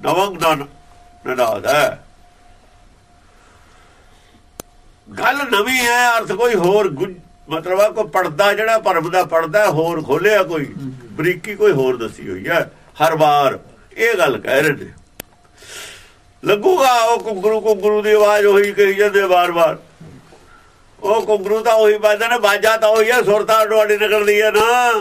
ਨਵੰਗ ਦਾ ਨਨਾਦ ਹੈ। ਗੱਲ ਨਵੀਂ ਹੈ ਅਰਥ ਕੋਈ ਹੋਰ ਮਤਲਬ ਹੈ ਕੋਈ ਪੜਦਾ ਜਿਹੜਾ ਪਰਮ ਦਾ ਪੜਦਾ ਹੋਰ ਖੋਲਿਆ ਕੋਈ। ਬਰੀਕੀ ਕੋਈ ਹੋਰ ਦੱਸੀ ਹੋਈ ਹੈ। ਹਰ ਵਾਰ ਇਹ ਗੱਲ ਕਹਿ ਰਹੇ ਨੇ। ਲੱਗੂਗਾ, ਉਹ ਕੁੰਗਰੂ ਕੁੰਗਰੂ ਦੀ ਆਵਾਜ਼ ਉਹੀ ਕਹੀ ਜਾਂਦੇ ਵਾਰ-ਵਾਰ। ਉਹ ਕੁੰਗਰੂ ਤਾਂ ਉਹੀ ਵੱਜਦਾ ਨੇ ਬਾਜਾ ਤਾਂ ਉਹੀ ਹੈ ਸੁਰ ਤਾਂ ਡੋੜੀ ਨਿਕਲਦੀ ਹੈ ਨਾ।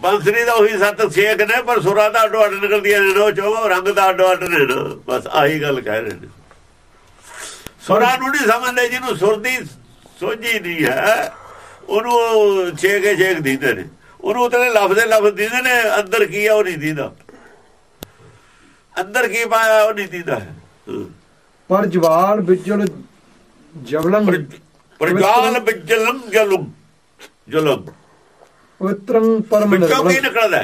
ਬੰਸਰੀ ਦਾ ਉਹੀ ਸੱਤ ਛੇਕ ਨੇ, ਪਰ ਸੁਰਾਂ ਦਾ ਅੱਡੋ ਅੱਡ ਨਿਕਲਦੀਆਂ ਨੇ ਨੋ ਚੋ ਰੰਗ ਦਾ ਅੱਡੋ ਅੱਡ ਨੇ ਨਾ, ਬਸ ਆਹੀ ਗੱਲ ਕਹਿ ਰਹੇ ਨੇ। ਸੁਰਾਂ ਨੂੰ ਨਹੀਂ ਸਮਝਦੇ, ਜਿਹਨੂੰ ਸੁਰ ਦੀ ਸੋਝੀ ਨਹੀਂ ਹੈ, ਉਹਨੂੰ ਛੇਕੇ ਛੇਕ ਦਿੰਦੇ ਨੇ। ਉਹਨੂੰ ਉਤਲੇ ਲਫ਼ਜ਼ੇ ਲਫ਼ਜ਼ ਦਿੰਦੇ ਨੇ, ਅੰਦਰ ਕੀ ਆ, ਉਹ ਨਹੀਂ ਦਿੰਦਾ। ਅੰਦਰ ਕੀ ਪਾਇਆ ਉਹ ਨਹੀਂ ਦਿੰਦਾ। ਪਰ ਜਵਾਲ ਬਿਜਲ ਜਵਲੰ ਪ੍ਰਗਾਲ ਬਿਜਲਮ ਜਲਮ। ਜਲਮ। ਪਵਿੱਤਰੰ ਪਰਮ ਕੀ ਨਿਰਮਲੰ। ਨਿਕਲਦਾ?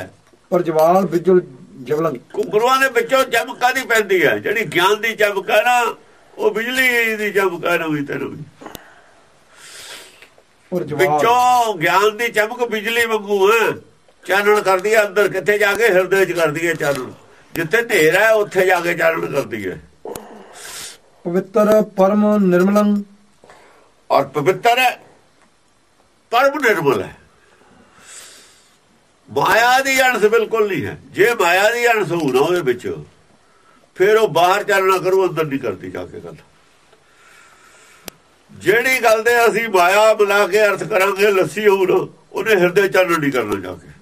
ਪਰ ਜਵਾਲ ਬਿਜਲ ਜਵਲੰ ਗੁਰੂਆਂ ਦੇ ਵਿੱਚੋਂ ਚਮਕਾ ਦੀ ਪੈਂਦੀ ਹੈ। ਜਿਹੜੀ ਗਿਆਨ ਦੀ ਚਮਕ ਹੈ ਨਾ ਉਹ ਬਿਜਲੀ ਦੀ ਚਮਕ ਹੈ ਨਵੀਂ ਤੇ ਨਵੀਂ ਪਰ ਜਵਾਲ ਵਿੱਚੋਂ ਗਿਆਨ ਦੀ ਚਮਕ ਬਿਜਲੀ ਵਾਂਗੂ ਹੈ। ਚਾਨਣ ਕਰਦੀ ਹੈ ਅੰਦਰ ਕਿੱਥੇ ਜਾ ਕੇ? ਹਿਰਦੇ 'ਚ ਕਰਦੀ ਹੈ ਚਾਨਣ। ਜਿੱਥੇ ਹਨੇਰਾ ਹੈ ਉੱਥੇ ਜਾ ਕੇ ਚਾਨਣ ਕਰਦੀ ਹੈ। ਪਵਿੱਤਰ ਪਰਮ ਨਿਰਮਲੰ। ਔਰ ਪਵਿੱਤਰ ਹੈ ਪਰਮ ਨਿਰਮਲ ਹੈ। ਮਾਇਆ ਦੀ ਅੰਸ਼ ਬਿਲਕੁਲ ਨਹੀਂ ਹੈ। ਜੇ ਮਾਇਆ ਦੀ ਅੰਸ਼ ਹੋਊ ਨਾ ਉਹਦੇ ਵਿੱਚ ਫਿਰ ਉਹ ਬਾਹਰ ਚੱਲਣਾ ਕਰੂ ਅੰਦਰ ਨਹੀਂ ਕਰਦੀ ਜਾ ਕੇ ਗੱਲ। ਜਿਹੜੀ ਗੱਲ ਦੇ ਅਸੀਂ ਮਾਇਆ ਮਿਲਾ ਕੇ ਅਰਥ ਕਰਾਂਗੇ ਲੱਸੀ ਨਾ ਉਹਨੇ ਹਿਰਦੇ ਚਾਨਣ ਨਹੀਂ ਕਰਨਾ ਜਾ ਕੇ।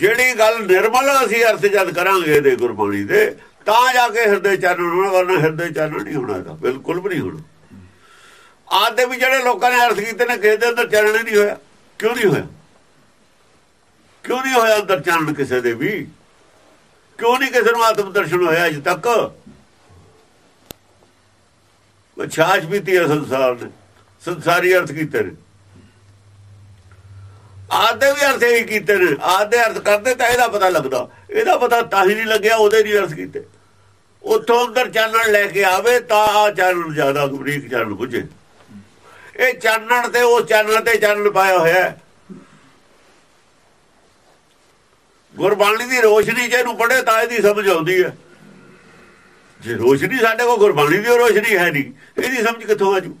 ਜਿਹੜੀ ਗੱਲ ਨਿਰਮਲ ਅਸੀਂ ਅਰਥ ਜਦ ਕਰਾਂਗੇ ਇਹਦੇ ਗੁਰਬਾਣੀ ਦੇ, ਤਾਂ ਜਾ ਕੇ ਹਿਰਦੇ ਚਾਨਣ ਹੋਣਾ, ਵਰਨਾ ਹਿਰਦੇ ਚਾਨਣ ਨਹੀਂ ਹੋਣਾ ਇਹਦਾ, ਬਿਲਕੁਲ ਵੀ ਨਹੀਂ ਹੋਣਾ। ਆਦੇ ਵੀ ਜਿਹੜੇ ਲੋਕਾਂ ਨੇ ਅਰਥ ਕੀਤੇ ਨੇ, ਕਿਸੇ ਦੇ ਅੰਦਰ ਚਾਨਣ ਹੀ ਨਹੀਂ ਹੋਇਆ। ਕਿਉਂ ਨਹੀਂ ਹੋਇਆ? ਕਿਉਂ ਨਹੀਂ ਹੋਇਆ ਅੰਦਰ ਚਰਨ ਕਿਸੇ ਦੇ ਵੀ? ਕਿਉਂ ਨਹੀਂ ਕਿਸੇ ਨੂੰ ਆਤਮ ਦਰਸ਼ਨ ਹੋਇਆ ਅਜੇ ਤੱਕ? ਉਹ ਛਾਛ ਪੀਤੀ ਹੈ ਸੰਸਾਰ ਨੇ, ਸੰਸਾਰੀ ਅਰਥ ਕੀਤੇ ਨੇ। ਆਦੇ ਵੀ ਅਰਥ ਹੀ ਕੀਤੇ ਨੇ। ਆਦੇ ਅਰਥ ਕਰਦੇ ਤਾਂ ਇਹਦਾ ਪਤਾ ਲੱਗਦਾ। ਇਹਦਾ ਪਤਾ ਤਾਂ ਹੀ ਨਹੀਂ ਲੱਗਿਆ, ਉਹਦੇ ਨਹੀਂ ਅਰਥ ਕੀਤੇ। ਉੱਥੋਂ ਅੰਦਰ ਚਾਨਣ ਲੈ ਕੇ ਆਵੇ, ਤਾਂ ਆ ਚਾਨਣ ਜ਼ਿਆਦਾ ਬਰੀਕ ਚਾਨਣ ਬੁਝੇ। ਇਹ ਚਾਨਣ ਤੇ ਉਸ ਚਾਨਣ ਤੇ ਚਾਨਣ ਪਾਇਆ ਹੋਇਆ ਗੁਰਬਾਣੀ ਦੀ ਰੋਸ਼ਨੀ ਜੇ ਇਹਨੂੰ ਪੜ੍ਹੇ ਤਾਂ ਇਹਦੀ ਸਮਝ ਆਉਂਦੀ ਹੈ। ਜੇ ਰੋਸ਼ਨੀ ਸਾਡੇ ਕੋਲ ਗੁਰਬਾਣੀ ਦੀ ਰੋਸ਼ਨੀ ਹੈ ਨਹੀਂ, ਇਹਦੀ ਸਮਝ ਕਿੱਥੋਂ ਆਜੂ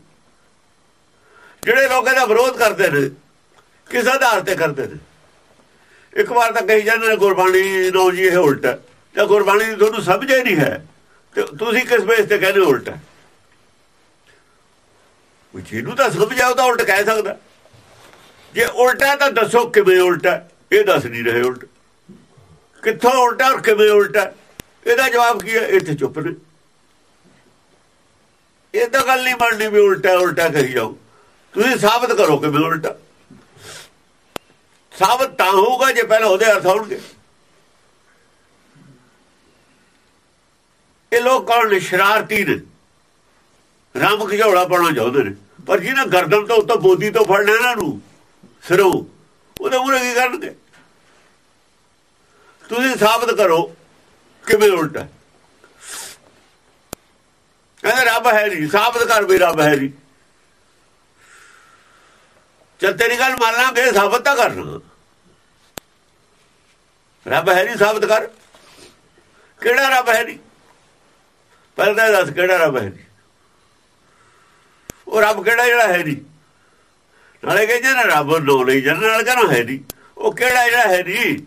ਜਿਹੜੇ ਲੋਕ ਇਹਦਾ ਵਿਰੋਧ ਕਰਦੇ ਨੇ ਕਿਸ ਆਧਾਰ ਤੇ ਕਰਦੇ ਨੇ ਇੱਕ ਵਾਰ ਤਾਂ ਕਹੀ ਜਾਂਦੇ ਨੇ, ਗੁਰਬਾਣੀ ਨੋ ਜੀ, ਇਹ ਉਲਟ ਹੈ। ਜਾਂ ਗੁਰਬਾਣੀ ਤੁਹਾਨੂੰ ਸਮਝ ਨਹੀਂ ਹੈ, ਤੇ ਤੁਸੀਂ ਕਿਸ ਬੇਸ ਤੇ ਕਹਿੰਦੇ ਉਲਟ ਹੈ? ਉਹ ਜਿਹਨੂੰ ਤਾਂ ਸਮਝ ਤਾਂ ਉਲਟ ਕਹਿ ਸਕਦਾ। ਜੇ ਉਲਟਾ ਤਾਂ ਦੱਸੋ ਕਿਵੇਂ ਉਲਟਾ ਇਹ ਦੱਸ ਨਹੀਂ ਰਹੇ ਉਲਟ। ਕਿੱਥੋਂ ਉਲਟਾ ਔਰ ਕਿਵੇਂ ਉਲਟਾ ਇਹਦਾ ਜਵਾਬ ਕੀ ਹੈ? ਇੱਥੇ ਚੁੱਪ ਨੇ ਇਹ ਤਾਂ ਗੱਲ ਨਹੀਂ ਬਣਨੀ ਵੀ ਉਲਟਾ ਉਲਟਾ ਕਹੀ ਜਾਓ। ਤੁਸੀਂ ਸਾਬਤ ਕਰੋ ਕਿ ਮੈਂ ਉਲਟਾ ਸਾਬਤ ਤਾਂ ਹੋਊਗਾ ਜੇ ਪਹਿਲਾਂ ਉਹਦੇ ਅਰਥ ਆਉਣਗੇ। ਇਹ ਲੋਕ ਕੌਣ ਨੇ? ਸ਼ਰਾਰਤੀ ਨੇ। ਰਾਮ ਘਿਓੜਾ ਪਾਉਣਾ ਚਾਹੁੰਦੇ ਨੇ। ਪਰ ਜਿਹਨੇ ਗਰਦਨ ਤੋਂ ਉੱਤੋਂ ਬੋਦੀ ਤੋਂ ਫੜਨਾ ਇਹਨਾਂ ਨੂੰ, ਸਿਰੋਂ, ਉਹਦੇ ਮੂਰੇ ਕੀ ਕਰਨਗੇ? ਤੁਸੀਂ ਸਾਬਤ ਕਰੋ ਕਿਵੇਂ ਉਲਟਾ ਕਹਿੰਦੇ ਰੱਬ ਹੈ ਨਹੀਂ, ਸਾਬਤ ਕਰ ਵੀ ਰੱਬ ਹੈ ਨਹੀਂ। ਚੱਲ ਤੇਰੀ ਗੱਲ ਮੰਨ ਲਾਂਗੇ ਸਾਬਤ ਤਾਂ ਕਰਨਾ। ਰੱਬ ਹੈ ਨਹੀਂ ਸਾਬਤ ਕਰ। ਕਿਹੜਾ ਰੱਬ ਹੈ ਨਹੀਂ? ਪਹਿਲਾਂ ਤਾਂ ਦੱਸ ਕਿਹੜਾ ਰੱਬ ਹੈ ਨਹੀਂ? ਉਹ ਰੱਬ ਕਿਹੜਾ ਜਿਹੜਾ ਹੈ ਨਹੀਂ? ਨਾਲੇ ਕਹਿੰਦੇ ਨੇ ਰੱਬ ਨੋ ਲਈ ਜਨ ਨਾਲ ਕਹਿੰਦਾ ਹੈ ਨਹੀਂ। ਉਹ ਕਿਹੜਾ ਜਿਹੜਾ ਹੈ ਨਹੀਂ?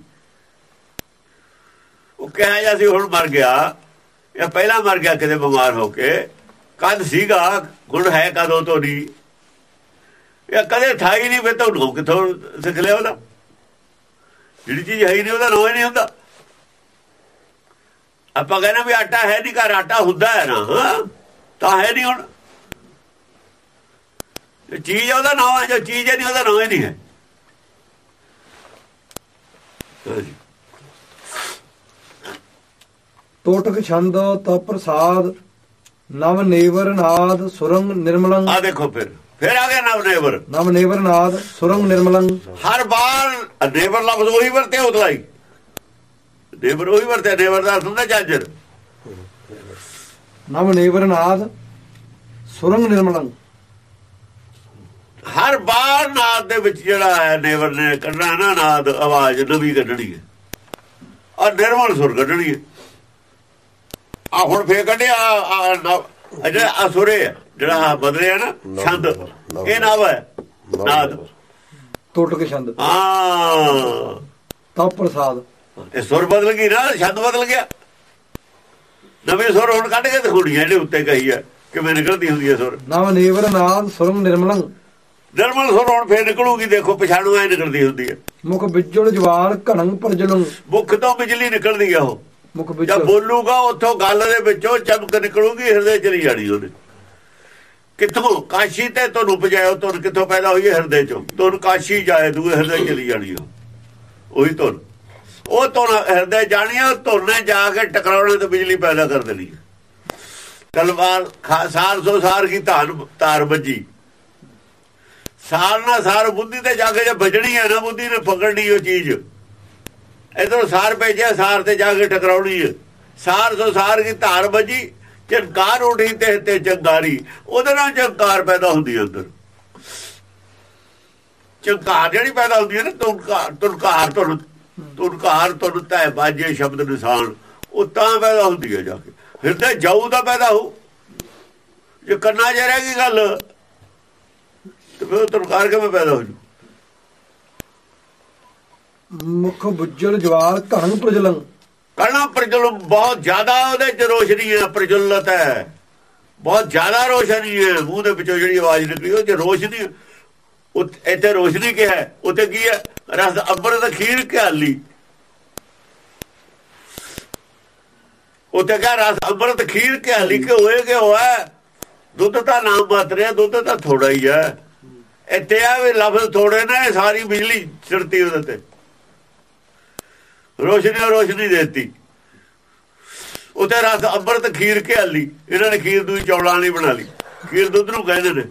ਉਹ ਕਿਹਾ ਜਾਂ ਸੀ, ਹੁਣ ਮਰ ਗਿਆ। ਇਹ ਪਹਿਲਾਂ ਮਰ ਗਿਆ, ਕਿਤੇ ਬਿਮਾਰ ਹੋ ਕੇ। ਕਦ ਸੀਗਾ, ਗੁਣ ਹੈ ਕਦੋਂ ਤੋਂ ਨਹੀਂ। ਇਹ ਕਦੇ ਥਾਈ ਨਹੀਂ ਵੇ ਤੁਹਾਨੂੰ ਕਿਥੋਂ ਸਿੱਖ ਲਿਆ ਉਹਦਾ? ਜਿਹੜੀ ਚੀਜ਼ ਹੈ ਹੀ ਨਹੀਂ ਉਹਦਾ ਨੋ ਹੀ ਨਹੀਂ ਹੁੰਦਾ। ਆਪਾਂ ਕਹਿੰਦੇ ਵੀ ਆਟਾ ਹੈ ਨਹੀਂ ਘਰ ਆਟਾ ਹੁੰਦਾ ਹੈ ਨਾ ਤਾਂ ਹੈ ਨਹੀਂ ਹੁਣ। ਜੋ ਚੀਜ਼ ਹੈ ਉਹਦਾ ਨਾਮ ਹੈ ਜੋ ਚੀਜ਼ ਹੈ ਨਹੀਂ ਉਹਦਾ ਨਾਮ ਹੀ ਨਹੀਂ ਹੈ। ਟੋਟਕ ਛੰਦ ਤ ਪ੍ਰਸਾਦ ਨਵ ਨੇਵਰ ਨਾਦ ਸੁਰੰਗ ਨਿਰਮਲੰ ਆ ਦੇਖੋ ਫਿਰ। ਫਿਰ ਆ ਗਿਆ ਨਵ ਨੇਵਰ ਨਵ ਨੇਵਰ ਨਾਦ ਸੁਰੰਗ ਨਿਰਮਲੰ। ਹਰ ਵਾਰ ਨੇਵਰ ਲਫ਼ਜ਼ ਉਹੀ ਵਰਤੇ ਉਤਲਾਈ ਨੇਵਰ ਉਹੀ ਵਰਤੇ ਨੇਵਰ ਦਾ ਹੁੰਦਾ ਚਾਜਰ ਨਵ ਨੇਵਰ ਨਾਦ ਸੁਰੰਗ ਨਿਰਮਲੰ। ਹਰ ਬਾਰ ਨਾਦ ਦੇ ਵਿੱਚ ਜਿਹੜਾ ਹੈ ਨੇਵਰ ਨੇ ਕੱਢਣਾ ਨਾ ਨਾਦ ਆਵਾਜ਼ ਨਵੀਂ ਕੱਢਣੀ ਹੈ। ਔਰ ਨਿਰਮਲ ਸੁਰ ਕੱਢਣੀ ਹੈ। ਆ ਹੁਣ ਫੇਰ ਕੱਢਿਆ ਜਿਹੜਾ ਅਸੁਰੇ ਹੈ ਜਿਹੜਾ ਬਦਲਿਆ ਨਾ ਛੰਦ। ਇਹ ਨਵ ਹੈ। ਨਾਦ। ਟੋਟਕ ਛੰਦ। ਹਾਂ। ਤ ਪ੍ਰਸਾਦ। ਇਹ ਸੁਰ ਬਦਲ ਗਈ ਨਾ ਛੰਦ ਬਦਲ ਗਿਆ। ਨਵੇਂ ਸੁਰ ਹੁਣ ਕੱਢ ਕੇ ਦਿਖਾਉਣੀ ਹੈ ਜਿਹੜੇ ਉੱਤੇ ਕਹੀ ਹੈ ਕਿਵੇਂ ਨਿਕਲਦੀ ਹੁੰਦੀ ਹੈ ਸੁਰ। ਨਵ ਨੇਵਰ ਨਾਦ ਸੁਰੰਗ ਨਿਰਮਲੰ। ਨਿਰਮਲ ਸੁਰ ਹੁਣ ਫੇਰ ਨਿਕਲੂਗੀ ਦੇਖੋ ਪਛਾਣੂ ਐ ਨਿਕਲਦੀ ਹੁੰਦੀ ਹੈ। ਮੁਖ ਬਿਜੁਲ ਜਵਾਲ ਘਣੰ ਪ੍ਰਜਲੰ। ਮੁੱਖ ਤੋਂ ਬਿਜਲੀ ਨਿਕਲਦੀ ਆ ਉਹ। ਮੁਖ ਜਦ ਬਿਜੁਲ ਬੋਲੂਗਾ ਉੱਥੋਂ ਗੱਲ ਦੇ ਵਿੱਚੋਂ ਚਮਕ ਨਿਕਲੂਗੀ ਹਿਰਦੇ ਚਲੀ ਜਾਣੀ ਉਹਨੇ। ਕਿੱਥੋਂ? ਕਾਸ਼ੀ ਤੇ ਤੁਹਾਨੂੰ ਪਜਾਇਓ ਤੁਰ ਕਿੱਥੋਂ ਪੈਦਾ ਹੋਈ ਹੈ ਹਿਰਦੇ ਚੋਂ? ਤੁਰ ਕਾਸ਼ੀ ਜਾਏ, ਦੂਏ ਹਿਰਦੇ ਚਲੀ ਜਾਣੀ ਉਹੀ। ਤੁਰ। ਉਹ ਤੁਰ, ਹਿਰਦੇ ਜਾਣੀ ਆ ਤੁਰ ਨੇ ਜਾ ਕੇ ਟਕਰਾਉਣੇ ਤੇ ਬਿਜਲੀ ਪੈਦਾ ਕਰ ਦੇਣੀ। ਤਲਵਾਰ ਸਾਰ ਸੋ ਸਾਰ ਕੀ ਧਾਰ ਤਾਰ ਵੱਜੀ। ਸਾਰ ਨਾ ਸਾਰ ਬੁੱਧੀ ਤੇ ਜਾ ਕੇ ਜੇ ਵੱਜਣੀ ਹੈ ਨਾ, ਬੁੱਧੀ ਨੇ ਪਕੜਨੀ ਉਹ ਚੀਜ਼। ਇਧਰੋਂ ਸਾਰ ਭੇਜਿਆ, ਸਾਰ ਤੇ ਜਾ ਕੇ ਟਕਰਾਉਣੀ ਹੈ ਸਾਰ ਸੋ ਸਾਰ ਕੀ ਧਾਰ ਵੱਜੀ ਚੰਕਾਰ ਉਠੀ ਤੇ ਤੇ ਚੰਗਾਰੀ ਉਹਦੇ ਨਾਲ ਚੰਕਾਰ ਪੈਦਾ ਹੁੰਦੀ ਹੈ ਅੰਦਰ। ਚੰਕਾਰ ਜਿਹੜੀ ਪੈਦਾ ਹੁੰਦੀ ਹੈ ਨਾ ਤੁਨਕਾਰ ਤੁਨਕਾਰ ਤੁਨ ਤੁਨਕਾਰ ਤੁਨ ਤੈ ਬਾਜੇ ਸ਼ਬਦ ਨਿਸ਼ਾਨ, ਉਹ ਤਾਂ ਪੈਦਾ ਹੁੰਦੀ ਹੈ ਜਾ ਕੇ। ਹਿਰਦੇ ਜਾਊ ਦਾ ਪੈਦਾ ਹੋ। ਜੇ ਕੰਨਾਂ 'ਚ ਰਹਿ ਗਈ ਗੱਲ, ਤੇ ਫਿਰ ਉਹ ਤੁਨਕਾਰ ਕਿਵੇਂ ਪੈਦਾ ਹੋ ਜੂ? ਮੁਖ ਬਿਜੁਲ ਜਵਾਲ ਘਣੰ ਪ੍ਰਜਲੰ। ਕਰਨਾ ਪ੍ਰਜੁਲ ਬਹੁਤ ਜ਼ਿਆਦਾ ਉਹਦੇ ਚ ਰੋਸ਼ਨੀ ਹੈ, ਪ੍ਰਜੁਲਤ ਹੈ। ਬਹੁਤ ਜ਼ਿਆਦਾ ਰੋਸ਼ਨੀ ਹੈ, ਮੂੰਹ ਦੇ ਵਿੱਚੋਂ ਜਿਹੜੀ ਆਵਾਜ਼ ਨਿਕਲੀ, ਉਹ ਚ ਰੋਸ਼ਨੀ ਇੱਥੇ ਰੋਸ਼ਨੀ ਕੀ ਉੱਥੇ ਕੀ ਹੈ? ਰਸ ਅੰਮ੍ਰਿਤ ਖੀਰ ਘਾਲੀ ਉੱਥੇ ਕਹ ਰਸ ਅੰਮ੍ਰਿਤ ਖੀਰ ਘਾਲੀ ਕਿ ਹੋਏ ਕਿ ਹੋਇਆ ਦੁੱਧ ਤਾਂ ਨਾਮ ਮਾਤਰਿਆ ਦੁੱਧ ਤਾਂ ਥੋੜਾ ਹੀ ਹੈ। ਇੱਥੇ ਆ ਵੀ ਲਫ਼ਜ਼ ਥੋੜੇ ਨੇ, ਸਾਰੀ ਬਿਜਲੀ ਚੜਤੀ ਉਹਦੇ ਤੇ। ਰੋਸ਼ਨੀ ਰੋਸ਼ਨੀ ਦੇਤੀ। ਉਤੇ ਰਸ ਅੰਮ੍ਰਿਤ ਖੀਰ ਘਿਆਲੀ। ਇਹਨਾਂ ਨੇ ਖੀਰ ਦੂਈ ਚੌਲਾਂ ਵਾਲੀ ਬਣਾ ਲਈ। ਖੀਰ ਦੁੱਧ ਨੂੰ ਕਹਿੰਦੇ ਨੇ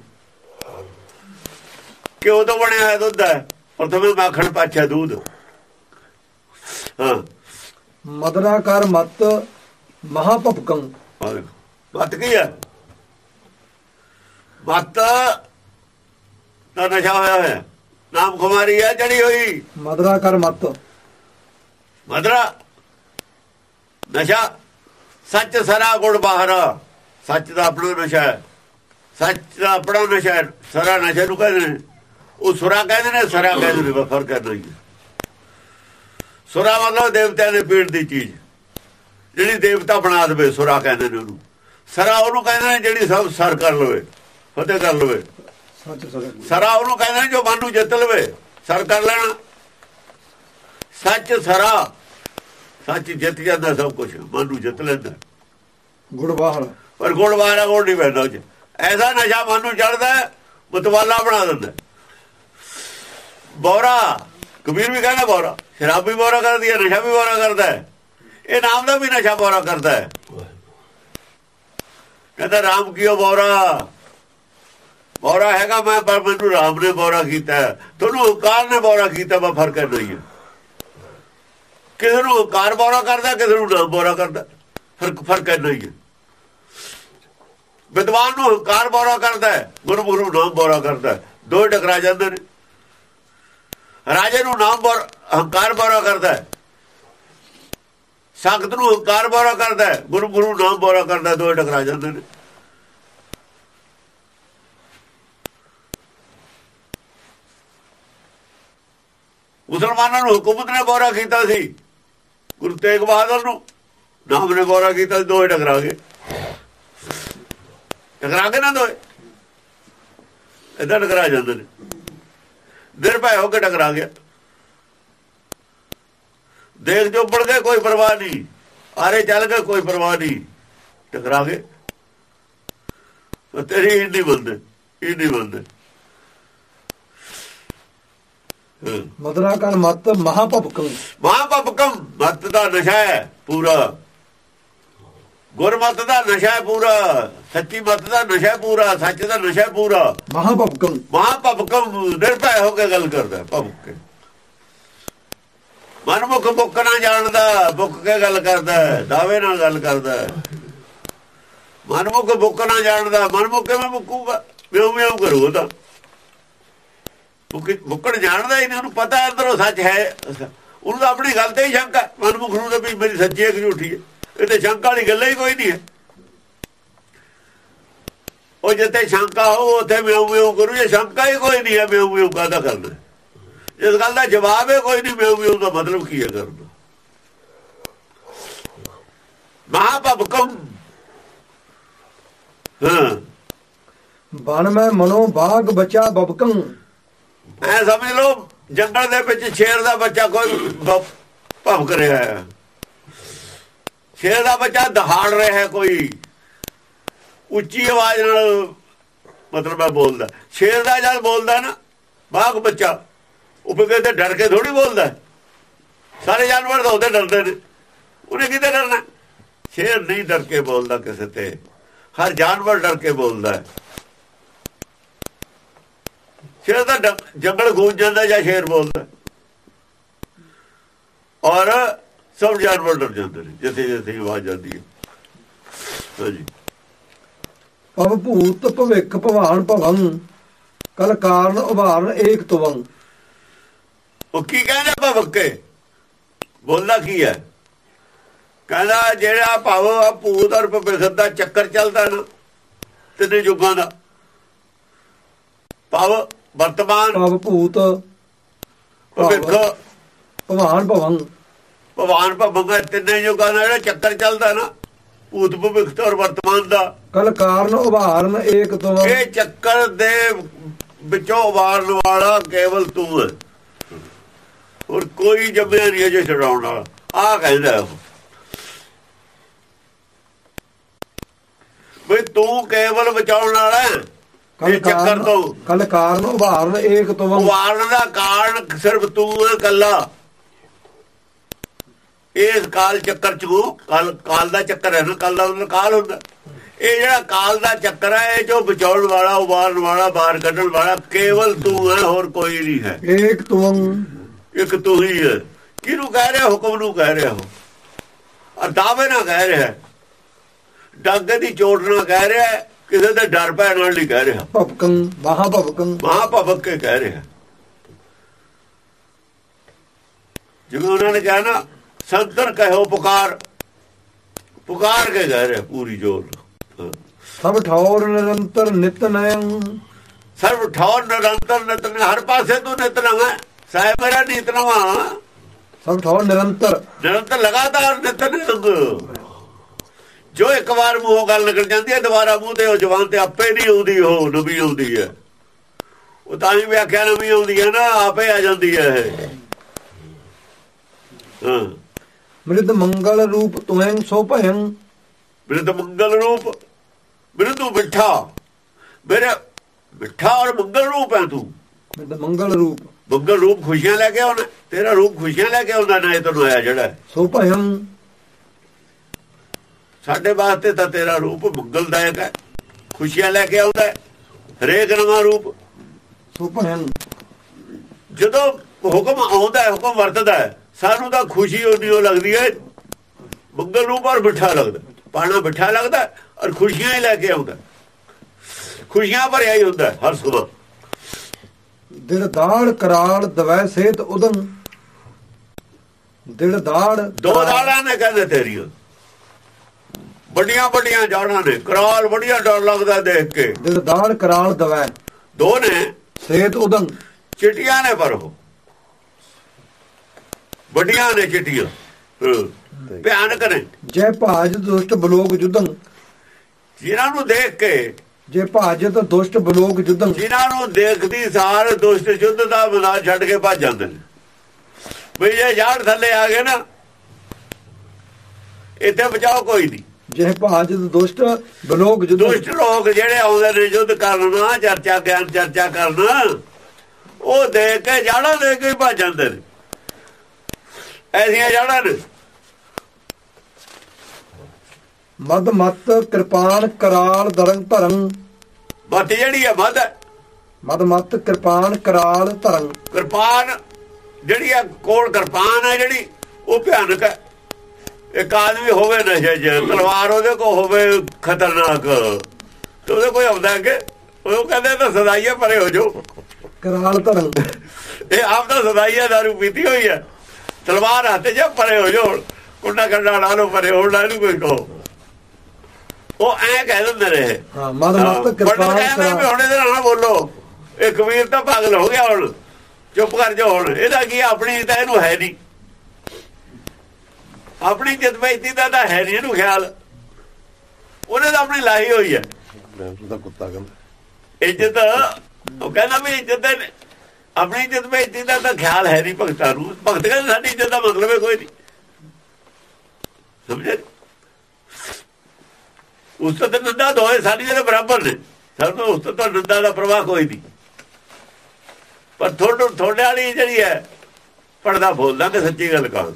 ਕਿਉਂ ਤੋਂ ਬਣਿਆ ਹੈ ਦੁੱਧ ਹੈ। ਪ੍ਰਥਮੇ ਮਾਖਣ ਪਾਛਾ ਦੁੱਧ। ਹਾਂ। ਮਦਨਾ ਕਰ ਮਤ ਮਹਾਪਪਕੰ ਆਹ ਦੇਖੋ। ਮਤ ਕੀ ਹੈ? ਮਤ ਦਾ ਨਸ਼ਾ ਹੋਇਆ ਹੋਇਆ। ਨਾਮ ਕੁਮਾਰੀ ਹੈ ਜੜੀ ਹੋਈ। ਮਦਨਾ ਕਰ ਮਤ। ਮਦਰਾ ਨਸ਼ਾ ਸੱਚ ਸਰਾ ਗੁੜ ਬਾਹਰਾ ਸੱਚ ਦਾ ਆਪਣਾ ਨਸ਼ਾ ਹੈ ਸੱਚ ਦਾ ਆਪਣਾ ਨਸ਼ਾ ਸਰਾ ਨਸ਼ੇ ਨੂੰ ਕਹਿੰਦੇ ਨੇ ਉਹ ਸੁਰਾ ਕਹਿੰਦੇ ਨੇ ਸਰਾ ਕਹਿੰਦੇ ਨੇ ਫ਼ਰਕ ਹੈ ਨਹੀਂ ਸੁਰਾ ਮਤਲਬ ਦੇਵਤਿਆਂ ਦੇ ਪੀੜ ਦੀ ਚੀਜ਼ ਜਿਹੜੀ ਦੇਵਤਾ ਬਣਾ ਦੇਵੇ ਸੁਰਾ ਕਹਿੰਦੇ ਨੇ ਉਹਨੂੰ ਸਰਾ ਉਹਨੂੰ ਕਹਿੰਦੇ ਨੇ ਜਿਹੜੀ ਸਭ ਸਰ ਕਰ ਲਵੇ ਫਤਿਹ ਕਰ ਲਵੇ ਸੱਚ ਸਰ ਸਰਾ ਉਹਨੂੰ ਕਹਿੰਦੇ ਨੇ ਜੋ ਮਨ ਨੂੰ ਜਿੱਤ ਲਵੇ ਸਰ ਕਰ ਲੈਣਾ ਸੱਚ ਸਰਾ। ਸੱਚ ਜਿੱਤ ਜਾਂਦਾ ਸਭ ਕੁਝ ਮਨ ਨੂੰ ਜਿੱਤ ਲੈਂਦਾ। ਗੁੜ ਬਾਹਰ ਪਰ ਗੁੜ ਵਾਰਾ ਗੁੜ ਨਹੀਂ ਪੈਂਦਾ ਉਹ ਐਸਾ ਨਸ਼ਾ ਮਨ ਨੂੰ ਚੜਦਾ ਮਤਵਾਲਾ ਬਣਾ ਦਿੰਦਾ। ਬੋਰਾ ਕਬੀਰ ਵੀ ਕਹਿੰਦਾ ਬੋਰਾ। ਸ਼ਰਾਬ ਵੀ ਬੋਰਾ ਕਰਦੀ ਹੈ ਨਸ਼ਾ ਵੀ ਬੋਰਾ ਕਰਦਾ ਹੈ। ਇਹ ਨਾਮ ਦਾ ਵੀ ਨਸ਼ਾ ਬੋਰਾ ਕਰਦਾ ਹੈ। ਕਹਿੰਦਾ ਰਾਮ ਕੀਓ ਬੋਰਾ? ਬੋਰਾ ਹੈਗਾ ਮੈਂ ਪਰ ਮੈਨੂੰ ਰਾਮ ਨੇ ਬੋਰਾ ਕੀਤਾ। ਤੁਹਾਨੂੰ ਹੰਕਾਰ ਨੇ ਬੋਰਾ ਕੀਤਾ ਮੈਂ ਫ਼ਰਕ ਨਹੀਂ ਹੈ। ਕਿਸੇ ਨੂੰ ਹੰਕਾਰ ਬੋਰਾ ਕਰਦਾ ਕਿਸੇ ਨੂੰ ਨਾਮ ਬੋਰਾ ਕਰਦਾ। ਫ਼ਰਕ ਫ਼ਰਕ ਨਹੀਂ ਹੈ ਵਿਦਵਾਨ ਨੂੰ ਹੰਕਾਰ ਬੋਰਾ ਕਰਦਾ ਹੈ ਗੁਰਮੁਖ ਨੂੰ ਨਾਮ ਬੋਰਾ ਕਰਦਾ ਹੈ। ਦੋ ਟਕਰਾ ਜਾਂਦੇ ਨੇ। ਰਾਜੇ ਨੂੰ ਨਾਮ ਬੋਰਾ ਹੰਕਾਰ ਬੋਰਾ ਕਰਦਾ ਹੈ। ਸੰਗਤ ਨੂੰ ਹੰਕਾਰ ਬੋਰਾ ਕਰਦਾ ਹੈ ਗੁਰਮੁਖ ਨੂੰ ਨਾਮ ਬੋਰਾ ਕਰਦਾ ਹੈ, ਦੋ ਟਕਰਾ ਜਾਂਦੇ ਨੇ। ਮੁਸਲਮਾਨਾਂ ਨੂੰ ਹਕੂਮਤ ਨੇ ਬੋਰਾ ਕੀਤਾ ਸੀ। ਗੁਰੂ ਤੇਗ ਬਹਾਦਰ ਨੂੰ। ਨਾਮ ਨੇ ਬੋਰਾ ਕੀਤਾ ਸੀ, ਦੋਏ ਟਕਰਾ ਗਏ। ਟਕਰਾ ਕੇ ਨਾ ਦੋਏ ਇਦਾਂ ਟਕਰਾ ਜਾਂਦੇ ਨੇ। ਨਿਰਭੈ ਹੋ ਕੇ ਟਕਰਾ ਗਿਆ। ਦੇਖ ਜੋ ਪੜ ਗਏ ਕੋਈ ਪਰਵਾਹ ਨਹੀਂ। ਆਰੇ ਚੱਲ ਗਏ ਕੋਈ ਪਰਵਾਹ ਨਹੀਂ। ਟਕਰਾ ਗਏ। ਤੇਰੀ ਹੀ ਨਹੀਂ ਬੰਦੇ ਹੀ ਨਹੀਂ ਬੰਦੇ ਹਾਂ ਮਦਰਾ ਕਰ ਮਤ ਮਹਾਭਵਕੰ ਮਹਾਪਪਕਮ ਮਤ ਦਾ ਨਸ਼ਾ ਹੈ ਪੂਰਾ। ਗੁਰਮਤ ਦਾ ਨਸ਼ਾ ਹੈ ਪੂਰਾ। ਸੱਚੀ ਮਤ ਦਾ ਨਸ਼ਾ ਪੂਰਾ। ਸੱਚ ਦਾ ਨਸ਼ਾ ਪੂਰਾ। ਮਹਾਭਵਕੰ ਮਹਾਪਪਕਮ ਨਿਰਭੈ ਹੋ ਕੇ ਗੱਲ ਕਰਦਾ ਭਵਕ ਕੇ। ਮਨਮੁਖ ਮੁੱਕ ਨਾ ਜਾਣਦਾ ਮੁੱਕ ਕੇ ਗੱਲ ਕਰਦਾ ਹੈ, ਦਾਅਵੇ ਨਾਲ ਗੱਲ ਕਰਦਾ। ਮਨਮੁਖ ਮੁੱਕ ਨਾ ਜਾਣਦਾ ਮਨਮੁਖ ਕਿਵੇਂ ਮੁੱਕੂਗਾ? ਮਿਉ ਮਿਉ ਕਰੂ ਤਾਂ। ਮੁੱਕੜ ਜਾਣਦਾ ਹੀ ਨਹੀਂ, ਉਹਨੂੰ ਪਤਾ ਅੰਦਰੋਂ ਸੱਚ ਹੈ। ਉਹਨੂੰ ਤਾਂ ਆਪਣੀ ਗੱਲ ਤੇ ਹੀ ਸ਼ੰਕਾ ਮਨਮੁਖ ਨੂੰ ਤਾਂ ਵੀ ਮੇਰੀ ਸੱਚੀ ਹੈ ਕਿ ਝੂਠੀ ਹੈ। ਇਹ ਤੇ ਸ਼ੰਕਾ ਵਾਲੀ ਗੱਲ ਹੀ ਕੋਈ ਨਹੀਂ ਹੈ। ਉਹ ਜਿੱਥੇ ਸ਼ੰਕਾ ਹੋ ਉੱਥੇ ਮਿਉ ਮਿਉ ਕਰੂ। ਜੇ ਸ਼ੰਕਾ ਹੀ ਕੋਈ ਨਹੀਂ ਹੈ ਮਿਉ ਮਿਉ ਕਾਹਦਾ ਕਰਨਾ ਇਸ ਗੱਲ ਦਾ ਜਵਾਬ ਹੈ ਕੋਈ ਨਹੀਂ ਮਿਉ ਮਿਉ ਦਾ ਮਤਲਬ ਕੀ ਹੈ ਕਰਨਾ ਮਹਾਪਬਕਮ ਹਾਂ। ਬਨ ਮੈਂ ਮਨੋ ਬਾਗ ਬਚਾ ਬਬਕੰ ਐ ਸਮਝ ਲਓ, ਜੰਗਲ ਦੇ ਵਿੱਚ ਸ਼ੇਰ ਦਾ ਬੱਚਾ ਕੋਈ ਭ- ਭੌਂਕ ਰਿਹਾ ਹੈ। ਸ਼ੇਰ ਦਾ ਬੱਚਾ ਦਹਾੜ ਰਿਹਾ ਹੈ ਕੋਈ। ਉੱਚੀ ਆਵਾਜ਼ ਨਾਲ ਮਤਲਬ ਹੈ ਬੋਲਦਾ। ਸ਼ੇਰ ਦਾ ਜਦ ਬੋਲਦਾ ਨਾ ਬਾਗ ਬੱਚਾ, ਉਹ ਤੇ ਡਰ ਕੇ ਥੋੜੀ ਬੋਲਦਾ। ਸਾਰੇ ਜਾਨਵਰ ਤਾਂ ਉਹਦੇ ਡਰਦੇ ਨੇ। ਉਹਨੇ ਕਿਤੇ ਡਰਨਾ? ਸ਼ੇਰ ਨਹੀਂ ਡਰ ਕੇ ਬੋਲਦਾ ਕਿਸੇ ਤੇ। ਹਰ ਜਾਨਵਰ ਡਰ ਕੇ ਬੋਲਦਾ ਹੈ। ਸ਼ੇਰ ਦਾ ਜੰਗਲ ਗੂੰਜ ਜਾਂਦਾ ਜਾਂ ਸ਼ੇਰ ਬੋਲਦਾ। ਔਰ ਸਭ ਜਾਨਵਰ ਡਰ ਜਾਂਦੇ ਨੇ ਜਿੱਥੇ ਜਿੱਥੇ ਆਵਾਜ਼ ਜਾਂਦੀ ਹੈ। ਹਾਂਜੀ ਪਵ ਭੂਤ ਭਵਿਖ ਭਵਾਨ ਭਵੰ ਕਲ ਕਾਰਨ ਉਭਾਰਨ ਏਕ ਤੁਵੰ। ਉਹ ਕੀ ਕਹਿੰਦਾ ਭਵਕੇ ਬੋਲਦਾ ਕੀ ਹੈ? ਕਹਿੰਦਾ ਜਿਹੜਾ ਭਾਵ ਆ ਭੂਤ ਔਰ ਭਵਿਖ ਦਾ ਚੱਕਰ ਚੱਲਦਾ ਨਾ ਤਿੰਨੇ ਯੁੱਗਾਂ ਦਾ। ਭਾਵ ਵਰਤਮਾਨ ਪਵ ਭੂਤ ਭਵਿੱਖ। ਭਵਾਨ। ਭਵੰ ਭਗਵਾਨ ਭਵਗਾ ਤਿੰਨੇ ਯੁੱਗਾਂ ਦਾ ਜਿਹੜਾ ਚੱਕਰ ਚੱਲਦਾ ਨਾ ਭੂਤ ਭਵਿੱਖ ਤੇ ਵਰਤਮਾਨ ਦਾ। ਕਲ ਕਾਰਨ ਉਭਾਰਨ ਏਕ ਤੁਵੰ ਇਹ ਚੱਕਰ ਦੇ ਵਿੱਚੋਂ ਉਬਾਰਨ ਵਾਲਾ ਕੇਵਲ ਤੂੰ ਹੈ। ਹੋਰ ਕੋਈ ਜੰਮਿਆ ਨਹੀਂ ਅਜੇ ਛਡਾਉਣ ਵਾਲਾ। ਆ ਕਹਿੰਦਾ ਵੀ ਤੂੰ ਕੇਵਲ ਬਚਾਉਣ ਵਾਲਾ ਹੈ। ਇਹ ਚੱਕਰ ਤੋਂ ਕਲ ਕਾਰਨ ਉਭਾਰਨ ਏਕ ਤੁਵੰ ਉਬਾਰਨ ਦਾ ਕਾਰਨ ਸਿਰਫ ਤੂੰ ਹੈ ਕੱਲਾ ਇਸ ਕਾਲ ਚੱਕਰ ਚ ਕਾਲ ਕਾਲ ਦਾ ਚੱਕਰ ਹੈ ਨਾ ਕਾਲ ਦਾ ਮਤਲਬ ਕਾਲ ਹੁੰਦਾ। ਇਹ ਜਿਹੜਾ ਕਾਲ ਦਾ ਚੱਕਰ ਹੈ ਇਹ ਜੋ ਬਚਾਉਣ ਵਾਲਾ ਉਬਾਰਨ ਵਾਲਾ ਬਾਹਰ ਕੱਢਣ ਵਾਲਾ ਕੇਵਲ ਤੂੰ ਹੈ ਹੋਰ ਕੋਈ ਨਹੀਂ ਹੈ। ਏਕ ਤੁਵੰ ਇੱਕ ਤੂੰ ਹੀ ਹੈ। ਕਿਹਨੂੰ ਕਹਿ ਰਿਹਾ ਹੁਕਮ ਨੂੰ ਕਹਿ ਰਿਹਾ ਹੋ ਦਾਅਵੇ ਨਾਲ ਕਹਿ ਰਿਹਾ ਡੱਗ ਦੀ ਚੋਟ ਨਾਲ ਕਹਿ ਰਿਹਾ ਕਿਸੇ ਦੇ ਡਰ ਪੈ ਨਾਲ ਨਹੀਂ ਕਹਿ ਰਿਹਾ। ਭਵਕੰ ਮਹਾਭਵਕੰ। ਮਹਾਭਵਕ ਕੇ ਕਹਿ ਰਿਹਾ। ਜਿਵੇਂ ਉਹਨਾਂ ਨੇ ਕਿਹਾ ਨਾ ਸੰਤਰ ਕਹਿਓ ਪੁਕਾਰ। ਪੁਕਾਰ ਕੇ ਕਹਿ ਰਿਹਾ ਪੂਰੀ ਜੋਰ। ਸਭ ਠੌਰ ਨਿਰੰਤਰ ਨਿਤ ਨਯੰ। ਸਰਬ ਠੌਰ ਨਿਰੰਤਰ ਨਿਤਨ ਹਰ ਪਾਸੇ ਤੂੰ ਨਿਤਨ ਹੈ। ਸਾਹਿਬ ਮੇਰਾ ਨਿਤਨਵਾ ਸਭ ਠੌਰ ਨਿਰੰਤਰ। ਨਿਰੰਤਰ ਲਗਾਤਾਰ ਨਿਤਨ ਜੋ ਇੱਕ ਵਾਰ ਮੂੰਹੋਂ ਗੱਲ ਨਿਕਲ ਜਾਂਦੀ ਹੈ ਦੁਬਾਰਾ ਮੂੰਹ ਤੇ ਉਹ ਜ਼ਬਾਨ ਤੇ ਆਪੇ ਨਹੀਂ ਆਉਂਦੀ ਉਹ ਨਵੀਂ ਆਉਂਦੀ ਹੈ। ਉਹ ਤਾਂ ਹੀ ਵਿਆਖਿਆ ਨਵੀਂ ਆਉਂਦੀ ਹੈ ਨਾ ਆਪੇ ਆ ਜਾਂਦੀ ਹੈ ਇਹ। ਹਾਂ। ਮ੍ਰਿਦ ਮੰਗਲ ਰੂਪ ਤੁਮੈਂ ਸੋ ਭਯੰ ਬਿਰਧ ਮੰਗਲ ਰੂਪ ਬਿਰਧੂ ਮਿੱਠਾ। ਮੇਰੇ ਮਿੱਠਾ ਔਰ ਮੰਗਲ ਰੂਪ ਹੈ ਤੂੰ। ਮ੍ਰਿਦ ਮੰਗਲ ਰੂਪ। ਮੰਗਲ ਰੂਪ ਖੁਸ਼ੀਆਂ ਲੈ ਕੇ ਆਉਣਾ ਤੇਰਾ ਰੂਪ ਖੁਸ਼ੀਆਂ ਲੈ ਕੇ ਆਉਂਦਾ ਨਾ ਇਹ ਤੈਨੂੰ ਆਇਆ ਜਿਹੜਾ। ਸੋ ਭਯੰ ਸਾਡੇ ਵਾਸਤੇ ਤਾਂ ਤੇਰਾ ਰੂਪ ਮੰਗਲਦਾਇਕ ਹੈ। ਖੁਸ਼ੀਆਂ ਲੈ ਕੇ ਆਉਂਦਾ ਹੈ। ਹਰੇਕ ਨਵਾਂ ਰੂਪ। ਸੋ ਭਯੰ ਜਦੋਂ ਹੁਕਮ ਆਉਂਦਾ ਹੈ ਹੁਕਮ ਵਰਤਦਾ ਹੈ ਸਾਨੂੰ ਤਾਂ ਖੁਸ਼ੀ ਉਹਦੀ ਉਹ ਲੱਗਦੀ ਹੈ ਮੰਗਲ ਰੂਪ ਔਰ ਮਿੱਠਾ ਲੱਗਦਾ ਪਾਣਾ ਮਿੱਠਾ ਲੱਗਦਾ ਔਰ ਖੁਸ਼ੀਆਂ ਹੀ ਲੈ ਕੇ ਆਉਂਦਾ ਖੁਸ਼ੀਆਂ ਭਰਿਆ ਹੀ ਹੁੰਦਾ ਹਰ ਸੁਬਹ। ਦਿਲ ਦਾੜ ਕਰਾਲ ਦਵੈ ਸੇਤ ਉਦਨ ਦਿਲ ਦਾੜ ਦੋ ਦਾੜਾਂ ਨੇ ਕਹਿੰਦੇ ਤੇਰੀਆਂ ਵੱਡੀਆਂ ਵੱਡੀਆਂ ਜਾੜਾਂ ਨੇ ਕਰਾਲ ਵੱਡੀਆਂ ਡਰ ਲੱਗਦਾ ਦੇਖ ਕੇ। ਦਿਲ ਦਾੜ ਕਰਾਲ ਦਵੈ ਦੋ ਨੇ। ਸੇਤ ਉਦਨ ਚਿੱਟੀਆਂ ਨੇ ਪਰ ਉਹ। ਵੱਡੀਆਂ ਨੇ ਚਿੱਟੀਆਂ। ਭਿਆਨਕ ਨੇ। ਜੈ ਭਾਜ ਦੁਸ਼ਟ ਬਲੋਕ ਜੁਦਨ ਜਿਨ੍ਹਾਂ ਨੂੰ ਦੇਖ ਕੇ ਜੇ ਭਾਜਤ ਦੁਸ਼ਟ ਬਲੋਕ ਜੁਦਨ ਜਿਨ੍ਹਾਂ ਨੂੰ ਦੇਖਦੀ ਸਾਰ ਦੁਸ਼ਟ ਯੁੱਧ ਦਾ ਮੈਦਾਨ ਛੱਡ ਕੇ ਭੱਜ ਜਾਂਦੇ ਨੇ। ਵੀ ਜੇ ਜਾੜ ਥੱਲੇ ਆ ਗਏ ਨਾ ਇੱਥੇ ਬਚਾਓ ਕੋਈ ਨਹੀਂ। ਜੈ ਭਾਜਤ ਦੁਸ਼ਟ ਬਲੋਕ ਜੁਦਨ ਦੁਸ਼ਟ ਲੋਕ ਜਿਹੜੇ ਆਉਂਦੇ ਨੇ ਯੁੱਧ ਕਰਨਾ ਚਰਚਾ ਗਿਆਨ ਚਰਚਾ ਕਰਨਾ ਉਹ ਦੇਖ ਕੇ ਜਾੜਾ ਦੇ ਕੇ ਭੱਜ ਜਾਂਦੇ ਨੇ। ਐਸੀਆਂ ਜਾੜਾਂ ਨੇ। ਮਦ ਮਤ ਕਿਰਪਾਨ ਕਰਾਲ ਦਰੰਗ ਧਰੰ ਮੱਤ ਜਿਹੜੀ ਹੈ ਹੈ। ਮਦ ਮਤ ਕਿਰਪਾਨ ਕਰਾਲ ਧਰੰ ਕਿਰਪਾਨ ਜਿਹੜੀ ਆ ਕੋਲ ਕਿਰਪਾਨ ਹੈ ਜਿਹੜੀ ਉਹ ਭਿਆਨਕ ਹੈ। ਇੱਕ ਆਦਮੀ ਹੋਵੇ ਨਸ਼ੇ 'ਚ ਤਲਵਾਰ ਉਹਦੇ ਕੋ ਹੋਵੇ ਖਤਰਨਾਕ ਤੇ ਉਹਦੇ ਕੋਈ ਆਉਂਦਾ ਕਿ ਉਹ ਕਹਿੰਦੇ ਤਾਂ ਸਦਾਈਏ ਪਰੇ ਹੋ ਜਾਓ। ਕਰਾਲ ਧਰੰ ਇਹ ਆਪ ਤਾਂ ਸਦਾਈਏ ਦਾਰੂ ਪੀਤੀ ਹੋਈ ਹੈ। ਤਲਵਾਰ ਹੱਥ 'ਚ ਪਰੇ ਹੋ ਜਾਓ ਕੁੰਡਾ ਕੰਡਾ ਲਾ ਲਓ ਪਰੇ ਹੋਣ ਲਾ ਇਹਨੂੰ ਕੋਈ ਕਹੋ। ਉਹ ਐ ਕਹਿ ਦਿੰਦੇ ਨੇ ਹਾਂ ਮਦ ਪੰਡਤ ਕਿਰਪਾਨ ਕਹਿੰਦੇ ਵੀ ਹੁਣ ਇਹਦੇ ਨਾਲ ਨਾ ਬੋਲੋ। ਇਹ ਕਬੀਰ ਤਾਂ ਪਾਗਲ ਹੋ ਗਿਆ ਹੁਣ। ਚੁੱਪ ਕਰ ਜਾ ਹੁਣ। ਇਹਦਾ ਕੀ ਆਪਣੀ ਤਾਂ ਇਹਨੂੰ ਹੈ ਨਹੀਂ। ਆਪਣੀ ਜਜ਼ਬਾਤੀ ਦਾ ਤਾਂ ਹੈ ਨਹੀਂ ਇਹਨੂੰ ਖਿਆਲ। ਉਹਨੇ ਤਾਂ ਆਪਣੀ ਲਾਈ ਹੋਈ ਹੈ। ਦਾ ਕੁੱਤਾ ਕਹਿੰਦਾ। ਇੱਜ਼ਤ ਉਹ ਕਹਿੰਦਾ ਵੀ ਇੱਜ਼ਤ ਆਪਣੀ ਜਜ਼ਬਾਤੀ ਦਾ ਤਾਂ ਖਿਆਲ ਹੈ ਨਹੀਂ ਭਗਤਾਂ ਨੂੰ। ਭਗਤ ਕਹਿੰਦੇ ਸਾਡੀ ਇੱਜ਼ਤ ਦਾ ਮਤਲਬ ਹੈ ਕੋਈ ਨਹੀਂ। ਸਮਝੇ? ਉਸ ਤੋਂ ਨੰਦਾ ਦੋਏ ਸਾਡੀ ਜਿਹੜੇ ਬਰਾਬਰ ਨੇ। ਸਾਨੂੰ ਉਸ ਤੋਂ ਨੰਦਾ ਦਾ ਪ੍ਰਵਾਹ ਕੋਈ ਨਹੀਂ। ਪਰ ਥੋੜਾ ਥੋੜੇ ਵਾਲੀ ਜਿਹੜੀ ਹੈ ਪੜਦਾ ਬੋਲਦਾ ਤੇ ਸੱਚੀ ਗੱਲ ਕਹਾਂ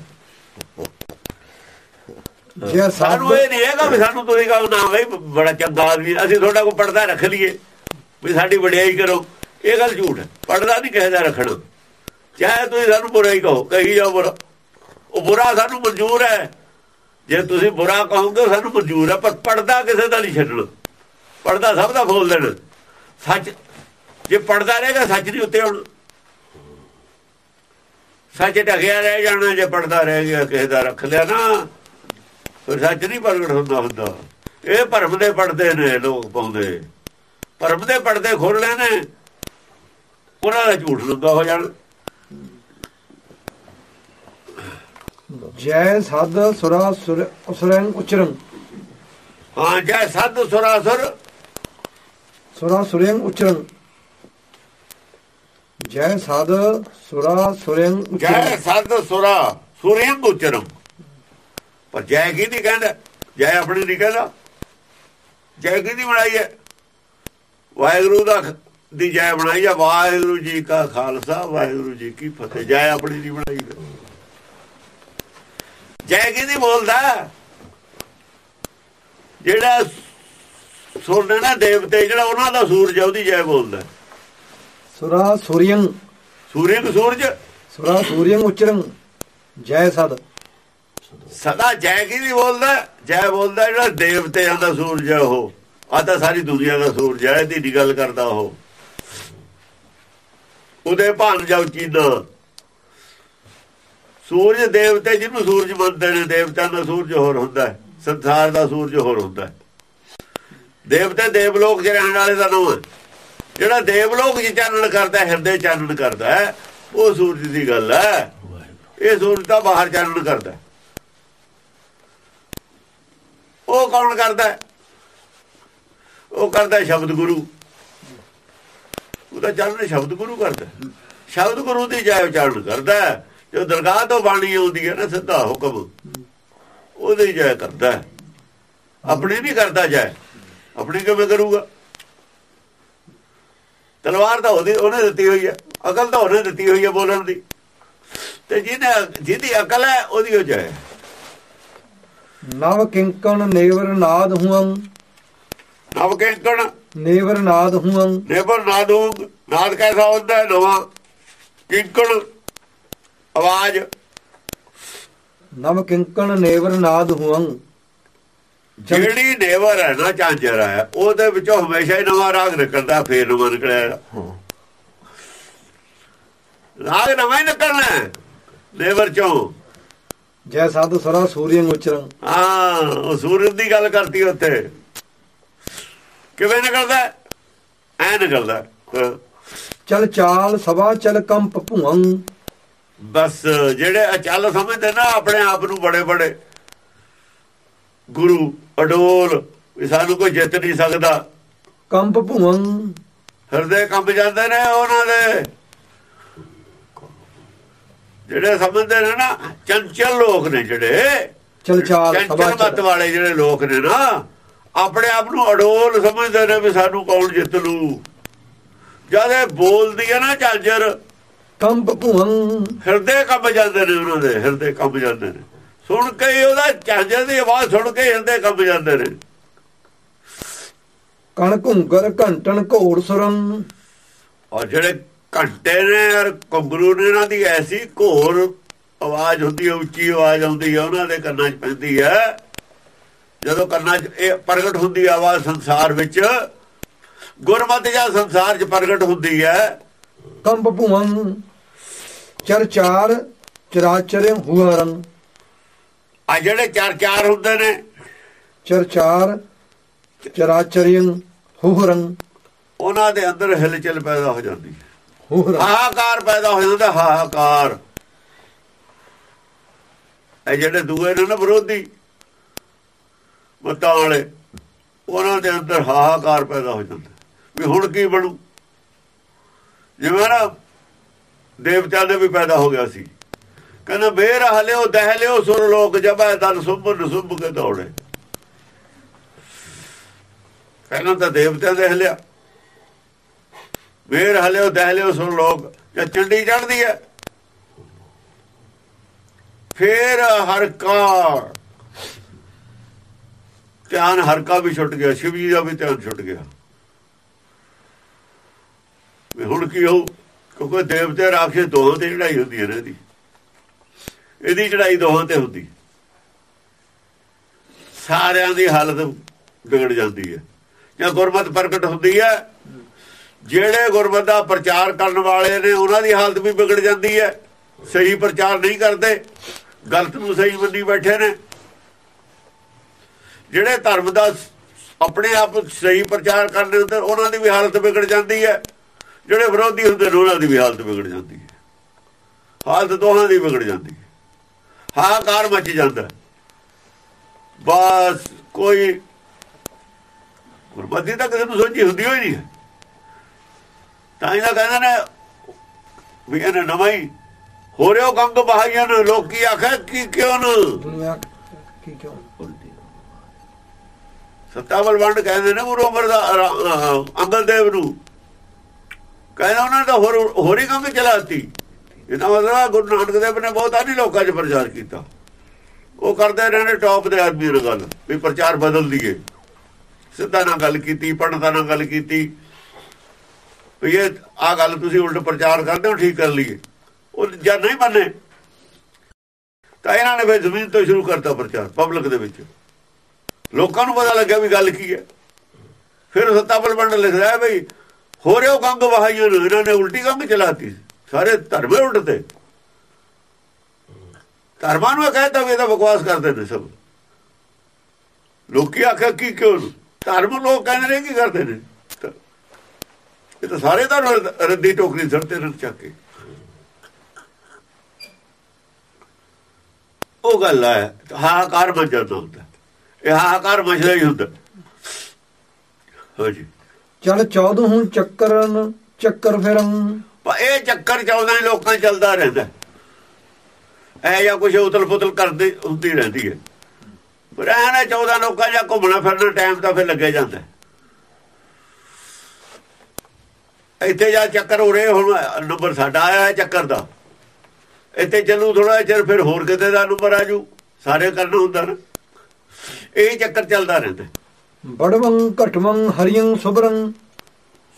ਜੇ ਸਾਨੂੰ ਇਹ ਨਹੀਂ ਹੈਗਾ ਵੀ ਸਾਨੂੰ ਤੁਸੀਂ ਕਹੋ ਨਾ ਬਈ ਬੜਾ ਚੰਗਾ ਆਦਮੀ ਅਸੀਂ ਤੁਹਾਡਾ ਕੋ ਪੜਦਾ ਰੱਖ ਲਈਏ। ਵੀ ਸਾਡੀ ਵਡਿਆਈ ਕਰੋ। ਇਹ ਗੱਲ ਝੂਠ ਹੈ। ਪੜਦਾ ਨਹੀਂ ਕਿਸੇ ਦਾ ਰੱਖਣਾ। ਚਾਹੇ ਤੁਸੀਂ ਸਾਨੂੰ ਬੁਰਾ ਹੀ ਕਹੋ ਕਹੀ ਜਾਓ ਬੁਰਾ। ਉਹ ਬੁਰਾ ਸਾਨੂੰ ਮਨਜ਼ੂਰ ਹੈ। ਜੇ ਤੁਸੀਂ ਬੁਰਾ ਕਹੋਗੇ ਸਾਨੂੰ ਮਨਜ਼ੂਰ ਹੈ। ਪਰ ਪੜਦਾ ਕਿਸੇ ਦਾ ਨਹੀਂ ਛੱਡਣਾ। ਪੜਦਾ ਸਭ ਦਾ ਬੋਲ ਦੇਣਾ। ਸੱਚ। ਜੇ ਪੜਦਾ ਰਹੇਗਾ ਸੱਚ ਨਹੀਂ ਉੱਤੇ ਹੁਣ ਸੱਚ ਢਕਿਆ ਰਹਿ ਜਾਣਾ। ਜੇ ਪੜਦਾ ਰਹਿ ਗਿਆ ਕਿਸੇ ਦਾ ਰੱਖ ਲਿਆ ਨਾ। ਸੱਚ ਨਹੀਂ ਪ੍ਰਗਟ ਹੁੰਦਾ ਹੁੰਦਾ। ਇਹ ਭਰਮ ਦੇ ਪੜਦੇ ਨੇ ਲੋਕ ਪਾਉਂਦੇ। ਭਰਮ ਦੇ ਪੜਦੇ ਖੋਲਣੇ ਨੇ ਉਹਨਾਂ ਦਾ ਝੂਠ ਲੁੱਦਾ ਹੋ ਜਾਣ। ਜੈ ਸਦ ਸੁਰਾ ਸੁਰ ਉਸਰੰ ਉਚਰੰ। ਹਾਂ ਜੈ ਸੱਧ ਸੁਰਾਸੁਰ ਸੁਰਾ। ਸੁਰੰ ਉਚਰੰ। ਜੈ ਸਦ ਸੁਰਾ ਸੁਰੰ ਜੈ ਉਚਰੰ। ਸੱਧ ਸੁਰਾ ਸੁਰਿਆਂ ਉਚਰਮ ਪਰ ਜੈ ਕੀ ਨਹੀਂ ਕਹਿੰਦਾ? ਜੈ ਆਪਣੀ ਨਹੀਂ ਕਹਿੰਦਾ। ਜੈ ਕੀ ਨਹੀਂ ਬਣਾਈ ਹੈ? ਵਾਹਿਗੁਰੂ ਦਾ ਦੀ ਜੈ ਬਣਾਈ ਹੈ ਵਾਹਿਗੁਰੂ ਜੀ ਕਾ ਖਾਲਸਾ ਵਾਹਿਗੁਰੂ ਜੀ ਕੀ ਫਤਿਹ। ਜੈ ਆਪਣੀ ਨਹੀਂ ਬਣਾਈ। ਜੈ ਕੀ ਨਹੀਂ ਬੋਲਦਾ? ਜਿਹੜਾ ਸੁਣਨਾ ਨਾ ਦੇਵਤੇ ਜਿਹੜਾ ਉਹਨਾਂ ਦਾ ਸੂਰਜ ਉਹਦੀ ਜੈ ਬੋਲਦਾ। ਸੁਰਾ ਸੁਰਯੰ। ਸੂਰਜ ਨੂੰ ਸੂਰਜ ਸੁਰਾ ਸੁਰਯੰ ਉਚਰੰ। ਜੈ ਸਦ। ਸਦਾ ਜੈ ਕੀ ਨਹੀਂ ਬੋਲਦਾ? ਜੈ ਬੋਲਦਾ ਜਿਹੜਾ ਦੇਵਤਿਆਂ ਦਾ ਸੂਰਜ ਹੈ ਉਹ। ਆ ਤਾਂ ਸਾਰੀ ਦੁਨੀਆ ਦਾ ਸੂਰਜ ਹੈ ਇਹਦੀ ਨੀ ਗੱਲ ਕਰਦਾ ਉਹ। ਉਹਦੇ ਭਾਨ ਜਾਉ ਚੀਨਾ। ਸੂਰਜ ਦੇਵਤੇ ਜਿਹਨੂੰ ਸੂਰਜ ਮੰਨਦੇ ਨੇ, ਦੇਵਤਿਆਂ ਦਾ ਸੂਰਜ ਹੋਰ ਹੁੰਦਾ ਹੈ। ਸੰਸਾਰ ਦਾ ਸੂਰਜ ਹੋਰ ਹੁੰਦਾ ਹੈ। ਦੇਵਤੇ ਦੇਵਲੋਕ ਚ ਰਹਿਣ ਵਾਲੇ ਦਾ ਨਾਮ ਜਿਹੜਾ ਦੇਵਲੋਕ ਚ ਚਾਨਣ ਕਰਦਾ, ਹਿਰਦੇ ਚਾਨਣ ਕਰਦਾ ਉਹ ਸੂਰਜ ਦੀ ਗੱਲ ਹੈ। ਇਹ ਸੂਰਜ ਤਾਂ ਬਾਹਰ ਚਾਨਣ ਕਰਦਾ ਹੈ। ਉਹ ਕੌਣ ਕਰਦਾ ਉਹ ਕਰਦਾ ਸ਼ਬਦ ਗੁਰੂ। ਉਹਦਾ ਚਰਨ ਸ਼ਬਦ ਗੁਰੂ ਕਰਦਾ ਸ਼ਬਦ ਗੁਰੂ ਦੀ ਜੈ ਉਚਾਰਨ ਕਰਦਾ ਜੋ ਦਰਗਾਹ ਤੋਂ ਬਾਣੀ ਆਉਂਦੀ ਹੈ ਨਾ, ਸਿੱਧਾ ਹੁਕਮ, ਉਹਦੀ ਜੈ ਕਰਦਾ ਆਪਣੀ ਨਹੀਂ ਕਰਦਾ ਜੈ। ਆਪਣੀ ਕਿਵੇਂ ਕਰੂਗਾ? ਤਲਵਾਰ ਤਾਂ ਉਹਦੀ, ਉਹਨੇ ਦਿੱਤੀ ਹੋਈ ਹੈ। ਅਕਲ ਤਾਂ ਉਹਨੇ ਦਿੱਤੀ ਹੋਈ ਹੈ ਬੋਲਣ ਦੀ। ਤੇ ਜਿਹਨੇ, ਜਿਹਦੀ ਅਕਲ ਹੈ, ਉਹਦੀ ਉਹ ਜੈ ਨਵ ਕਿੰਕਣ ਨੇਵਰ ਨਾਦ ਹੁਅੰ ਨਵ ਕੇਕਣ ਨੇਵਰ ਨਾਦ ਹੁਅੰ ਨੇਬਰ ਨਾਦੂਗ ਨਾਦ ਕੈਸਾ ਹੁੰਦਾ ਹੈ? ਨਵਾਂ ਕਿੰਕਣ ਆਵਾਜ਼। ਨਵ ਕਿੰਕਣ ਨੇਵਰ ਨਾਦ ਹੁਅੰ ਜਿਹੜੀ ਨੇਵਰ ਹੈ ਨਾ ਝਾਂਜਰ ਹੈ ਉਹਦੇ ਵਿੱਚੋਂ ਹਮੇਸ਼ਾ ਹੀ ਨਵਾਂ ਰਾਗ ਨਿਕਲਦਾ ਫੇਰ ਨਵਾਂ ਨਿਕਲਿਆ। ਰਾਗ ਨਵਾਂ ਹੀ ਨਿਕਲਣਾ ਹੈ ਨੇਵਰ ਚੋਂ। ਜੈ ਸਾਧੂ ਸਰਾ ਸੂਰਿਯੰ ਉਚਰੰ ਹਾਂ ਉਹ ਸੂਰਜ ਦੀ ਗੱਲ ਕਰਤੀ ਉੱਥੇ। ਕਿਵੇਂ ਨਿਕਲਦਾ? ਐ ਨਿਕਲਦਾ। ਚਲ ਚਾਲ ਸਭਾ ਚਲ ਕੰਪ ਭੁਅੰ ਬਸ ਜਿਹੜੇ ਅਚਲ ਸਮਝਦੇ ਨਾ ਆਪਣੇ ਆਪ ਨੂੰ ਬੜੇ ਬੜੇ। ਗੁਰੂ ਅਡੋਲ ਵੀ ਸਾਨੂੰ ਕੋਈ ਜਿੱਤ ਨਹੀਂ ਸਕਦਾ। ਕੰਪ ਭੁਅੰ ਹਿਰਦੇ ਕੰਬ ਜਾਂਦੇ ਨੇ ਉਹਨਾਂ ਦੇ। ਜਿਹੜੇ ਸਮਝਦੇ ਨੇ ਨਾ ਚੰਚਲ ਲੋਕ ਨੇ ਜਿਹੜੇ। ਚੰਚਲ ਮਤ ਵਾਲੇ ਜਿਹੜੇ ਲੋਕ ਨੇ ਨਾ ਆਪਣੇ ਆਪ ਨੂੰ ਅਡੋਲ ਸਮਝਦੇ ਨੇ ਵੀ ਸਾਨੂੰ ਕੌਣ ਜਿੱਤ ਲੂ। ਜਦ ਇਹ ਬੋਲਦੀ ਹੈ ਨਾ ਝਾਂਜਰ ਕੰਪ ਭੁਅੰ ਹਿਰਦੇ ਕੰਬ ਜਾਂਦੇ ਨੇ ਉਹਨਾਂ ਦੇ ਹਿਰਦੇ ਕੰਬ ਜਾਂਦੇ ਨੇ। ਸੁਣ ਕੇ ਉਹਦਾ ਝਾਂਜਰ ਦੀ ਆਵਾਜ਼ ਸੁਣ ਕੇ ਹਿਰਦੇ ਕੰਬ ਜਾਂਦੇ ਨੇ। ਕਣ ਘੁੰਗਰ ਘੰਟਣ ਘੋੜ ਸੁਰਨ ਔਰ ਜਿਹੜੇ ਘੰਟੇ ਨੇ ਔਰ ਕੰਬਰੂ ਨੇ ਇਹਨਾਂ ਦੀ ਐਸੀ ਘੋਰ ਆਵਾਜ਼ ਹੁੰਦੀ ਹੈ ਉੱਚੀ ਆਵਾਜ਼ ਆਉਂਦੀ ਹੈ ਉਹਨਾਂ ਦੇ ਕੰਨਾਂ 'ਚ ਪੈਂਦੀ ਹੈ ਜਦੋਂ ਕੰਨਾਂ 'ਚ ਇਹ ਪ੍ਰਗਟ ਹੁੰਦੀ ਆਵਾਜ਼ ਸੰਸਾਰ ਵਿੱਚ ਗੁਰਮਤਿ ਜਾਂ ਸੰਸਾਰ 'ਚ ਪ੍ਰਗਟ ਹੁੰਦੀ ਹੈ ਕੰਪ ਭੁਵਨ ਚਰ ਚਾਰ ਚਰਾਚਰ ਹੁਅਰੰ ਆ ਜਿਹੜੇ ਚਾਰ ਚਾਰ ਹੁੰਦੇ ਨੇ ਚਰ ਚਾਰ ਚਰਾਚਰਿੰ ਹੁਹਰੰ। ਉਹਨਾਂ ਦੇ ਅੰਦਰ ਹਿਲਚਲ ਪੈਦਾ ਹੋ ਜਾਂਦੀ ਹੈ ਹਾਹਾਕਾਰ ਪੈਦਾ ਹੋ ਜਾਂਦਾ, ਹਾਹਾਕਾਰ। ਇਹ ਜਿਹੜੇ ਦੂਏ ਨੇ ਨਾ ਵਿਰੋਧੀ, ਮਤਾਂ ਵਾਲੇ, ਉਹਨਾਂ ਦੇ ਅੰਦਰ ਹਾਹਾਕਾਰ ਪੈਦਾ ਹੋ ਜਾਂਦਾ। ਵੀ ਹੁਣ ਕੀ ਬਣੂ? ਜਿਵੇਂ ਨਾ ਦੇਵਤਿਆਂ ਦੇ ਵੀ ਪੈਦਾ ਹੋ ਗਿਆ ਸੀ। ਕਹਿੰਦਾ, ਬੇਰ ਹਲਿਓ ਦਹਿ ਲਿਓ, ਸੁਰ ਲੋਕ ਜਬੈ ਦਲ ਸੁਭ, ਨਸੁਭ ਕੇ ਦੌੜੇ। ਪਹਿਲਾਂ ਤਾਂ ਦੇਵਤਿਆਂ ਦੇ ਹਲਿਆ। ਵੇਰ ਹਲਿਓ ਦਹਿ ਲਿਓ ਸੁਣ ਲੋਕ ਜਦ ਚੰਡੀ ਚੜਦੀ ਹੈ। ਫੇਰ ਹਰਕਾ। ਧਿਆਨ ਹਰਕਾ ਵੀ ਛੁੱਟ ਗਿਆ ਸ਼ਿਵ ਜੀ ਦਾ ਵੀ ਧਿਆਨ ਛੁੱਟ ਗਿਆ। ਵੀ ਹੁਣ ਕੀ ਹੋ ਕਿਉਂਕਿ ਦੇਵਤੇ ਰਾਖੇ ਦੋਹਾਂ ਤੇ ਚੜਾਈ ਹੁੰਦੀ ਹੈ ਨਾ ਇਹਦੀ। ਇਹਦੀ ਚੜਾਈ ਦੋਹਾਂ ਤੇ ਹੁੰਦੀ। ਸਾਰਿਆਂ ਦੀ ਹਾਲਤ ਵਿਗੜ ਜਾਂਦੀ ਹੈ। ਜਾਂ ਗੁਰਮਤ ਪ੍ਰਗਟ ਹੁੰਦੀ ਹੈ ਜਿਹੜੇ ਗੁਰਮਤ ਪ੍ਰਚਾਰ ਕਰਨ ਵਾਲੇ ਨੇ, ਉਹਨਾਂ ਦੀ ਹਾਲਤ ਵੀ ਵਿਗੜ ਜਾਂਦੀ ਹੈ। ਸਹੀ ਪ੍ਰਚਾਰ ਨਹੀਂ ਕਰਦੇ, ਗਲਤ ਨੂੰ ਸਹੀ ਮੰਨੀ ਬੈਠੇ ਨੇ। ਜਿਹੜੇ ਧਰਮ ਦਾ ਆਪਣੇ ਆਪ ਸਹੀ ਪ੍ਰਚਾਰ ਕਰਦੇ ਹੁੰਦੇ, ਉਹਨਾਂ ਦੀ ਵੀ ਹਾਲਤ ਵਿਗੜ ਜਾਂਦੀ ਹੈ। ਜਿਹੜੇ ਵਿਰੋਧੀ ਹੁੰਦੇ ਨੇ, ਉਹਨਾਂ ਦੀ ਵੀ ਹਾਲਤ ਵਿਗੜ ਜਾਂਦੀ ਹੈ। ਹਾਲਤ ਦੋਹਾਂ ਦੀ ਵਿਗੜ ਜਾਂਦੀ ਹੈ। ਹਾਕਾਰ ਮੱਚ ਜਾਂਦਾ ਬਸ ਕੋਈ ਗੁਰਮਤਿ ਤਾਂ ਕਿਸੇ ਨੂੰ ਸੋਚੀ ਹੁੰਦੀ ਹੋਈ ਨਹੀਂ ਹੈ। ਤਾਂ ਇਹਨਾਂ ਕਹਿੰਦੇ ਨੇ ਵੀ ਇਹਨੇ ਨਵਾਂ ਹੀ ਹੋ ਰਿਓ ਗੰਗ ਬਹਾਈਆਂ ਨੂੰ ਲੋਕੀ ਆਖੇ ਕੀ ਕਿਉਂ ਨੂੰ ਦੁਨੀਆ ਕੀ ਕਿਉਂ? ਸੱਤਾਵਲ ਵੰਡ ਕਹਿੰਦੇ ਨੇ ਗੁਰੂ ਅਮਰਦਾਸ ਅੰਗਦ ਦੇਵ ਨੂੰ। ਕਹਿੰਦਾ ਉਹਨਾਂ ਨੇ ਤਾਂ ਹੋਰ ਹੋਰੀ ਗੰਗ ਚਲਾਤੀ ਇਹਦਾ ਮਤਲਬ ਗੁਰੂ ਨਾਨਕ ਦੇਵ ਨੇ ਬਹੁਤਾ ਨਹੀਂ ਲੋਕਾਂ 'ਚ ਪ੍ਰਚਾਰ ਕੀਤਾ। ਉਹ ਕਰਦੇ ਰਹੇ ਨੇ ਟੌਪ ਦੇ ਆਦਮੀ ਨਾਲ ਗੱਲ ਵੀ ਪ੍ਰਚਾਰ ਬਦਲ ਦਈਏ। ਸਿੱਧਾ ਨਾਲ ਗੱਲ ਕੀਤੀ ਪੰਡਤਾਂ ਨਾਲ ਗੱਲ ਕੀਤੀ। ਵੀ ਇਹ ਆ ਗੱਲ ਤੁਸੀਂ ਉਲਟ ਪ੍ਰਚਾਰ ਕਰਦੇ ਹੋ, ਠੀਕ ਕਰ ਲਈਏ। ਉਹ ਜਦ ਨਹੀਂ ਮੰਨੇ, ਤਾਂ ਇਹਨਾਂ ਨੇ ਫਿਰ ਜ਼ਮੀਨ ਤੋਂ ਸ਼ੁਰੂ ਕਰਤਾ ਪ੍ਰਚਾਰ ਪਬਲਿਕ ਦੇ ਵਿੱਚ। ਲੋਕਾਂ ਨੂੰ ਪਤਾ ਲੱਗਿਆ ਵੀ ਗੱਲ ਕੀ ਹੈ। ਫਿਰ ਸੱਤਾਵਲ ਵੰਡ ਲਿਖਦਾ ਹੈ ਬਈ ਹੋ ਰਿਓ ਗੰਗ ਵਹਾਈਆਂ ਨੂੰ, ਇਹਨਾਂ ਨੇ ਉਲਟੀ ਗੰਗ ਚਲਾਤੀ ਸਾਰੇ ਧਰਮੇ ਉਲਟਦੇ। ਧਰਮਾਂ ਨੂੰ ਇਹ ਕਹਿੰਦਾ ਵੀ ਇਹਦਾ ਬਕਵਾਸ ਕਰਦੇ ਨੇ ਸਭ। ਲੋਕੀ ਆਖਿਆ, ਕੀ ਕਿਉਂ? ਧਰਮ ਲੋਕ ਕਹਿੰਦੇ ਨੇ, ਕੀ ਕਰਦੇ ਨੇ? ਇਹ ਤਾਂ ਸਾਰੇ ਤਾਂ ਰੱਦੀ ਟੋਕਰੀ ਸੜਤੇ ਨੇ ਚੱਕ ਕੇ। ਉਹ ਗੱਲ ਹੈ ਹਾਹਾਕਾਰ ਮਚ ਜਾਂਦਾ ਹੁੰਦਾ। ਇਹ ਹਾਹਾਕਾਰ ਮਚਦਾ ਹੀ ਹੁੰਦਾ। ਹਾਂਜੀ। ਚਲ 14 ਹੁਣ ਚੱਕਰਨ ਚੱਕਰ ਫਿਰਨ। ਪਰ ਇਹ ਚੱਕਰ ਚੱਲਦਾ ਹੀ ਲੋਕਾਂ 'ਚ ਚੱਲਦਾ ਰਹਿੰਦਾ। ਇਹ ਜਾਂ ਕੁਝ ਉਤਲ ਪੁਤਲ ਕਰਦੇ ਹੁੰਦੀ ਰਹਿੰਦੀ ਹੈ। ਪਰ ਐ ਨਾ 14 ਲੋਕਾਂ ਜਾਂ ਘੁੰਮਣਾ ਫਿਰਨਾ ਟਾਈਮ ਤਾਂ ਫਿਰ ਲੱਗੇ ਜਾਂਦਾ ਹੈ। ਇੱਥੇ ਜਾ ਚੱਕਰ ਹੋ ਰਹੇ ਹੁਣ ਨੰਬਰ ਸਾਡਾ ਆਇਆ ਹੈ ਚੱਕਰ ਦਾ। ਇੱਥੇ ਚੱਲੂ ਥੋੜਾ ਚਿਰ ਫਿਰ ਹੋਰ ਕਿਤੇ ਦਾ ਨੰਬਰ ਆ ਜੂ ਸਾਰੇ ਕਰਨਾ ਹੁੰਦਾ ਨਾ। ਇਹ ਚੱਕਰ ਚੱਲਦਾ ਰਹਿੰਦਾ ਬੜਵੰ ਘਟਵੰ ਹਰਿਯੰ ਸੁਬਰੰ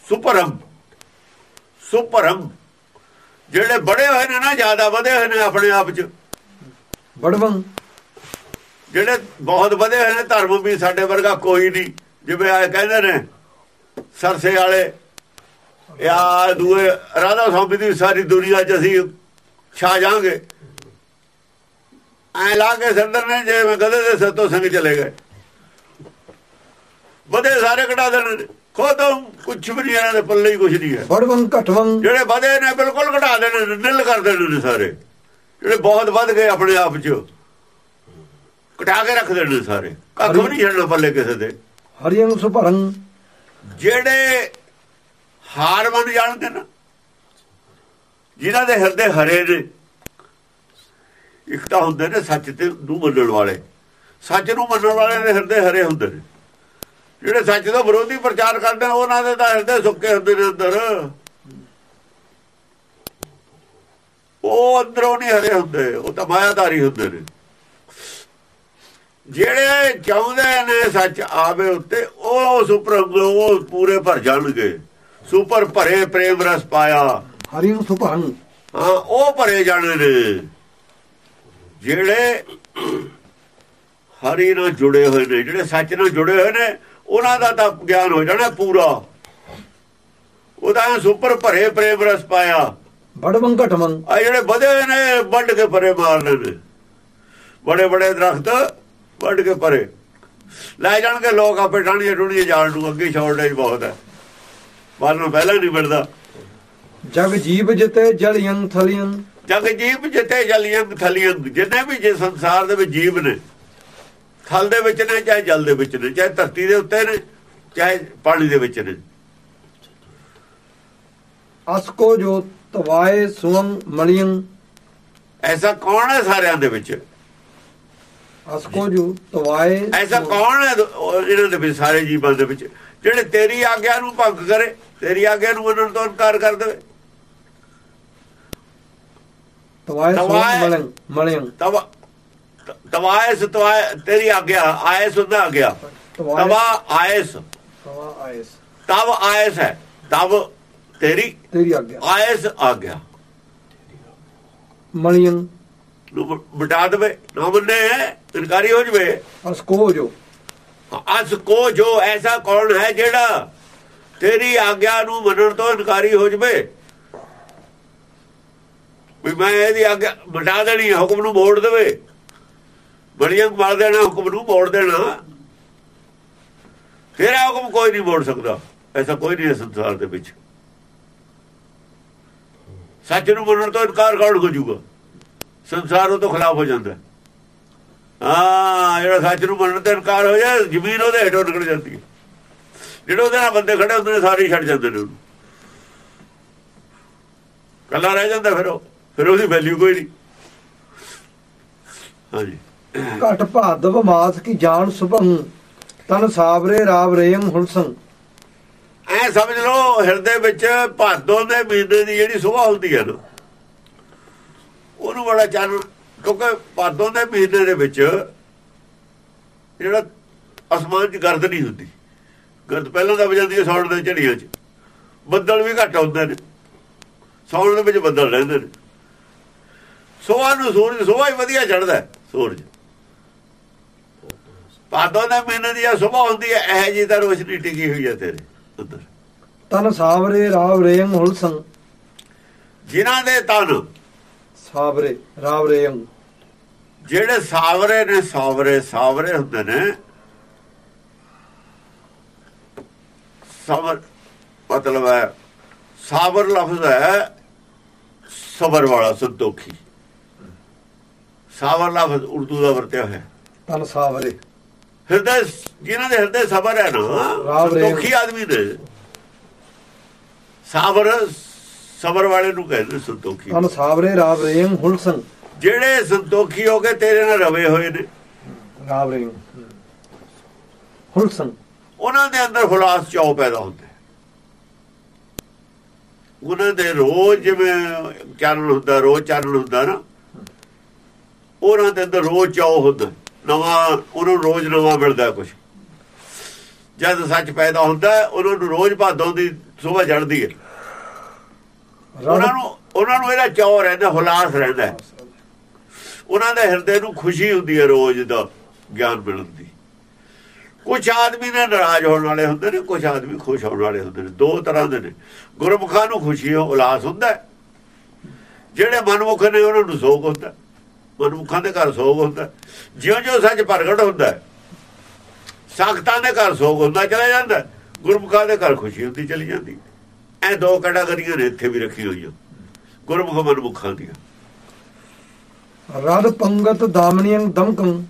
ਸੁਪਰਮ ਸੁਪਰਮ ਜਿਹੜੇ ਬੜੇ ਹੋਏ ਨੇ ਨਾ ਜ਼ਿਆਦਾ ਵਧੇ ਹੋਏ ਨੇ ਆਪਣੇ ਆਪ 'ਚ। ਬੜਵੰ ਜਿਹੜੇ ਬਹੁਤ ਵਧੇ ਹੋਏ ਨੇ ਧਰਮ ਵੀ ਸਾਡੇ ਵਰਗਾ ਕੋਈ ਨਹੀਂ। ਜਿਵੇਂ ਆ ਕਹਿੰਦੇ ਨੇ ਸਰਸੇ ਵਾਲੇ ਯਾ ਦੂਏ ਰਾਧਾ ਸਵਾਮੀ ਦੀ ਸਾਰੀ ਦੁਨੀਆ 'ਚ ਅਸੀਂ ਛਾ ਜਾਾਂਗੇ ਐ ਲਾ ਕੇ ਸੰਦਰ ਨੇ ਜਿਵੇਂ ਗਧੇ ਦੇ ਸਿਰ ਤੋਂ ਸੰਗ ਚਲੇ ਗਏ। ਵਧੇ ਸਾਰੇ ਕਢਾ ਦੇਣੇ। ਨੇ ਖੁਦ ਕੁਝ ਵੀ ਨਹੀਂ ਇਹਨਾਂ ਦੇ ਪੱਲੇ ਹੀ ਕੁਝ ਨਹੀਂ ਹੈ। ਬੜਵੰ ਘਟਵੰ ਜਿਹੜੇ ਵਧੇ ਨੇ ਬਿਲਕੁਲ ਘਟਾ ਦੇਣੇ ਨੇ ਨਿਲ ਕਰ ਦੇਣੇ ਨੇ ਸਾਰੇ। ਜਿਹੜੇ ਬਹੁਤ ਵੱਧ ਗਏ ਆਪਣੇ ਆਪ 'ਚ ਘਟਾ ਕੇ ਰੱਖ ਦੇਣੇ ਨੇ ਸਾਰੇ। ਕੱਖ ਵੀ ਨਹੀਂ ਛੱਡਣਾ ਪੱਲੇ ਕਿਸੇ ਦੇ। ਹਰਿਯੰ ਸੁਭਰੰ ਜਿਹੜੇ ਹਾਰ ਮੰਨ ਜਾਣਦੇ ਨਾ। ਜਿਨ੍ਹਾਂ ਦੇ ਹਿਰਦੇ ਹਰੇ ਨੇ, ਇੱਕ ਤਾਂ ਹੁੰਦੇ ਨੇ ਸੱਚ ਤੇ ਨੂੰ ਮੰਨਣ ਵਾਲੇ। ਸੱਚ ਨੂੰ ਮੰਨਣ ਵਾਲੇ ਦੇ ਹਿਰਦੇ ਹਰੇ ਹੁੰਦੇ ਨੇ। ਜਿਹੜੇ ਸੱਚ ਦਾ ਵਿਰੋਧੀ ਪ੍ਰਚਾਰ ਕਰਦੇ ਉਹਨਾਂ ਦੇ ਤਾਂ ਹਿਰਦੇ ਸੁੱਕੇ ਹੁੰਦੇ ਨੇ ਅੰਦਰ। ਉਹ ਅੰਦਰੋਂ ਨਹੀਂ ਹਰੇ ਹੁੰਦੇ, ਉਹ ਤਾਂ ਮਾਇਆਦਾਰੀ ਹੁੰਦੇ ਨੇ। ਜਿਹੜੇ ਚਾਹੁੰਦੇ ਨੇ ਸੱਚ ਆਵੇ ਉੱਤੇ, ਉਹ ਸੁਪਰ ਉਹ ਪੂਰੇ ਭਰ ਜਾਣਗੇ। ਸੁਪਰ ਭਰੇ ਪ੍ਰੇਮ ਰਸ ਪਾਇਆ। ਹਰਿਯੰ ਸੁਭਰੰ ਹਾਂ ਉਹ ਭਰੇ ਜਾਣੇ ਨੇ। ਜਿਹੜੇ ਹਰੀ ਨਾਲ ਜੁੜੇ ਹੋਏ ਨੇ ਜਿਹੜੇ ਸੱਚ ਨਾਲ ਜੁੜੇ ਹੋਏ ਨੇ ਉਹਨਾਂ ਦਾ ਤਾਂ ਗਿਆਨ ਹੋ ਜਾਣਾ ਪੂਰਾ। ਉਹਦਾ ਸੁਪਰ ਭਰੇ ਪ੍ਰੇਮ ਰਸ ਪਾਇਆ। ਬੜਵੰ ਘਟਵੰ ਆ ਜਿਹੜੇ ਵਧੇ ਨੇ ਵੱਢ ਕੇ ਪਰੇ ਮਾਰਨੇ ਨੇ। ਬੜੇ ਬੜੇ ਦਰਖਤ ਵੱਢ ਕੇ ਪਰੇ ਲੈ ਜਾਣਗੇ ਲੋਕ ਆਪੇ ਟਾਣੀਆਂ ਟੁਣੀਆਂ ਜਾਣ ਨੂੰ ਅੱਗੇ ਸ਼ੌਰਟੇਜ ਬਹੁਤ ਹੈ। ਬਾਲ ਨੂੰ ਪਹਿਲਾਂ ਨਹੀਂ ਮਿਲਦਾ ਜਗ ਜੀਵ ਜਿਤੇ ਜਲਯੰ ਥਲਯੰ ਜਗ ਜੀਵ ਜਿੱਤੇ ਜਲੀਆਂ ਥਲੀਆਂ ਜਿੰਨੇ ਵੀ ਜੇ ਸੰਸਾਰ ਦੇ ਵਿੱਚ ਜੀਵ ਨੇ ਥਲ ਦੇ ਵਿੱਚ ਨੇ ਚਾਹੇ ਜਲ ਦੇ ਵਿੱਚ ਨੇ ਚਾਹੇ ਧਰਤੀ ਦੇ ਉੱਤੇ ਨੇ ਚਾਹੇ ਪਾਣੀ ਦੇ ਵਿੱਚ ਨੇ। ਅਸਕੋ ਜੋ ਤਵਾਏ ਸੁਵੰ ਮਲਿਯੰ ਐਸਾ ਕੌਣ ਹੈ ਸਾਰਿਆਂ ਦੇ ਵਿੱਚ? ਅਸਕੋ ਜੋ ਤਵਾਏ ਐਸਾ ਕੌਣ ਹੈ ਇਹਨਾਂ ਦੇ ਵਿੱਚ ਸਾਰੇ ਜੀਵਾਂ ਦੇ ਵਿੱਚ ਜਿਹੜੇ ਤੇਰੀ ਆਗਿਆ ਨੂੰ ਭੰਗ ਕਰੇ? ਤੇਰੀ ਆਗਿਆ ਨੂੰ ਮੰਨਣ ਤੋਂ ਇਨਕਾਰ ਕਰ ਦੇਵੇ। ਤਵਾਏ ਸੁਵੰ ਤਵਾਏ- ਮਲਿਯੰ ਮਲਿਯੰ ਤਵਾ ਤਵਾਇਸ ਤਵਾਇ ਤੇਰੀ ਆਗਿਆ ਆਇਸ ਹੁੰਦਾ ਆ ਗਿਆ ਤਵਾਏ ਤਵਾ ਆਇਸ ਤਵਾ ਆਇਸ ਤਵ ਆਇਸ ਹੈ। ਤਵ ਤੇਰੀ ਤੇਰੀ ਆਗਿਆ। ਆਇਸ ਆ ਗਿਆ ਮਲਿਯੰ ਨੂੰ ਮਿਟਾ ਦੇਵੇ। ਨਾ ਮੰਨੇ ਇਨਕਾਰੀ ਹੋ ਜਵੇ। ਅਸਕੋ ਜੋ। ਅਸ ਕੋ ਜੋ ਐਸਾ ਕੌਣ ਹੈ ਜਿਹੜਾ ਤੇਰੀ ਆਗਿਆ ਨੂੰ ਮੰਨਣ ਤੋਂ ਇਨਕਾਰੀ ਹੋ ਜਵੇ। ਵੀ ਮੈਂ ਇਹਦੀ ਆਗਿਆ ਮਿਟਾ ਦੇਣੀ ਹੁਕਮ ਨੂੰ ਮੋੜ ਦੇਵੇ। ਬੜੀਆਂ ਮਾਰ ਦੇਣਾ, ਹੁਕਮ ਨੂੰ ਮੋੜ ਦੇਣਾ। ਤੇਰਾ ਹੁਕਮ ਕੋਈ ਨਹੀਂ ਮੋੜ ਸਕਦਾ। ਐਸਾ ਕੋਈ ਨਹੀਂ ਸੰਸਾਰ ਦੇ ਵਿੱਚ। ਸੱਚ ਨੂੰ ਮੰਨਣ ਤੋਂ ਇਨਕਾਰ ਕੌਣ ਹੋ ਜਾਊਗਾ? ਸੰਸਾਰ ਉਹ ਤੋਂ ਖਿਲਾਫ ਹੋ ਜਾਂਦਾ। ਹਾਂ, ਜਿਹੜਾ ਸੱਚ ਨੂੰ ਮੰਨਣ ਤੋਂ ਇਨਕਾਰ ਹੋ ਜਾਏ, ਜ਼ਮੀਨ ਉਹਦੇ ਹੇਠੋਂ ਨਿਕਲ ਜਾਂਦੀ ਹੈ। ਜਿਹੜੇ ਉਹਦੇ ਨਾਲ ਬੰਦੇ ਖੜੇ ਹੁੰਦੇ ਨੇ ਸਾਰੇ ਛੱਡ ਜਾਂਦੇ ਨੇ ਉਹਨੂੰ। ਕੱਲਾ ਰਹਿ ਜਾਂਦਾ ਫਿਰ ਉਹ ਫਿਰ ਉਹਦੀ ਵੈਲਿਊ ਕੋਈ ਨਹੀਂ। ਹਾਂਜੀ। ਘਟ ਭਾਦਵ ਮਾਸ ਕੀ ਜਾਣ ਸੁਭੰ ਤਨ ਸਾਬਰੇ ਰਾਵ ਰੇਮ ਹੁਲਸੰ ਐ ਸਮਝ ਲਓ ਹਿਰਦੇ ਵਿੱਚ ਭਾਦੋਂ ਦੇ ਮਹੀਨੇ ਦੀ ਜਿਹੜੀ ਸੁਭਾ ਹੁੰਦੀ ਹੈ ਨਾ ਉਹਨੂੰ ਬੜਾ ਚੰਨ ਕਿਉਂਕਿ ਭਾਦੋਂ ਦੇ ਮਹੀਨੇ ਦੇ ਵਿੱਚ ਜਿਹੜਾ ਅਸਮਾਨ 'ਚ ਗਰਦ ਨਹੀਂ ਹੁੰਦੀ। ਗਰਦ ਪਹਿਲਾਂ ਤਾਂ ਵਜਾਂਦੀ ਹੈ ਸੌਣ ਦੇ ਝੜੀਆਂ 'ਚ। ਬੱਦਲ ਵੀ ਘੱਟ ਹੁੰਦੇ ਨੇ। ਸੌਣ ਦੇ ਵਿੱਚ ਬੱਦਲ ਰਹਿੰਦੇ ਨੇ। ਸੋਹਾ ਨੂੰ ਸੂਰਜ ਸੋਹਾ ਹੀ ਵਧੀਆ ਚੜਦਾ ਸੂਰਜ। ਭਾਦੋਂ ਦੇ ਮਹੀਨੇ ਦੀ ਸੁਭਾ ਹੁੰਦੀ ਹੈ ਇਹ ਜੀ ਤਾਂ ਰੋਸ਼ਨੀ ਟਿਕੀ ਹੋਈ ਹੈ ਤੇਰੇ ਅੰਦਰ ਤਨ ਸਾਬਰੇ ਰਾਵ ਰੇਮ ਹੁਲਸੰ। ਜਿਨ੍ਹਾਂ ਦੇ ਤਨ। ਸਾਬਰੇ ਰਾਵ ਰੇਮ ਜਿਹੜੇ ਸਾਵਰੇ ਨੇ ਸਾਵਰੇ ਸਾਵਰੇ ਹੁੰਦੇ ਨੇ ਸਬਰ ਮਤਲਬ ਹੈ ਸਾਬਰ ਲਫ਼ਜ਼ ਹੈ ਸਬਰ ਵਾਲਾ ਸੰਤੋਖੀ। ਸਾਬਰ ਲਫ਼ਜ਼ ਉਰਦੂ ਦਾ ਵਰਤਿਆ ਹੋਇਆ। ਤਨ ਸਾਬਰੇ ਹਿਰਦੇ ਜਿਨ੍ਹਾਂ ਦੇ ਹਿਰਦੇ ਸਬਰ ਹੈ ਨਾ ਰਾਮ ਰੇਮ। ਸੰਤੋਖੀ ਆਦਮੀ ਨੇ ਸਾਬਰ ਸਬਰ ਵਾਲੇ ਨੂੰ ਕਹਿੰਦੇ ਸੰਤੋਖੀ। ਤਨ ਸਾਬਰੇ ਰਾਵ ਰੇਮ ਹੁਲਸੰ ਜਿਹੜੇ ਸੰਤੋਖੀ ਹੋ ਕੇ ਤੇਰੇ ਨਾਲ ਰਵੇ ਹੋਏ ਨੇ। ਰਾਵ ਰਹੇ ਹੁਲਸਨ ਉਹਨਾਂ ਦੇ ਅੰਦਰ ਹੁਲਾਸ ਚਾਉ ਪੈਦਾ ਹੁੰਦਾ। ਉਹਨਾਂ ਦੇ ਰੋਜ਼ ਜਿਵੇਂ ਚਾਨਣ ਹੁੰਦਾ ਰੋਜ਼ ਚਾਨਣ ਹੁੰਦਾ ਨਾ ਉਹਨਾਂ ਦੇ ਅੰਦਰ ਰੋਜ਼ ਚਾਉ ਹੁੰਦਾ ਨਵਾਂ ਉਹਨਾਂ ਰੋਜ਼ ਨਵਾਂ ਮਿਲਦਾ ਕੁਝ ਜਦ ਸੱਚ ਪੈਦਾ ਹੁੰਦਾ ਉਹਨਾਂ ਨੂੰ ਰੋਜ਼ ਭਾਦੋਂ ਦੀ ਸੁਬਹ ਚੜ੍ਹਦੀ ਹੈ ਉਹਨਾਂ ਨੂੰ ਉਹਨਾਂ ਨੂੰ ਇਹਦਾ ਚਾਉ ਰਹਿੰਦਾ ਹੁਲਾਸ ਰਹਿੰਦਾ। ਉਹਨਾਂ ਦੇ ਹਿਰਦੇ ਨੂੰ ਖੁਸ਼ੀ ਹੁੰਦੀ ਹੈ ਰੋਜ਼ ਦਾ ਗਿਆਨ ਮਿਲਣ ਦੀ ਕੁਝ ਆਦਮੀ ਨੇ ਨਾਰਾਜ਼ ਹੋਣ ਵਾਲੇ ਹੁੰਦੇ ਨੇ ਕੁਝ ਆਦਮੀ ਖੁਸ਼ ਹੋਣ ਵਾਲੇ ਹੁੰਦੇ ਨੇ। ਦੋ ਤਰ੍ਹਾਂ ਦੇ ਨੇ। ਗੁਰਮੁਖਾਂ ਨੂੰ ਖੁਸ਼ੀ ਹੋ ਉਲਾਸ ਹੁੰਦਾ ਜਿਹੜੇ ਮਨਮੁਖ ਨੇ ਉਹਨਾਂ ਨੂੰ ਸੋਗ ਹੁੰਦਾ ਮਨਮੁਖਾਂ ਦੇ ਘਰ ਸੋਗ ਹੁੰਦਾ ਜਿਉਂ-ਜਿਉਂ ਸੱਚ ਪ੍ਰਗਟ ਹੁੰਦਾ ਸਾਖਤਾਂ ਦੇ ਘਰ ਸੋਗ ਹੁੰਦਾ ਚਲਾ ਜਾਂਦਾ ਗੁਰਮੁਖਾਂ ਦੇ ਘਰ ਖੁਸ਼ੀ ਹੁੰਦੀ ਚਲੀ ਜਾਂਦੀ ਇਹ ਦੋ ਕੈਟਾਗਰੀਆਂ ਨੇ ਇੱਥੇ ਵੀ ਰੱਖੀ ਹੋਈਆਂ। ਗੁਰਮੁਖ ਮਨਮੁਖਾਂ ਦੀਆਂ। ਰਦ ਪੰਗਤ ਦਾਮਨੀਯੰ ਦਮਕੰ।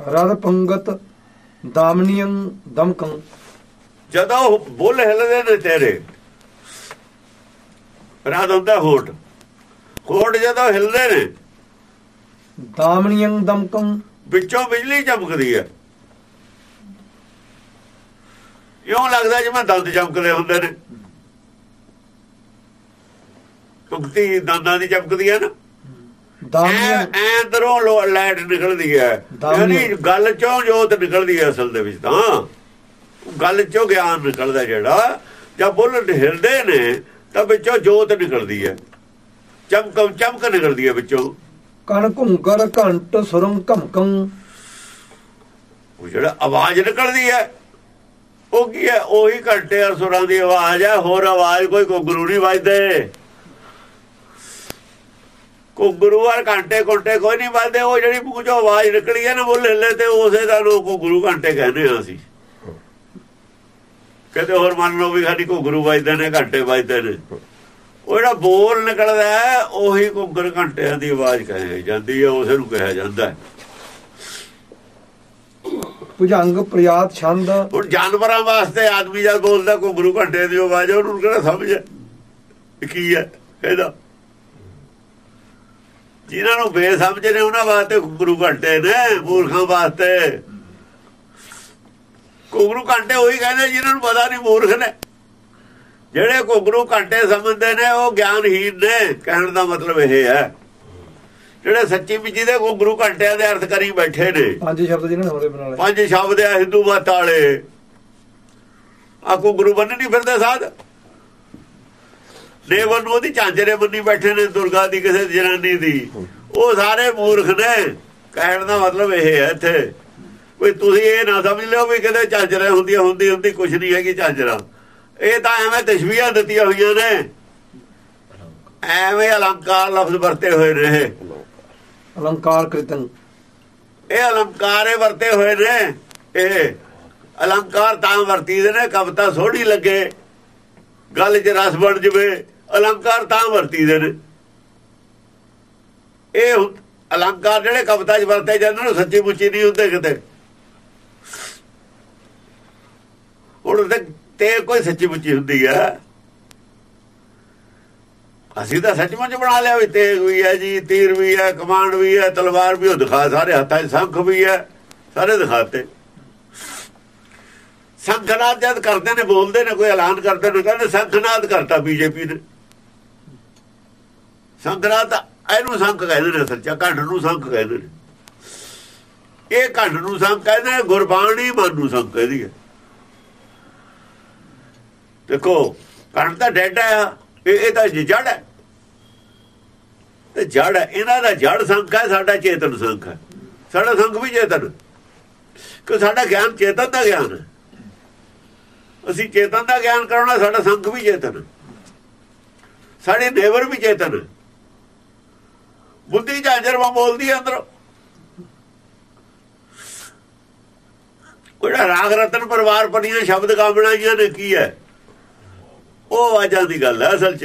ਰਦ ਪੰਗਤ ਦਾਮਨੀਯੰ ਦਮਕੰ। ਜਦੋਂ ਉਹ ਬੁੱਲ ਹਿੱਲਦੇ ਨੇ ਤੇਰੇ ਰਾਤ ਹੁੰਦਾ ਹੋਟ ਹੋਟ ਜਦੋਂ ਹਿੱਲਦੇ ਨੇ ਦਾਮਨੀਯੰ ਦਮਕੰ। ਵਿੱਚੋਂ ਬਿਜਲੀ ਚਮਕਦੀ ਹੈ। ਇਉਂ ਲੱਗਦਾ ਜਿਵੇਂ ਦੰਦ ਚਮਕਦੇ ਹੁੰਦੇ ਨੇ। ਕੁਕਤੀ ਦੰਦਾਂ ਦੀ ਚਮਕਦੀ ਹੈ ਨਾ। ਐ ਦਾਮਨੀਯੰ ਐ ਅੰਦਰੋਂ ਲੋ- ਲਾਈਟ ਨਿਕਲਦੀ ਹੈ ਯਾਨੀ ਗੱਲ ਚੋਂ ਜੋਤ ਨਿਕਲਦੀ ਹੈ ਅਸਲ ਦੇ ਵਿੱਚ ਤਾਂ। ਗੱਲ ਚੋਂ ਗਿਆਨ ਨਿਕਲਦਾ ਜਿਹੜਾ। ਜਦ ਬੁੱਲ ਹਿਲਦੇ ਨੇ ਤਾਂ ਵਿੱਚੋਂ ਜੋਤ ਨਿਕਲਦੀ ਹੈ ਚਮਕ ਚਮਕ ਨਿਕਲਦੀ ਹੈ ਵਿੱਚੋਂ। ਕਣ ਘੁੰਗਰ ਘੰਟ ਸੁਰੰ ਘਮਕੰ। ਉਹ ਜਿਹੜਾ ਆਵਾਜ਼ ਨਿਕਲਦੀ ਹੈ ਉਹ ਕੀ ਹੈ ਉਹੀ ਘੰਟੇ ਅਰ ਸੁਰਾਂ ਦੀ ਆਵਾਜ਼ ਹੈ ਹੋਰ ਆਵਾਜ਼ ਕੋਈ ਘੁੰਗਰੂ ਨਹੀਂ ਵੱਜਦੇ। ਘੁੰਗਰੂ ਔਰ ਘੰਟੇ ਘੰਟੇ ਕੋਈ ਨਹੀਂ ਵੱਜਦੇ ਉਹ ਜਿਹੜੀ ਚੋਂ ਆਵਾਜ਼ ਨਿਕਲੀ ਹੈ ਨਾ ਬੁੱਲ ਹਿੱਲੇ ਤੇ ਉਸੇ ਦਾ ਲੋਕ ਘੁੰਗਰੂ ਘੰਟੇ ਕਹਿੰਦੇ ਆ ਅਸੀਂ। ਕਹਿੰਦੇ ਹੋਰ ਮੰਨ ਲਓ ਵੀ ਸਾਡੀ ਘੁੰਗਰੂ ਵੱਜਦੇ ਨੇ ਘੰਟੇ ਵੱਜਦੇ ਨੇ। ਉਹ ਜਿਹੜਾ ਬੋਲ ਨਿਕਲਦਾ ਉਹੀ ਘੁੰਗਰ ਘੰਟਿਆਂ ਦੀ ਆਵਾਜ਼ ਕਹੇ ਜਾਂਦੀ ਹੈ ਉਸੇ ਨੂੰ ਕਿਹਾ ਜਾਂਦਾ ਹੈ। ਭੁਜੰਗ ਪ੍ਰਿਆਤ ਛੰਦ। ਹੁਣ ਜਾਨਵਰਾਂ ਵਾਸਤੇ ਆਦਮੀ ਜਦ ਬੋਲਦਾ ਕੋਈ ਗੁਰੂ ਘੰਟੇ ਦੀ ਆਵਾਜ਼ ਉਹਨੂੰ ਕਿਹੜਾ ਸਮਝ ਹੈ ਕੀ ਹੈ ਇਹਦਾ ਜਿਨ੍ਹਾਂ ਨੂੰ ਬੇਸਮਝ ਨੇ ਉਹਨਾਂ ਵਾਸਤੇ ਗੁਰੂ ਘੰਟੇ ਨੇ ਮੂਰਖਾਂ ਵਾਸਤੇ। ਗੁਰੂ ਘੰਟੇ ਉਹੀ ਕਹਿੰਦੇ ਜਿਨ੍ਹਾਂ ਨੂੰ ਪਤਾ ਨਹੀਂ ਮੂਰਖ ਨੇ। ਜਿਹੜੇ ਗੁਰੂ ਘੰਟੇ ਸਮਝਦੇ ਨੇ ਉਹ ਗਿਆਨਹੀਨ ਨੇ। ਕਹਿਣ ਦਾ ਮਤਲਬ ਇਹ ਹੈ। ਜਿਹੜੇ ਸੱਚੀ ਵਿੱਚ ਦੇ ਗੁਰੂ ਘੰਟਿਆਂ ਦੇ ਅਰਥ ਕਰੀ ਬੈਠੇ ਨੇ। ਪੰਜ ਸ਼ਬਦ ਜਿਹਨਾਂ ਨੇ ਹੋਰੇ ਬਣਾ ਲਏ। ਪੰਜ ਸ਼ਬਦ ਆ ਹਿੰਦੂ ਮਤ ਵਾਲੇ। ਆਕੂ ਗੁਰੂ ਬੰਨ ਨਹੀਂ ਫਿਰਦੇ ਸਾਧ। ਦੇਵਨ ਨੂੰ ਉਹਦੀ ਝਾਂਜਰੇ ਬੰਨੀ ਬੈਠੇ ਨੇ ਦੁਰਗਾ ਦੀ ਕਿਸੇ ਜਨਾਨੀ ਦੀ। ਉਹ ਸਾਰੇ ਮੂਰਖ ਨੇ। ਕਹਿਣ ਦਾ ਮਤਲਬ ਇਹ ਹੈ ਇੱਥੇ ਕੋਈ ਤੁਸੀਂ ਇਹ ਨਾ ਸਮਝ ਲਿਓ ਵੀ ਕਿਤੇ ਝਾਂਜਰੇ ਹੁੰਦੀਆਂ ਹੁੰਦੀ ਹੁੰਦੀ ਕੁਝ ਨਹੀਂ ਹੈਗੀ ਝਾਂਜਰਾ। ਇਹ ਤਾਂ ਐਵੇਂ ਤਸ਼ਬੀਹਾਂ ਦਿੱਤੀਆਂ ਹੋਈਆਂ ਨੇ। ਐਵੇਂ ਅਲੰਕਾਰ ਲਫ਼ਜ਼ ਵਰਤੇ ਹੋਏ ਨੇ ਅਲੰਕਾਰ ਕ੍ਰਿਤਨ। ਇਹ ਅਲੰਕਾਰੇ ਵਰਤੇ ਹੋਏ ਨੇ। ਇਹ ਅਲੰਕਾਰ ਤਾਂ ਵਰਤੀਦੇ ਨੇ ਕਵਤਾ ਸੋਹਣੀ ਲੱਗੇ। ਗੱਲ 'ਚ ਰਸ ਬਣ ਜਵੇ। ਅਲੰਕਾਰ ਤਾਂ ਵਰਤੀਦੇ ਨੇ। ਇਹ ਅਲੰਕਾਰ ਜਿਹੜੇ ਕਵਿਤਾ 'ਚ ਵਰਤੇ ਜਾਂਦੇ ਨੇ ਸੱਚੀ ਮੁੱਚੀ ਨਹੀਂ ਹੁੰਦੇ ਕਿਤੇ। ਹੁਣ ਤੇ ਤੇ ਕੋਈ ਸੱਚੀ ਮੁੱਚੀ ਹੁੰਦੀ ਆ। ਅਸੀਂ ਤਾਂ ਸੱਚਮੁੱਚ ਬਣਾ ਲਿਆ ਵੀ ਤੇਗ ਵੀ ਹੈ ਜੀ, ਤੀਰ ਵੀ ਹੈ ਕਮਾਂਡ ਵੀ ਹੈ, ਤਲਵਾਰ ਵੀ ਉਹ ਦਿਖਾ ਸਾਰੇ ਹੱਥਾਂ 'ਚ, ਸੰਖ ਵੀ ਹੈ, ਸਾਰੇ ਦਿਖਾਤੇ। ਸੰਖਨਾਦ ਜਦ ਕਰਦੇ ਨੇ, ਬੋਲਦੇ ਨੇ, ਕੋਈ ਐਲਾਨ ਕਰਦੇ ਨੇ, ਕਹਿੰਦੇ ਸੰਖਨਾਦ ਕਰਤਾ ਬੀਜੇਪੀ ਨੇ। ਸੰਖਨਾਦ ਤਾਂ ਇਹਨੂੰ ਸੰਖ ਕਹਿੰਦੇ ਨੇ ਸੱਚਾ ਚ ਘੰਟ ਨੂੰ ਸੰਖ ਕਹਿੰਦੇ ਨੇ। ਇਹ ਘੰਟ ਨੂੰ ਸੰਖ ਕਹਿੰਦੇ ਨੇ, ਗੁਰਬਾਣੀ ਮਨ ਨੂੰ ਸੰਖ ਕਹਿੰਦੀ ਹੈ। ਦੇਖੋ, ਘੰਟ ਤਾਂ ਡੈਡ ਆ ਇਹ ਇਹ ਤਾਂ ਜੜ ਹੈ। ਤੇ ਜੜ ਹੈ, ਇਹਨਾਂ ਦਾ ਜੜ ਸੰਖ ਹੈ, ਸਾਡਾ ਚੇਤਨ ਸੰਖ ਹੈ। ਸਾਡਾ ਸੰਖ ਵੀ ਚੇਤਨ। ਕਿ ਸਾਡਾ ਗਿਆਨ ਚੇਤਨ ਦਾ ਗਿਆਨ ਹੈ। ਅਸੀਂ ਚੇਤਨ ਦਾ ਗਿਆਨ ਕਰਾਉਣਾ, ਸਾਡਾ ਸੰਖ ਵੀ ਚੇਤਨ ਸਾਡੇ ਨੇਵਰ ਵੀ ਚੇਤਨ ਹੈ। ਬੁੱਧੀ ਝਾਂਜਰਵਾ ਬੋਲਦੀ ਹੈ ਅੰਦਰੋਂ। ਉਹਦਾ ਰਾਗ ਰਤਨ ਪਰਿਵਾਰ ਪੜੀਆਂ ਸ਼ਬਦ ਗਾਵਣਾਈਆਂ ਨੇ ਕੀ ਹੈ ਉਹ ਆਵਾਜ਼ਾਂ ਦੀ ਗੱਲ ਹੈ ਅਸਲ 'ਚ।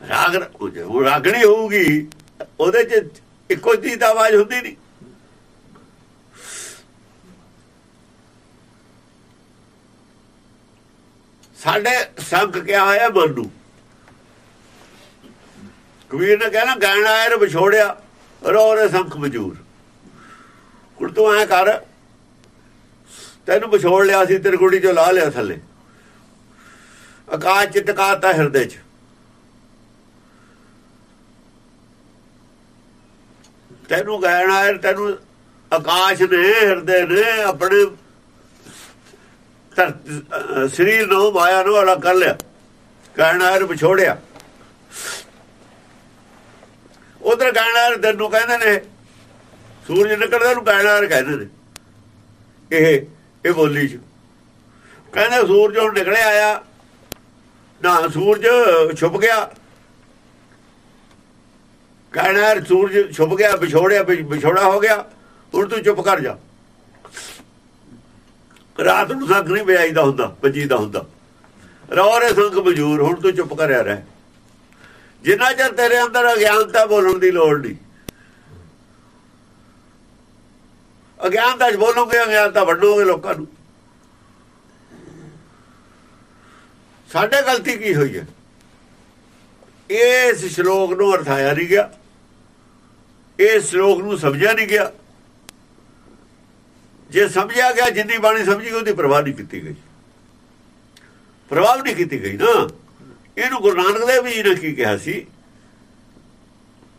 ਰਾਗ ਉਹ ਰਾਗਣੀ ਹੋਊਗੀ, ਉਹਦੇ 'ਚ ਇੱਕੋ ਚੀਜ਼ ਤਾਂ ਆਵਾਜ਼ ਹੁੰਦੀ ਨਹੀਂ ਸਾਡੇ ਸੰਗ ਕਿਹਾ ਹੋਇਆ ਮਨ ਨੂੰ? ਕਬੀਰ ਨੇ ਕਹਿਣਾ, ਗਾਇਣ ਆਇਰ ਵਿਛੋੜਿਆ, ਰੋ ਰੋਰੇ ਸੰਖ ਮਜੂਰ ਕੁੜ ਤੂੰ ਐ ਕਰ, ਤੈਨੂੰ ਵਿਛੋੜ ਲਿਆ ਸੀ, ਤੇਰੀ ਗੁੜੀ ਚੋਂ ਲਾ ਲਿਆ ਥੱਲੇ। ਆਕਾਸ਼ ਚ ਟਿਕਾਤਾ ਹਿਰਦੇ ਚ। ਤੈਨੂੰ ਗਾਇਣ ਆਇਰ ਤੈਨੂੰ ਆਕਾਸ਼ ਨੇ, ਹਿਰਦੇ ਨੇ, ਆਪਣੇ ਸਰੀਰ ਨੂੰ, ਮਾਇਆ ਨੂੰ ਅਲੱਗ ਕਰ ਲਿਆ। ਗਾਇਣ ਆਇਰ ਵਿਛੋੜਿਆ। ਉਧਰ ਗਾਇਨਾਰ ਦਿਨ ਨੂੰ ਕਹਿੰਦੇ ਨੇ, ਸੂਰਜ ਨਿਕਲਦਾ ਨੂੰ ਗਾਇਨਾਰ ਕਹਿੰਦੇ ਨੇ। ਇਹ ਇਹ ਬੋਲੀ ਚ। ਕਹਿੰਦੇ ਸੂਰਜ ਹੁਣ ਨਿਕਲਿਆ ਆਇਆ, ਨਾ ਸੂਰਜ ਛੁਪ ਗਿਆ। ਗਾਇਨਾਰ ਸੂਰਜ ਛੁਪ ਗਿਆ, ਵਿਛੋੜਿਆ ਵਿਛੋੜਾ ਹੋ ਗਿਆ, ਹੁਣ ਤੂੰ ਚੁੱਪ ਕਰ ਜਾ। ਰਾਤ ਨੂੰ ਸੰਗ ਨਹੀਂ ਵਿਆਈਦਾ ਹੁੰਦਾ, ਪੰਜੀਦਾ ਹੁੰਦਾ। ਰੋਰੇ ਸੰਗ ਮਜੂਰ ਹੁਣ ਤੂੰ ਚੁੱਪ ਕਰਿਆ ਰਹਿ। ਜਿੰਨਾ ਚਿਰ ਤੇਰੇ ਅੰਦਰ ਅਗਿਆਨਤਾ ਬੋਲਣ ਦੀ ਲੋੜ ਨਹੀਂ। ਅਗਿਆਨਤਾ ਚ ਬੋਲੋਗੇ, ਅਗਿਆਨਤਾ ਵੱਡੋਗੇ ਲੋਕਾਂ ਨੂੰ। ਸਾਡੇ ਗਲਤੀ ਕੀ ਹੋਈ ਹੈ? ਇਸ ਸ਼ਲੋਕ ਨੂੰ ਅਰਥਾਇਆ ਨਹੀਂ ਗਿਆ। ਇਸ ਸ਼ਲੋਕ ਨੂੰ ਸਮਝਿਆ ਨਹੀਂ ਗਿਆ। ਜੇ ਸਮਝਿਆ ਗਿਆ, ਜਿੰਨੀ ਬਾਣੀ ਸਮਝੀ ਉਹਦੀ ਪ੍ਰਵਾਹ ਨਹੀਂ ਕੀਤੀ ਗਈ। ਪ੍ਰਵਾਹ ਨਹੀਂ ਕੀਤੀ ਗਈ ਨਾ। ਇਹਨੂੰ ਗੁਰੂ ਨਾਨਕ ਦੇਵ ਜੀ ਨੇ ਕੀ ਕਿਹਾ ਸੀ?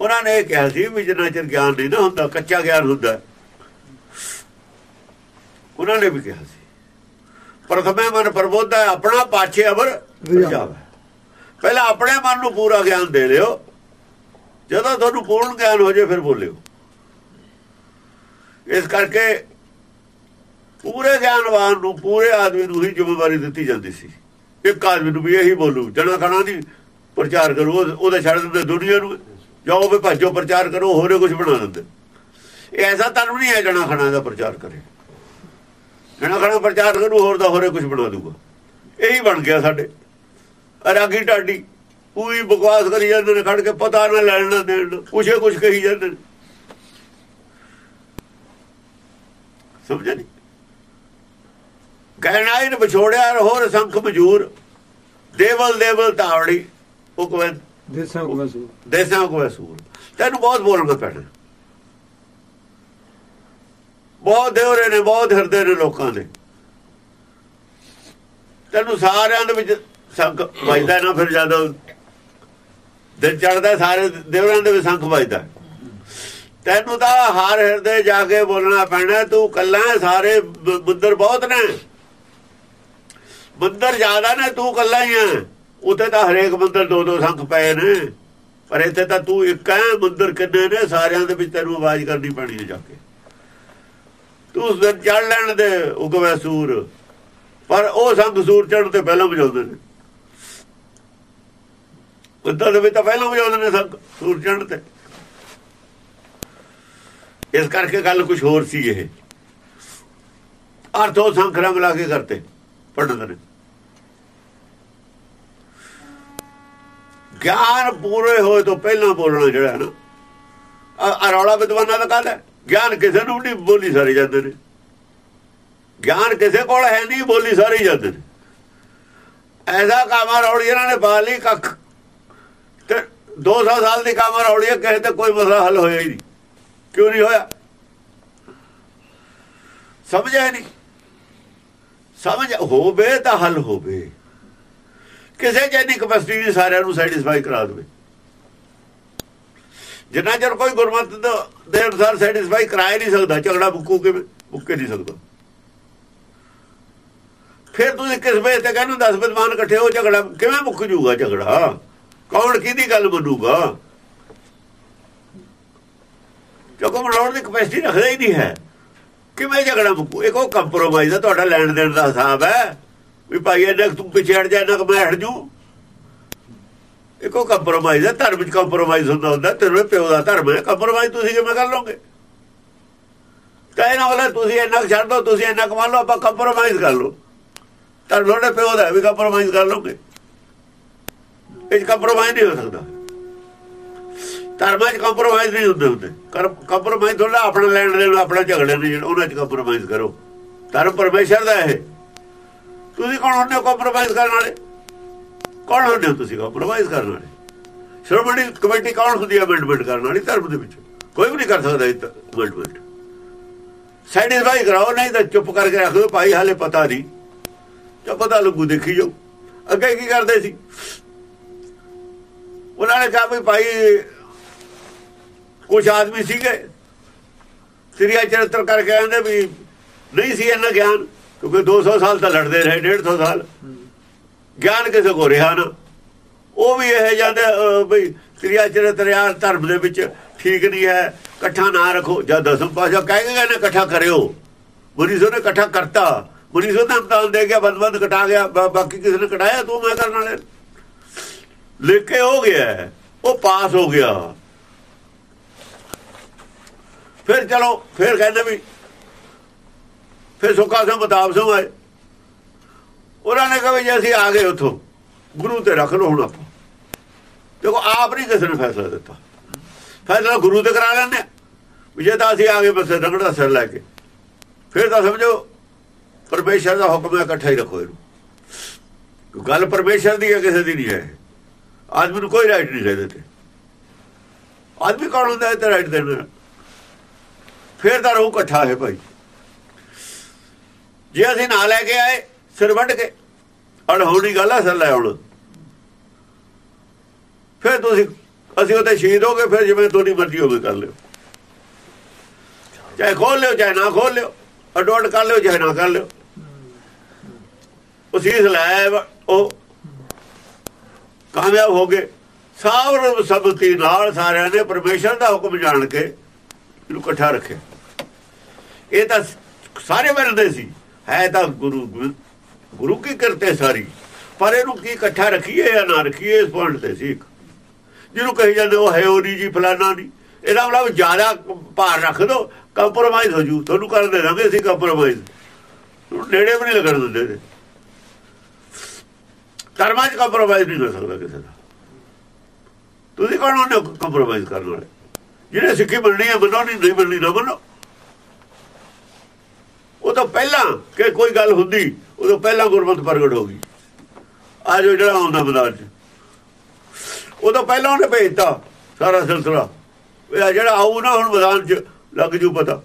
ਉਹਨਾਂ ਨੇ ਇਹ ਕਿਹਾ ਸੀ ਵੀ ਜਿੰਨਾ ਚਿਰ ਗਿਆਨ ਨਹੀਂ ਨਾ ਹੁੰਦਾ, ਕੱਚਾ ਗਿਆਨ ਹੁੰਦਾ। ਉਹਨਾਂ ਨੇ ਵੀ ਕਿਹਾ ਸੀ। ਪ੍ਰਥਮੇ ਮਨ ਪ੍ਰਬੋਧਾ, ਆਪਣਾ ਪਾਛੇ ਅਵਰ ਜਾਵੇ। ਪਹਿਲਾਂ ਆਪਣੇ ਮਨ ਨੂੰ ਪੂਰਾ ਗਿਆਨ ਦੇ ਲਿਓ। ਜਦੋਂ ਤੁਹਾਨੂੰ ਪੂਰਨ ਗਿਆਨ ਹੋ ਜਾਏ, ਫਿਰ ਬੋਲਿਓ। ਇਸ ਕਰਕੇ ਪੂਰੇ ਗਿਆਨਵਾਨ ਨੂੰ, ਪੂਰੇ ਆਦਮੀ ਨੂੰ ਹੀ ਜ਼ਿੰਮੇਵਾਰੀ ਦਿੱਤੀ ਜਾਂਦੀ ਸੀ। ਇੱਕ ਆਦਮੀ ਨੂੰ ਵੀ ਇਹੀ ਬੋਲੂ ਜਣਾ ਖਾਣਾ ਦੀ ਪ੍ਰਚਾਰ ਕਰੋ ਉਹਦੇ ਛੱਡ ਦਿੰਦੇ ਦੁਨੀਆ ਨੂੰ। ਜਾਓ ਵੀ ਭੱਜੋ, ਪ੍ਰਚਾਰ ਕਰੋ, ਹੋਰੇ ਕੁਝ ਬਣਾ ਦਿੰਦੇ। ਇਹ ਐਸਾ ਧਰਮ ਨਹੀਂ ਹੈ ਜਣਾ ਖਾਣਾ ਦਾ ਪ੍ਰਚਾਰ ਕਰੇ। ਜਣਾ ਖਾਣਾ ਪ੍ਰਚਾਰ ਕਰੂ, ਹੋਰ ਦਾ ਹੋਰੇ ਕੁਝ ਬਣਾ ਦੂਗਾ ਇਹੀ ਬਣ ਗਿਆ ਸਾਡੇ। ਰਾਗੀ ਢਾਡੀ ਪੂਰੀ ਬਕਵਾਸ ਕਰੀ ਜਾਂਦੇ ਨੇ, ਖੜ ਕੇ ਪਤਾ ਨਾ ਲੈਣ ਨਾ ਦੇਣ ਕੁਛੇ ਕੁਛ ਕਹੀ ਜਾਂਦੇ ਨੇ। ਸਮਝਿਆ ਨਹੀਂ ਕਹਿਣਾਇਨ ਵਿਛੋੜਿਆ ਹੋਰ ਸੰਖ ਮਜੂਰ। ਦੇਵਲ ਦੇਵਲ ਤਾਵੜੀ ਉਹ ਕੋਵੇਂ ਦੇਸਾਂ ਕੋ ਮਸੂਰ ਦੇਸਾਂ ਕੋ ਸੂਰ ਤੈਨੂੰ ਬਹੁਤ ਬੋਲਣਾ ਪੈਣਾ। ਬਹੁਤ ਦੇਵਰੇ ਨੇ ਬਹੁਤ ਹਿਰਦੇ ਨੇ ਲੋਕਾਂ ਦੇ। ਤੈਨੂੰ ਸਾਰਿਆਂ ਦੇ ਵਿੱਚ ਸੰਖ ਵੱਜਦਾ ਨਾ ਫਿਰ ਜਦੋਂ ਦਿਨ ਚੜਦਾ ਸਾਰੇ ਦੇਵਰਾਂ ਦੇ ਵਿੱਚ ਸੰਖ ਵੱਜਦਾ। ਤੈਨੂੰ ਤਾਂ ਹਰ ਹਿਰਦੇ ਜਾ ਕੇ ਬੋਲਣਾ ਪੈਣਾ ਤੂੰ ਕੱਲਾ ਸਾਰੇ ਬੁੱਧਰ ਬਹੁਤ ਨੇ। ਮੰਦਰ ਜ਼ਿਆਦਾ ਨੇ, ਤੂੰ ਕੱਲਾ ਹੀ ਆ। ਉੱਥੇ ਤਾਂ ਹਰੇਕ ਮੰਦਰ ਦੋ ਦੋ ਸੰਖ ਪਏ ਨੇ। ਪਰ ਇੱਥੇ ਤਾਂ ਤੂੰ ਇੱਕ ਹੈ ਮੰਦਰ ਕਿੰਨੇ ਨੇ, ਸਾਰਿਆਂ ਦੇ ਵਿੱਚ ਤੈਨੂੰ ਆਵਾਜ਼ ਕਰਨੀ ਪੈਣੀ ਹੈ ਜਾ ਕੇ। ਤੂੰ ਉਸ ਦਿਨ ਚੜ ਲੈਣ ਦੇ ਉਗਵੇ ਸੂਰ। ਪਰ ਉਹ ਸੰਖ ਸੂਰ ਚੜਨ ਤੇ ਪਹਿਲਾਂ ਵਜਾਉਂਦੇ ਨੇ। ਮੰਦਰ ਦੇ ਵਿੱਚ ਤਾਂ ਪਹਿਲਾਂ ਵਜਾਉਂਦੇ ਨੇ ਸੰਖ ਸੂਰ ਚੜਨ ਤੇ। ਇਸ ਕਰਕੇ ਗੱਲ ਕੁਝ ਹੋਰ ਸੀ ਇਹ। ਅਰਥੋ ਸੰਖ ਰੰਗ ਲਾ ਕੇ ਕਰਤੇ। ਪੰਡਤ ਨੇ। ਗਿਆਨ ਪੂਰੇ ਹੋਏ ਤੋਂ ਪਹਿਲਾਂ ਬੋਲਣਾ ਜਿਹੜਾ ਨਾ ਆ ਰੌਲਾ ਵਿਦਵਾਨਾਂ ਦਾ ਗੱਲ ਹੈ। ਗਿਆਨ ਕਿਸੇ ਨੂੰ ਨਹੀਂ ਬੋਲੀ ਸਾਰੇ ਜਾਂਦੇ ਨੇ। ਗਿਆਨ ਕਿਸੇ ਕੋਲ ਹੈ ਨਹੀਂ, ਬੋਲੀ ਸਾਰੇ ਜਾਂਦੇ ਨੇ। ਐਸਾ ਕਾਮਾ ਰੌਲੀ ਇਹਨਾਂ ਨੇ ਬਾਲੀ ਕੱਖ। ਤੇ 200 ਸਾਲ ਦੀ ਕਾਮਾ ਰੌਲੀ ਕਿਸੇ ਤੇ ਕੋਈ ਮਸਲਾ ਹੱਲ ਹੋਇਆ ਹੀ ਨਹੀਂ। ਕਿਉਂ ਨਹੀਂ ਹੋਇਆ? ਸਮਝਿਆ ਨਹੀਂ। ਸਮਝ ਹੋਵੇ ਤਾਂ ਹੱਲ ਹੋਵੇ। ਕਿਸੇ ਜੈਨੀ ਕਪੈਸਿਟੀ ਨਹੀਂ ਸਾਰਿਆਂ ਨੂੰ ਸੈਟੀਸਫਾਈ ਕਰਾ ਦੇਵੇ। ਜਿੰਨਾ ਚਿਰ ਕੋਈ ਗੁਰਮਤ ਦੇ ਅਨੁਸਾਰ ਸੈਟੀਸਫਾਈ ਕਰਾਇ ਨਹੀਂ ਸਕਦਾ, ਝਗੜਾ ਮੁੱਕੂ ਕੇ ਮੁੱਕੇ ਨਹੀਂ ਸਕਦਾ। ਫਿਰ ਤੁਸੀਂ ਕਿਸ ਵੇ ਤੇ ਕਹਿੰਦੇ 10 ਵਿਦਵਾਨ ਇਕੱਠੇ ਹੋ, ਝਗੜਾ ਕਿਵੇਂ ਮੁੱਕ ਜੂਗਾ ਝਗੜਾ? ਕੌਣ ਕਿਹਦੀ ਗੱਲ ਮੰਨੂਗਾ? ਕਿਉਂਕਿ ਮਨੋਰ ਦੀ ਕਪੈਸਿਟੀ ਰੱਖਦਾ ਹੀ ਨਹੀਂ ਹੈ। ਕਿਵੇਂ ਝਗੜਾ ਮੁੱਕੂ ਇੱਕ ਉਹ ਕੰਪਰੋਮਾਈਜ਼ ਹੈ ਤੁਹਾਡਾ ਲੈਣ ਦੇਣ ਦਾ ਹਿਸਾਬ ਹੈ। ਵੀ ਭਾਈ ਇਹਨਾਂ ਤੂੰ ਪਿੱਛੇ ਹਟ ਜਾ ਇਹਨਾਂ ਮੈਂ ਹਟ ਜੂ। ਇੱਕੋ ਕੰਪਰੋਮਾਈਜ਼ ਹੈ ਧਰਮ ਵਿੱਚ ਕੰਪਰੋਮਾਈਜ਼ ਹੁੰਦਾ ਹੁੰਦਾ। ਤੇਰੇ ਪਿਓ ਦਾ ਧਰਮ ਹੈ। ਕੰਪਰੋਮਾਈਜ਼ ਤੁਸੀਂ ਕਿਵੇਂ ਕਰ ਲਓਗੇ? ਕਹਿਣਾ ਵਾਲਾ ਤੁਸੀਂ ਇੰਨਾ ਛੱਡ ਦੋ, ਤੁਸੀਂ ਇੰਨਾ ਕਮਾ ਲਓ, ਆਪਾਂ ਕੰਪਰੋਮਾਈਜ਼ ਕਰ ਲਓ। ਤਾਂ ਤੁਹਾਡੇ ਪਿਓ ਦਾ ਵੀ ਕੰਪਰੋਮਾਈਜ਼ ਕਰ ਲਓਗੇ। ਇਹ ਕੰਪਰੋਮਾਈਜ਼ ਨਹੀਂ ਹੋ ਸਕਦਾ। ਧਰਮਾਂ 'ਚ ਕੰਪਰੋਮਾਈਜ਼ ਨਹੀਂ ਹੁੰਦੇ ਹੁੰਦੇ। ਕੰਪਰੋਮਾਈਜ਼ ਥੋੜਾ ਆਪਣਾ ਲੈਣ ਦੇਣ, ਆਪਣਾ ਝਗੜੇ ਨੇ ਉਹਨਾਂ 'ਚ ਕੰਪਰੋਮਾਈਜ਼ ਕਰੋ। ਧਰਮ ਪਰਮੇਸ਼ਰ ਦਾ ਇਹ। ਤੁਸੀਂ ਕੌਣ ਹੁੰਦੇ ਕੰਪਰੋਮਾਈਜ਼ ਕਰਨ ਵਾਲੇ? ਕੌਣ ਹੁੰਦੇ ਤੁਸੀਂ ਕੰਪਰੋਮਾਈਜ਼ ਕਰਨ ਵਾਲੇ? ਸ਼੍ਰੋਮਣੀ ਕਮੇਟੀ ਕੌਣ ਹੁੰਦੀ ਹੈ ਅਮੈਂਡਮੈਂਟ ਕਰਨ ਵਾਲੀ? ਧਰਮ ਦੇ ਵਿੱਚ। ਕੋਈ ਵੀ ਨਹੀਂ ਕਰ ਸਕਦਾ ਇਹ ਅਮੈਂਡਮੈਂਟ ਸੈਟੀਸਫਾਈ ਕਰਾਓ, ਨਹੀਂ ਤਾਂ ਚੁੱਪ ਕਰਕੇ ਰੱਖ ਦਿਓ। ਭਾਈ, ਹਾਲੇ ਪਤਾ ਨਹੀਂ। ਜੇ ਪਤਾ ਲੱਗੂ, ਦੇਖੀ ਜਾਓ। ਅੱਗੇ ਕੀ ਕਰਦੇ ਸੀ? ਉਹਨਾਂ ਨੇ ਕਿਹਾ ਵੀ ਭਾਈ ਕੁਝ ਆਦਮੀ ਸੀਗੇ। ਸ੍ਰੀ ਚਰਿੱਤਰ ਕਰਕੇ ਆਂਦੇ ਵੀ ਨਹੀਂ ਸੀ ਇਹਨਾਂ ਗਿਆਨ, ਕਿਉਂਕਿ 200 ਸਾਲ ਤਾਂ ਲੜਦੇ ਰਹੇ 150 ਸਾਲ। ਗਿਆਨ ਕਿਸੇ ਕੋ ਰਿਹਾ ਨਾ। ਉਹ ਵੀ ਇਹ ਜਾਂਦੇ ਬਈ ਸ੍ਰੀ ਚਰਿੱਤਰ ਯਾਰ ਧਰਮ ਦੇ ਵਿੱਚ ਠੀਕ ਨਹੀਂ ਹੈ, ਇਕੱਠਾ ਨਾ ਰੱਖੋ। ਜਾਂ ਦਸਮ ਪਾਸ਼ਾ ਕਹੇਗਾ ਨਾ ਇਕੱਠਾ ਕਰਿਓ। ਮੁਨੀਸੋ ਨੇ ਇਕੱਠਾ ਕਰਤਾ। ਮੁਨੀਸੋ ਤਾਂ ਇਮਤਾਨ ਦੇ ਗਿਆ ਬੰਦ ਬੰਦ ਕਟਾ ਗਿਆ ਬਾਕੀ ਕਿਸੇ ਨੇ ਕਟਾਇਆ ਤੂੰ ਮੈਂ ਕਰਨ ਵਾਲੇ ਲਿਖ ਕੇ ਹੋ ਗਿਆ। ਉਹ ਪਾਸ ਹੋ ਗਿਆ। ਫਿਰ ਚਲੋ, ਫਿਰ ਕਹਿੰਦੇ ਵੀ ਫਿਰ ਸੁੱਖਾ ਸਿੰਘ ਬਤਾਬ ਸਿੰਘ ਆਏ। ਉਹਨਾਂ ਨੇ ਕਿਹਾ ਵੀ ਜੇ ਅਸੀਂ ਆ ਗਏ ਉੱਥੋਂ, ਗੁਰੂ ਤੇ ਰੱਖ ਲਓ ਹੁਣ ਆਪਾਂ। ਦੇਖੋ, ਆਪ ਨਹੀਂ ਕਿਸੇ ਨੇ ਫੈਸਲਾ ਦਿੱਤਾ। ਫੈਸਲਾ ਗੁਰੂ ਤੇ ਕਰਾ ਲੈਂਦੇ ਵੀ ਜੇ ਤਾਂ ਅਸੀਂ ਆ ਗਏ ਬਸ ਰੰਗੜਾ ਸਿਰ ਲੈ ਕੇ। ਫਿਰ ਤਾਂ ਸਮਝੋ, ਪਰਮੇਸ਼ਰ ਦਾ ਹੁਕਮ ਹੈ ਇਕੱਠਾ ਹੀ ਰੱਖੋ ਇਹਨੂੰ। ਗੱਲ ਪਰਮੇਸ਼ਰ ਦੀ ਹੈ, ਕਿਸੇ ਦੀ ਨਹੀਂ ਹੈ। ਆਦਮੀ ਨੂੰ ਕੋਈ ਰਾਈਟ ਨਹੀਂ ਹੈ ਇਹਦੇ ਤੇ ਆਦਮੀ ਕੌਣ ਹੁੰਦਾ ਹੈ ਤੇ ਰਾਈਟ ਦੇਣਾ ਫਿਰ ਤਾਂ ਰੂਹ ਇਕੱਠਾ ਹੈ ਭਾਈ। ਜੇ ਅਸੀਂ ਨਾ ਲੈ ਕੇ ਆਏ, ਸਿਰ ਵੱਢ ਕੇ, ਅਣਹੋਣੀ ਗੱਲ ਆ ਸਰ ਲੈ ਆਉਣ। ਫਿਰ ਤੁਸੀਂ, ਅਸੀਂ ਉਹਦੇ ਸ਼ਹੀਦ ਹੋ ਗਏ, ਫਿਰ ਜਿਵੇਂ ਤੁਹਾਡੀ ਮਰਜ਼ੀ ਹੋਵੇ ਕਰ ਲਿਓ। ਚਾਹੇ ਖੋਲ ਲਿਓ, ਚਾਹੇ ਨਾ ਖੋਲ ਲਿਓ ਅਡੋਡ ਕਰ ਲਿਓ, ਚਾਹੇ ਨਾ ਕਰ ਲਿਓ। ਉਹ ਲੈ ਉਹ ਕਾਮਯਾਬ ਹੋ ਗਏ। ਸਾਵਰ ਸਬਤੀ ਨਾਲ ਸਾਰਿਆਂ ਨੇ ਪਰਮੇਸ਼ਰ ਦਾ ਹੁਕਮ ਜਾਣ ਕੇ ਇਹਨੂੰ ਇਕੱਠਾ ਰੱਖਿਆ। ਇਹ ਤਾਂ ਸਾਰੇ ਮਿਲਦੇ ਸੀ। ਹੈ ਤਾਂ ਗੁਰੂ ਗੁਰੂ ਕੀ ਕਰਤੇ ਸਾਰੀ? ਪਰ ਇਹਨੂੰ ਕੀ ਇਕੱਠਾ ਰੱਖੀਏ ਜਾਂ ਨਾ ਰੱਖੀਏ, ਇਸ ਪੁਆਇੰਟ ਤੇ ਸੀ ਜਿਹਨੂੰ ਕਹੀ ਜਾਂਦੇ ਉਹ ਹੈ ਉਹ ਨਹੀਂ ਜੀ ਫਲਾਣਾ ਨਹੀਂ ਇਹਦਾ ਮਤਲਬ ਜ਼ਿਆਦਾ ਭਾਰ ਰੱਖ ਦੋ ਕੰਪਰੋਮਾਈਜ਼ ਹੋ ਜੂ। ਤੁਹਾਨੂੰ ਕਰ ਦੇ ਦਾਂਗੇ ਅਸੀਂ ਕੰਪਰੋਮਾਈਜ਼ ਨੇੜੇ ਵੀ ਨਹੀਂ ਲੱਗਣ ਦਿੰਦੇ ਕਰਮਾਂ 'ਚ ਕੰਪਰੋਮਾਈਜ਼ ਨਹੀਂ ਹੋ ਸਕਦਾ ਕਿਸੇ ਦਾ। ਤੁਸੀਂ ਕੌਣ ਹੋ ਕੰਪਰੋਮਾਈਜ਼ ਕਰਨ ਵਾਲੇ? ਜਿਹੜੇ ਸਿੱਖੀ ਮੰਨਣੀ ਹੈ ਮੰਨੋ ਨਹੀਂ ਨਹੀਂ ਮੰਨਣੀ ਨਾ ਮੰਨੋ ਉਹ ਤਾਂ ਪਹਿਲਾਂ ਕਿ ਕੋਈ ਗੱਲ ਹੁੰਦੀ, ਉਦੋਂ ਪਹਿਲਾਂ ਗੁਰਮਤ ਪ੍ਰਗਟ ਹੋ ਗਈ। ਆ ਜੋ ਜਿਹੜਾ ਆਉਂਦਾ ਮੈਦਾਨ 'ਚ। ਉਦੋਂ ਪਹਿਲਾਂ ਉਹਨੇ ਭੇਜਤਾ ਸਾਰਾ ਸਿਲਸਿਲਾ। ਇਹ ਜਿਹੜਾ ਆਉ ਨਾ ਹੁਣ ਮੈਦਾਨ 'ਚ, ਲੱਗ ਜੂ ਪਤਾ।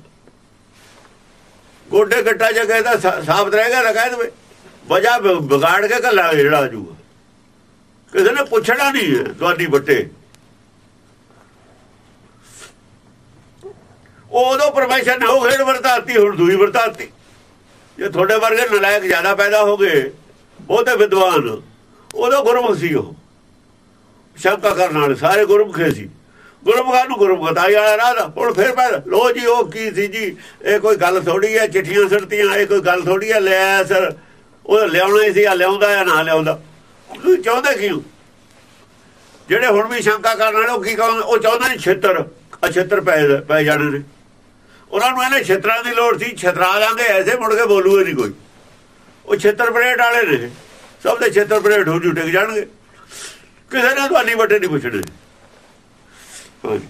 ਗੋਡੇ ਗੱਟਾ ਜਗ੍ਹਾ ਦਾ ਸਾਬਤ ਰਹੇਗਾ ਤਾਂ ਕਹਿ ਦੇਵੇ। ਵਜਾ ਵਿਗਾੜ ਕੇ ਕੱਲਾ ਜਿਹੜਾ ਜੂਗਾ ਕਿਸੇ ਨੇ ਪੁੱਛਣਾ ਨਹੀਂ ਤੁਹਾਡੀ ਬੱਟੇ ਉਦੋਂ ਪਰਮੇਸ਼ਰ ਨੇ ਉਹ ਖੇਡ ਵਰਤਾਤੀ, ਹੁਣ ਦੂਈ ਵਰਤਾਤੀ। ਜੇ ਤੁਹਾਡੇ ਵਰਗੇ ਨਲਾਇਕ ਜ਼ਿਆਦਾ ਪੈਦਾ ਹੋ ਗਏ, ਬਹੁਤੇ ਵਿਦਵਾਨ, ਉਦੋਂ ਗੁਰਮੁਖ ਸੀ ਉਹ। ਸ਼ੰਕਾ ਕਰਨ ਵਾਲੇ ਸਾਰੇ ਗੁਰਮੁਖੇ ਸੀ। ਗੁਰਮੁਖਾਂ ਨੂੰ ਗੁਰਮੁਖਤਾਈ ਵਾਲਾ ਰਾਹ ਹੁਣ ਫਿਰ ਪੈ ਲੋ ਜੀ, ਉਹ ਕੀ ਸੀ ਜੀ? ਇਹ ਕੋਈ ਗੱਲ ਥੋੜੀ ਹੈ, ਚਿੱਠੀਆਂ ਸੜਤੀਆਂ ਇਹ ਕੋਈ ਗੱਲ ਥੋੜੀ ਹੈ? ਲੈ ਸਰ, ਉਹ ਲਿਆਉਣਾ ਹੀ ਸੀ, ਆ ਲਿਆਉਂਦਾ ਜਾਂ ਨਾ ਲਿਆਉਂਦਾ? ਤੁਸੀਂ ਚਾਹੁੰਦੇ ਕਿਉਂ? ਜਿਹੜੇ ਹੁਣ ਵੀ ਸ਼ੰਕਾ ਕਰਨ ਵਾਲੇ, ਉਹ ਕੀ ਕਹਿੰਦੇ ਉਹ ਚਾਹੁੰਦੇ ਨੇ ਛੇਤਰ। ਅਛੇਤਰ ਪੈ ਪੈ ਜਾਣੇ ਨੇ। ਉਹਨਾਂ ਨੂੰ ਇਹਨੇ ਛੇਤਰਾਂ ਦੀ ਲੋੜ ਸੀ, ਛਤਰਾ ਲਾਂਗੇ ਐਸੇ ਮੁੜ ਕੇ ਬੋਲੂਗੇ ਨਹੀਂ ਕੋਈ। ਉਹ ਛੇਤਰ ਪਲੇਟ ਵਾਲੇ ਨੇ। ਸਭ ਦੇ ਛੇਤਰ ਪਲੇਟ ਹੋ ਜੂ ਟਿਕ ਜਾਣਗੇ। ਕਿਸੇ ਨੇ ਤੁਹਾਡੀ ਵੱਟੇ ਨਹੀਂ ਪੁੱਛਣੇ। ਹਾਂਜੀ।